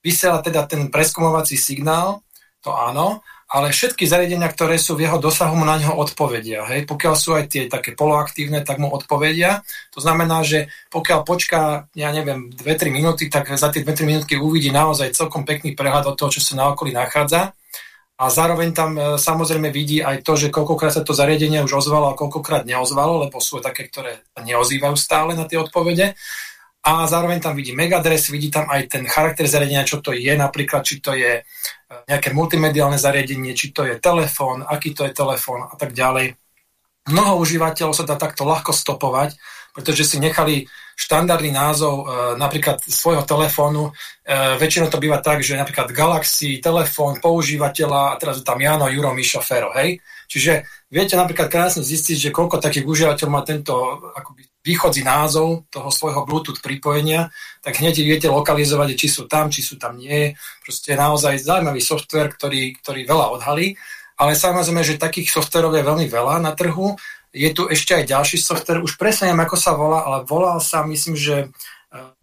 vysiela teda ten preskumovací signál, to áno, ale všetky zariadenia, ktoré sú v jeho dosahu, mu na neho odpovedia. Hej? Pokiaľ sú aj tie také poloaktívne, tak mu odpovedia. To znamená, že pokiaľ počká, ja neviem, 2-3 minúty, tak za tie 2-3 minútky uvidí naozaj celkom pekný prehľad od toho, čo sa na okolí nachádza. A zároveň tam e, samozrejme vidí aj to, že koľkokrát sa to zariadenie už ozvalo a koľkokrát neozvalo, lebo sú také, ktoré neozývajú stále na tie odpovede a zároveň tam vidí megadres, vidí tam aj ten charakter zariadenia, čo to je, napríklad či to je e, nejaké multimediálne zariadenie, či to je telefón, aký to je telefón a tak ďalej. Mnoho užívateľov sa dá takto ľahko stopovať, pretože si nechali štandardný názov e, napríklad svojho telefónu. E, väčšinou to býva tak, že napríklad Galaxy, telefón, používateľa a teraz je tam Jano, Juro, Mišo, Fero, hej? Čiže viete napríklad krásne zistiť, že koľko takých užívateľov má tento akoby východzí názov toho svojho Bluetooth pripojenia, tak hneď viete lokalizovať, či sú tam, či sú tam nie. Proste je naozaj zaujímavý software, ktorý, ktorý veľa odhalí. Ale samozrejme, že takých softverov je veľmi veľa na trhu. Je tu ešte aj ďalší software, už presne neviem, ako sa volá, ale volal sa, myslím, že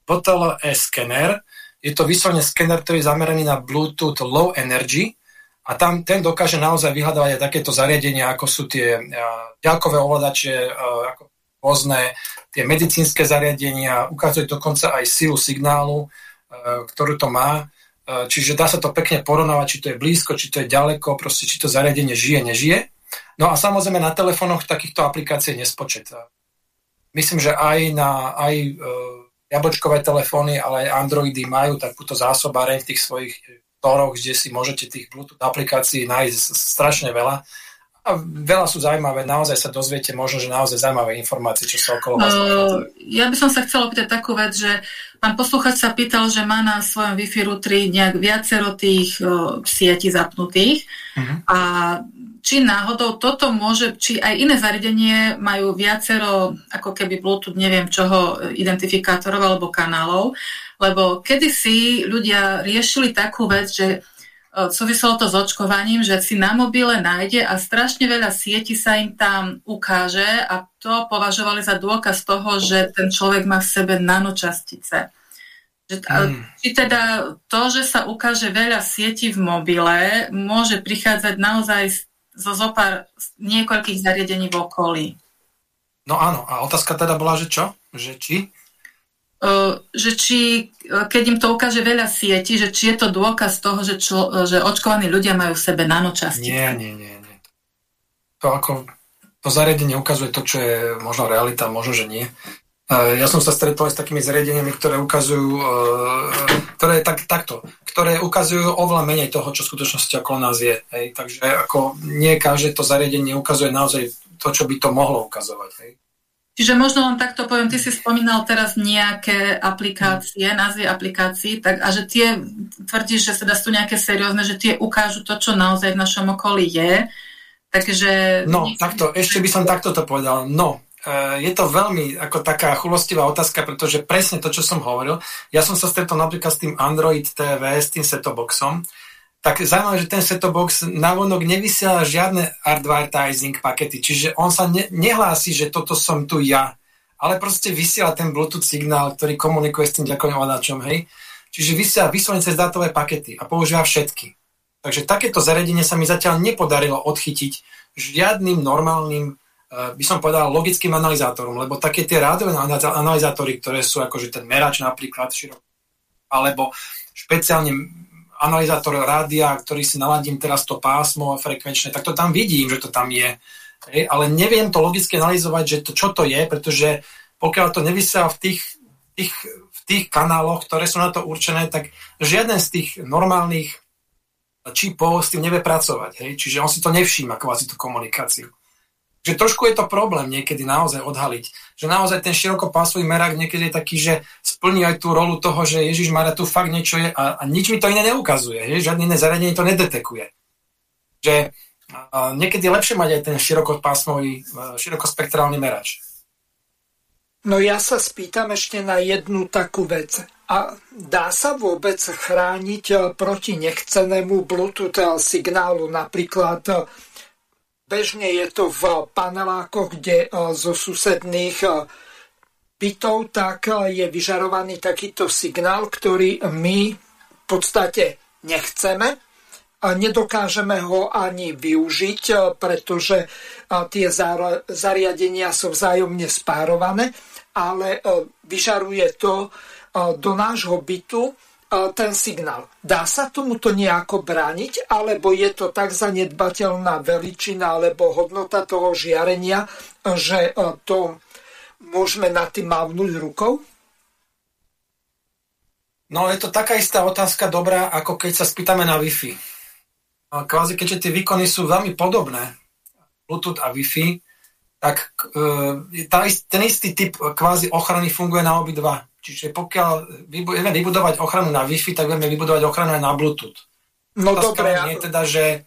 Bottle e scanner. Je to vyslovene skener, ktorý je zameraný na Bluetooth Low Energy, a tam ten dokáže naozaj vyhľadávať aj takéto zariadenia, ako sú tie ďalkové ovladače, ako rôzne tie medicínske zariadenia, ukazuje dokonca aj silu signálu, e, ktorú to má. E, čiže dá sa to pekne porovnávať, či to je blízko, či to je ďaleko, proste či to zariadenie žije, nežije. No a samozrejme na telefónoch takýchto aplikácií nespočet. Myslím, že aj na aj e, jablčkové telefóny, ale aj Androidy majú takúto zásobáreň v tých svojich storoch, kde si môžete tých Bluetooth aplikácií nájsť strašne veľa. A veľa sú zaujímavé, naozaj sa dozviete možno, že naozaj zaujímavé informácie, čo sa okolo vás uh, Ja by som sa chcela opýtať takú vec, že pán posluchač sa pýtal, že má na svojom Wi-Fi routeri nejak viacero tých uh, sietí zapnutých uh-huh. a či náhodou toto môže, či aj iné zariadenie majú viacero, ako keby Bluetooth, neviem čoho, identifikátorov alebo kanálov, lebo kedysi ľudia riešili takú vec, že e, súviselo to s očkovaním, že si na mobile nájde a strašne veľa sieti sa im tam ukáže a to považovali za dôkaz toho, že ten človek má v sebe nanočastice. Že, mm. Či teda to, že sa ukáže veľa sietí v mobile, môže prichádzať naozaj zo zopár niekoľkých zariadení v okolí. No áno, a otázka teda bola, že čo? Že či? Uh, že či, keď im to ukáže veľa sietí, že či je to dôkaz toho, že, čo, že očkovaní ľudia majú v sebe nanočastice. Nie, nie, nie, nie. To ako, to zariadenie ukazuje to, čo je možno realita, možno, že nie. Ja som sa stretol aj s takými zariadeniami, ktoré ukazujú, e, ktoré tak, takto, ktoré ukazujú oveľa menej toho, čo v skutočnosti okolo nás je. Hej. Takže ako nie každé to zariadenie ukazuje naozaj to, čo by to mohlo ukazovať. Hej. Čiže možno len takto poviem, ty si spomínal teraz nejaké aplikácie, názvy aplikácií, tak, a že tie, tvrdíš, že teda sú nejaké seriózne, že tie ukážu to, čo naozaj v našom okolí je. Takže... No, takto, ešte by som takto to povedal. No, Eh, je to veľmi ako taká chulostivá otázka, pretože presne to, čo som hovoril, ja som sa stretol napríklad s tým Android TV, s tým setoboxom, tak zaujímavé, že ten setobox navonok nevysiela žiadne advertising pakety, čiže on sa ne, nehlási, že toto som tu ja, ale proste vysiela ten Bluetooth signál, ktorý komunikuje s tým ďakovým ovládačom, hej. Čiže vysiela vyslovene cez dátové pakety a používa všetky. Takže takéto zariadenie sa mi zatiaľ nepodarilo odchytiť žiadnym normálnym by som povedal, logickým analyzátorom, lebo také tie rádové analyzátory, ktoré sú akože ten merač napríklad, širok, alebo špeciálne analyzátor rádia, ktorý si naladím teraz to pásmo frekvenčné, tak to tam vidím, že to tam je. Ale neviem to logicky analyzovať, že to, čo to je, pretože pokiaľ to nevysiela v tých, tých, v tých kanáloch, ktoré sú na to určené, tak žiaden z tých normálnych čipov s tým nevie pracovať. Hej? Čiže on si to nevšíma, kvázi tú komunikáciu že trošku je to problém niekedy naozaj odhaliť. Že naozaj ten širokopásový merák niekedy je taký, že splní aj tú rolu toho, že Ježiš Maria tu fakt niečo je a, a nič mi to iné neukazuje. Je? Žiadne iné zariadenie to nedetekuje. Že a, niekedy je lepšie mať aj ten širokopásmový, širokospektrálny merač. No ja sa spýtam ešte na jednu takú vec. A dá sa vôbec chrániť e, proti nechcenému Bluetooth signálu napríklad Bežne je to v panelákoch, kde e, zo susedných e, bytov tak e, je vyžarovaný takýto signál, ktorý my v podstate nechceme. A nedokážeme ho ani využiť, pretože tie zariadenia sú vzájomne spárované, ale vyžaruje to do nášho bytu ten signál. Dá sa tomuto nejako brániť, alebo je to tak zanedbateľná veličina alebo hodnota toho žiarenia, že to môžeme nad tým mávnuť rukou? No je to taká istá otázka dobrá, ako keď sa spýtame na Wi-Fi. Kvázi, keďže tie výkony sú veľmi podobné, Bluetooth a Wi-Fi, tak e, tá, ten istý typ kvázi ochrany funguje na obidva. Čiže pokiaľ vieme vybudovať ochranu na Wi-Fi, tak vieme vybudovať ochranu aj na Bluetooth. No dobre. Nie teda, že...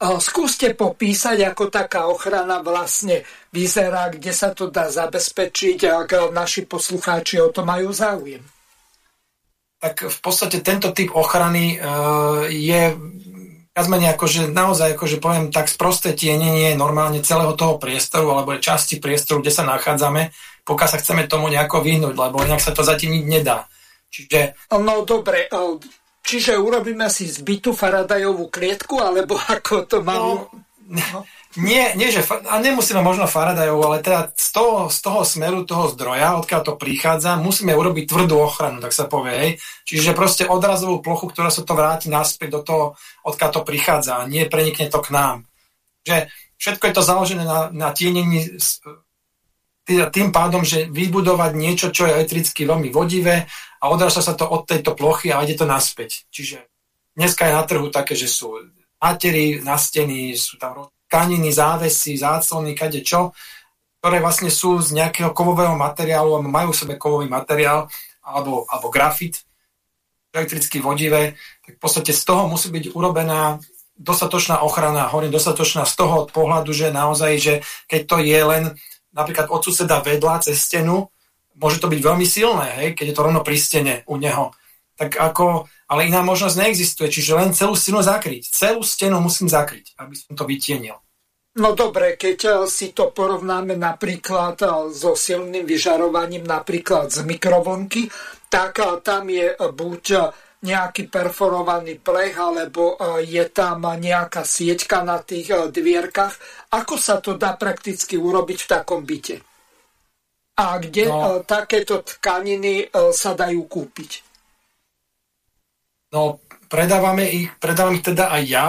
Skúste popísať, ako taká ochrana vlastne vyzerá, kde sa to dá zabezpečiť, ak naši poslucháči o to majú záujem. Tak v podstate tento typ ochrany uh, je viac menej akože naozaj akože poviem tak sprosté tienenie normálne celého toho priestoru alebo časti priestoru, kde sa nachádzame pokiaľ sa chceme tomu nejako vyhnúť, lebo inak sa to zatiaľ nič nedá. Čiže... No dobre, čiže urobíme si zbytú Faradajovú klietku, alebo ako to má... No, no. Nie, nie, že, a nemusíme možno Faradajovú, ale teda z toho, z toho smeru, toho zdroja, odkiaľ to prichádza, musíme urobiť tvrdú ochranu, tak sa povie, hej. Čiže proste odrazovú plochu, ktorá sa to vráti naspäť do toho, odkiaľ to prichádza a nie prenikne to k nám. Že všetko je to založené na, na tienení tým pádom, že vybudovať niečo, čo je elektricky veľmi vodivé a odráža sa to od tejto plochy a ide to naspäť. Čiže dneska je na trhu také, že sú matery na steny, sú tam tkaniny, závesy, záclony, kade čo, ktoré vlastne sú z nejakého kovového materiálu, majú v sebe kovový materiál alebo, alebo grafit, elektricky vodivé, tak v podstate z toho musí byť urobená dostatočná ochrana, hovorím dostatočná z toho pohľadu, že naozaj, že keď to je len napríklad od suseda vedľa cez stenu, môže to byť veľmi silné, hej, keď je to rovno pri stene u neho. Tak ako, ale iná možnosť neexistuje, čiže len celú stenu zakryť. Celú stenu musím zakryť, aby som to vytienil. No dobre, keď eh, si to porovnáme napríklad eh, so silným vyžarovaním napríklad z mikrovonky, tak eh, tam je buď nejaký perforovaný plech, alebo e, je tam nejaká sieťka na tých e, dvierkach. Ako sa to dá prakticky urobiť v takom byte? A kde no, e, takéto tkaniny sa dajú kúpiť? No, predávame ich, predávam ich teda aj ja,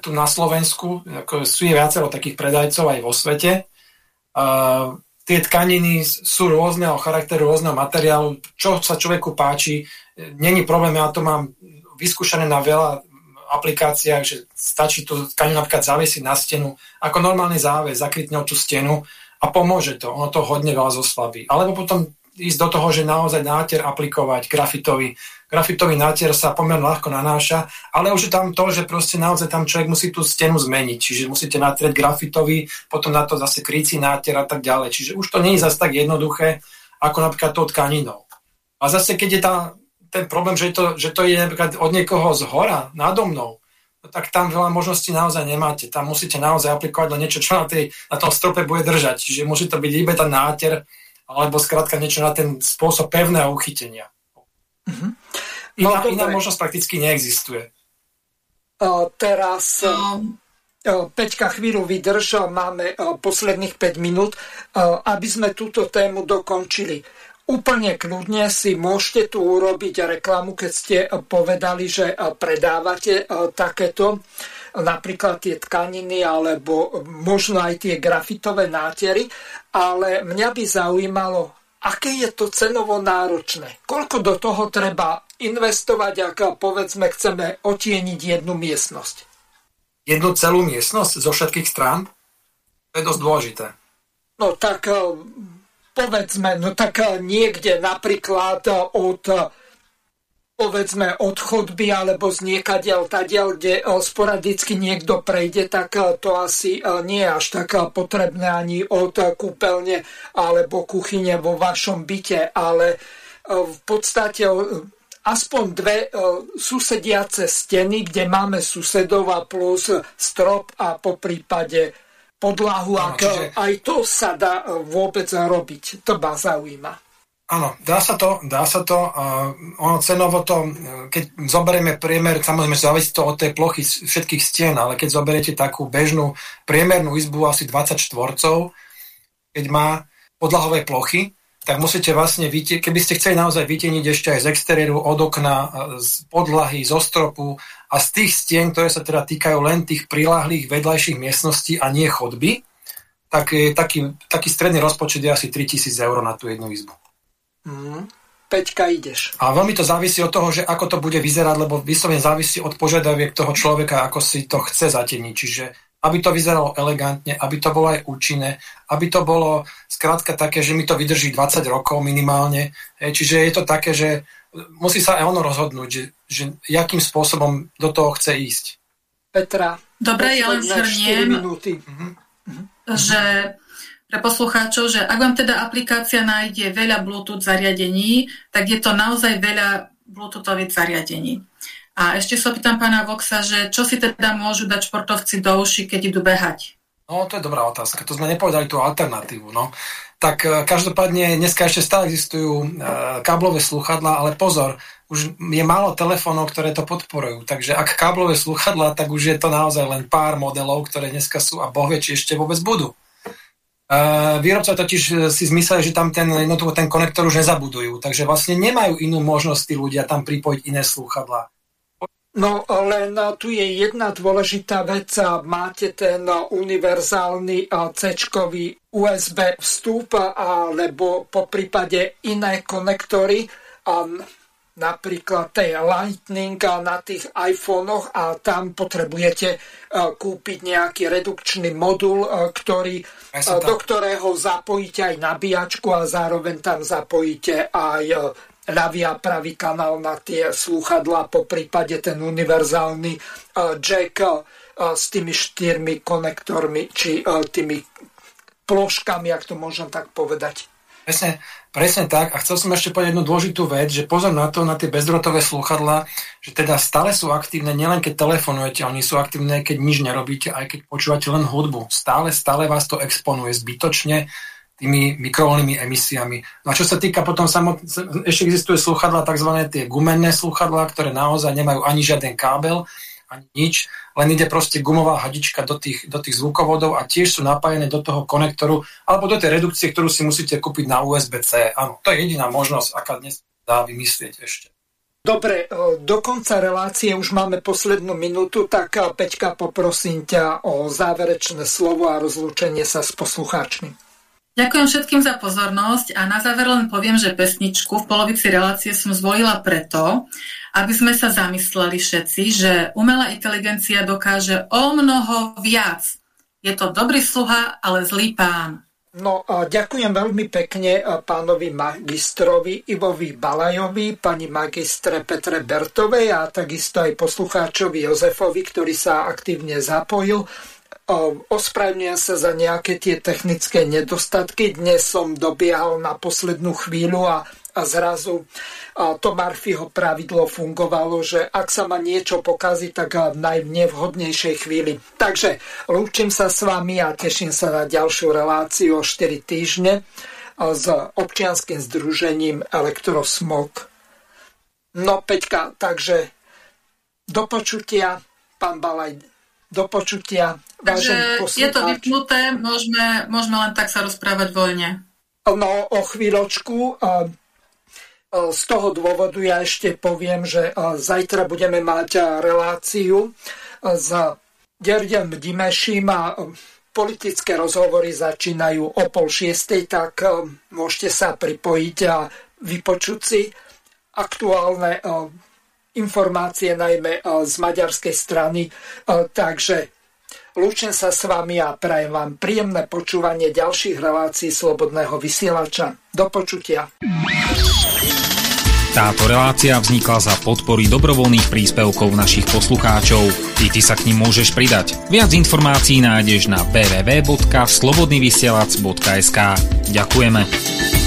tu na Slovensku, ako sú je viacero takých predajcov aj vo svete. Uh, tie tkaniny sú rôzneho charakteru, rôzneho materiálu, čo sa človeku páči, není problém, ja to mám vyskúšané na veľa aplikáciách, že stačí tu tkaninu napríklad zavesiť na stenu, ako normálny záves, zakryť ňou tú stenu a pomôže to, ono to hodne veľa zoslabí. Alebo potom ísť do toho, že naozaj náter aplikovať grafitový. Grafitový náter sa pomerne ľahko nanáša, ale už je tam to, že proste naozaj tam človek musí tú stenu zmeniť, čiže musíte natrieť grafitový, potom na to zase krycí náter a tak ďalej. Čiže už to nie je zase tak jednoduché, ako napríklad tou tkaninou. A zase, keď je tá ten problém, že to, že to je napríklad od niekoho z hora, nado mnou, no tak tam veľa možností naozaj nemáte. Tam musíte naozaj aplikovať do niečo, čo na, tej, na tom strope bude držať. Čiže môže to byť iba ten náter, alebo skrátka niečo na ten spôsob pevného uchytenia. Mm-hmm. No, iná, iná možnosť prakticky neexistuje. Uh, teraz... Um... Peťka, chvíľu vydrž, máme posledných 5 minút, aby sme túto tému dokončili. Úplne kľudne si môžete tu urobiť reklamu, keď ste povedali, že predávate e, takéto napríklad tie tkaniny alebo možno aj tie grafitové nátery, ale mňa by zaujímalo, aké je to cenovo náročné. Koľko do toho treba investovať, ak povedzme chceme otieniť jednu miestnosť? Jednu celú miestnosť zo všetkých strán? To je dosť dôležité. No tak e, povedzme, no tak eh, niekde napríklad eh, od eh, povedzme od chodby alebo z niekadiaľ tadiaľ, kde sporadicky niekto prejde, tak to asi nie je až tak potrebné ani od kúpeľne alebo kuchyne vo vašom byte, ale v podstate aspoň dve susediace steny, kde máme susedov a plus strop a po prípade podlahu, ak čiže... aj to sa dá e, vôbec robiť. To ma zaujíma. Áno, dá sa to, dá sa to. Uh, ono cenovo to, e, keď zoberieme priemer, samozrejme závisí to od tej plochy všetkých stien, ale keď zoberiete takú bežnú priemernú izbu asi 20 štvorcov, keď má podlahové plochy, tak musíte vlastne, keby ste chceli naozaj vytieniť ešte aj z exteriéru, od okna, z podlahy, zo stropu a z tých stien, ktoré sa teda týkajú len tých prilahlých vedľajších miestností a nie chodby, tak je taký, taký stredný rozpočet je asi 3000 eur na tú jednu izbu. Mm. Peťka, ideš. A veľmi to závisí od toho, že ako to bude vyzerať, lebo vyslovene závisí od požiadaviek toho človeka, ako si to chce zateniť. Čiže aby to vyzeralo elegantne, aby to bolo aj účinné, aby to bolo skrátka také, že mi to vydrží 20 rokov minimálne. Čiže je to také, že musí sa aj ono rozhodnúť, že, že jakým spôsobom do toho chce ísť. Petra, Dobre, ja len zhrniem, uh-huh. že pre poslucháčov, že ak vám teda aplikácia nájde veľa Bluetooth zariadení, tak je to naozaj veľa Bluetoothových zariadení. A ešte sa pýtam pána Voxa, že čo si teda môžu dať športovci do uši, keď idú behať? No, to je dobrá otázka. To sme nepovedali tú alternatívu. No. Tak e, každopádne dneska ešte stále existujú e, káblové sluchadla, ale pozor, už je málo telefónov, ktoré to podporujú. Takže ak káblové sluchadla, tak už je to naozaj len pár modelov, ktoré dneska sú a boh vie, či ešte vôbec budú. E, výrobca totiž si zmyslel, že tam ten, jednoducho ten konektor už nezabudujú, takže vlastne nemajú inú možnosť tí ľudia tam pripojiť iné slúchadlá. No len tu je jedna dôležitá vec. Máte ten univerzálny c USB vstup alebo po prípade iné konektory. napríklad tej Lightning na tých iPhonech a tam potrebujete kúpiť nejaký redukčný modul, ktorý, do ktorého zapojíte aj nabíjačku a zároveň tam zapojíte aj ľavý a pravý kanál na tie slúchadlá, po prípade ten univerzálny jack s tými štyrmi konektormi, či tými ploškami, ak to môžem tak povedať. Presne, presne tak. A chcel som ešte povedať jednu dôležitú vec, že pozor na to, na tie bezdrotové slúchadlá, že teda stále sú aktívne, nielen keď telefonujete, oni sú aktívne, keď nič nerobíte, aj keď počúvate len hudbu. Stále, stále vás to exponuje zbytočne tými mikrovlnými emisiami. No a čo sa týka potom samot... ešte existuje sluchadla, tzv. tie gumenné sluchadla, ktoré naozaj nemajú ani žiaden kábel, ani nič, len ide proste gumová hadička do tých, do tých zvukovodov a tiež sú napájené do toho konektoru alebo do tej redukcie, ktorú si musíte kúpiť na USB-C. Áno, to je jediná možnosť, aká dnes dá vymyslieť ešte. Dobre, do konca relácie už máme poslednú minútu, tak Peťka, poprosím ťa o záverečné slovo a rozlúčenie sa s poslucháčmi. Ďakujem všetkým za pozornosť a na záver len poviem, že pesničku v polovici relácie som zvolila preto, aby sme sa zamysleli všetci, že umelá inteligencia dokáže o mnoho viac. Je to dobrý sluha, ale zlý pán. No, ďakujem veľmi pekne pánovi magistrovi Ivovi Balajovi, pani magistre Petre Bertovej a takisto aj poslucháčovi Jozefovi, ktorý sa aktívne zapojil. Ospravedlňujem sa za nejaké tie technické nedostatky. Dnes som dobiehal na poslednú chvíľu a, a zrazu a to Marfiho pravidlo fungovalo, že ak sa ma niečo pokazí, tak v najnevhodnejšej chvíli. Takže lúčim sa s vami a teším sa na ďalšiu reláciu o 4 týždne s občianským združením Elektrosmog. No Peťka, takže do počutia, pán Balaj, do počutia. Takže je to vypnuté, môžeme, môžeme len tak sa rozprávať voľne. No, o chvíľočku. Z toho dôvodu ja ešte poviem, že zajtra budeme mať reláciu s Derdem Dimeším a politické rozhovory začínajú o pol šiestej, tak môžete sa pripojiť a vypočuť si aktuálne informácie najmä e, z maďarskej strany. E, takže lúčim sa s vami a prajem vám príjemné počúvanie ďalších relácií Slobodného vysielača. Do počutia. Táto relácia vznikla za podpory dobrovoľných príspevkov našich poslucháčov. Ty, ty sa k ním môžeš pridať. Viac informácií nájdeš na www.slobodnyvysielac.sk Ďakujeme.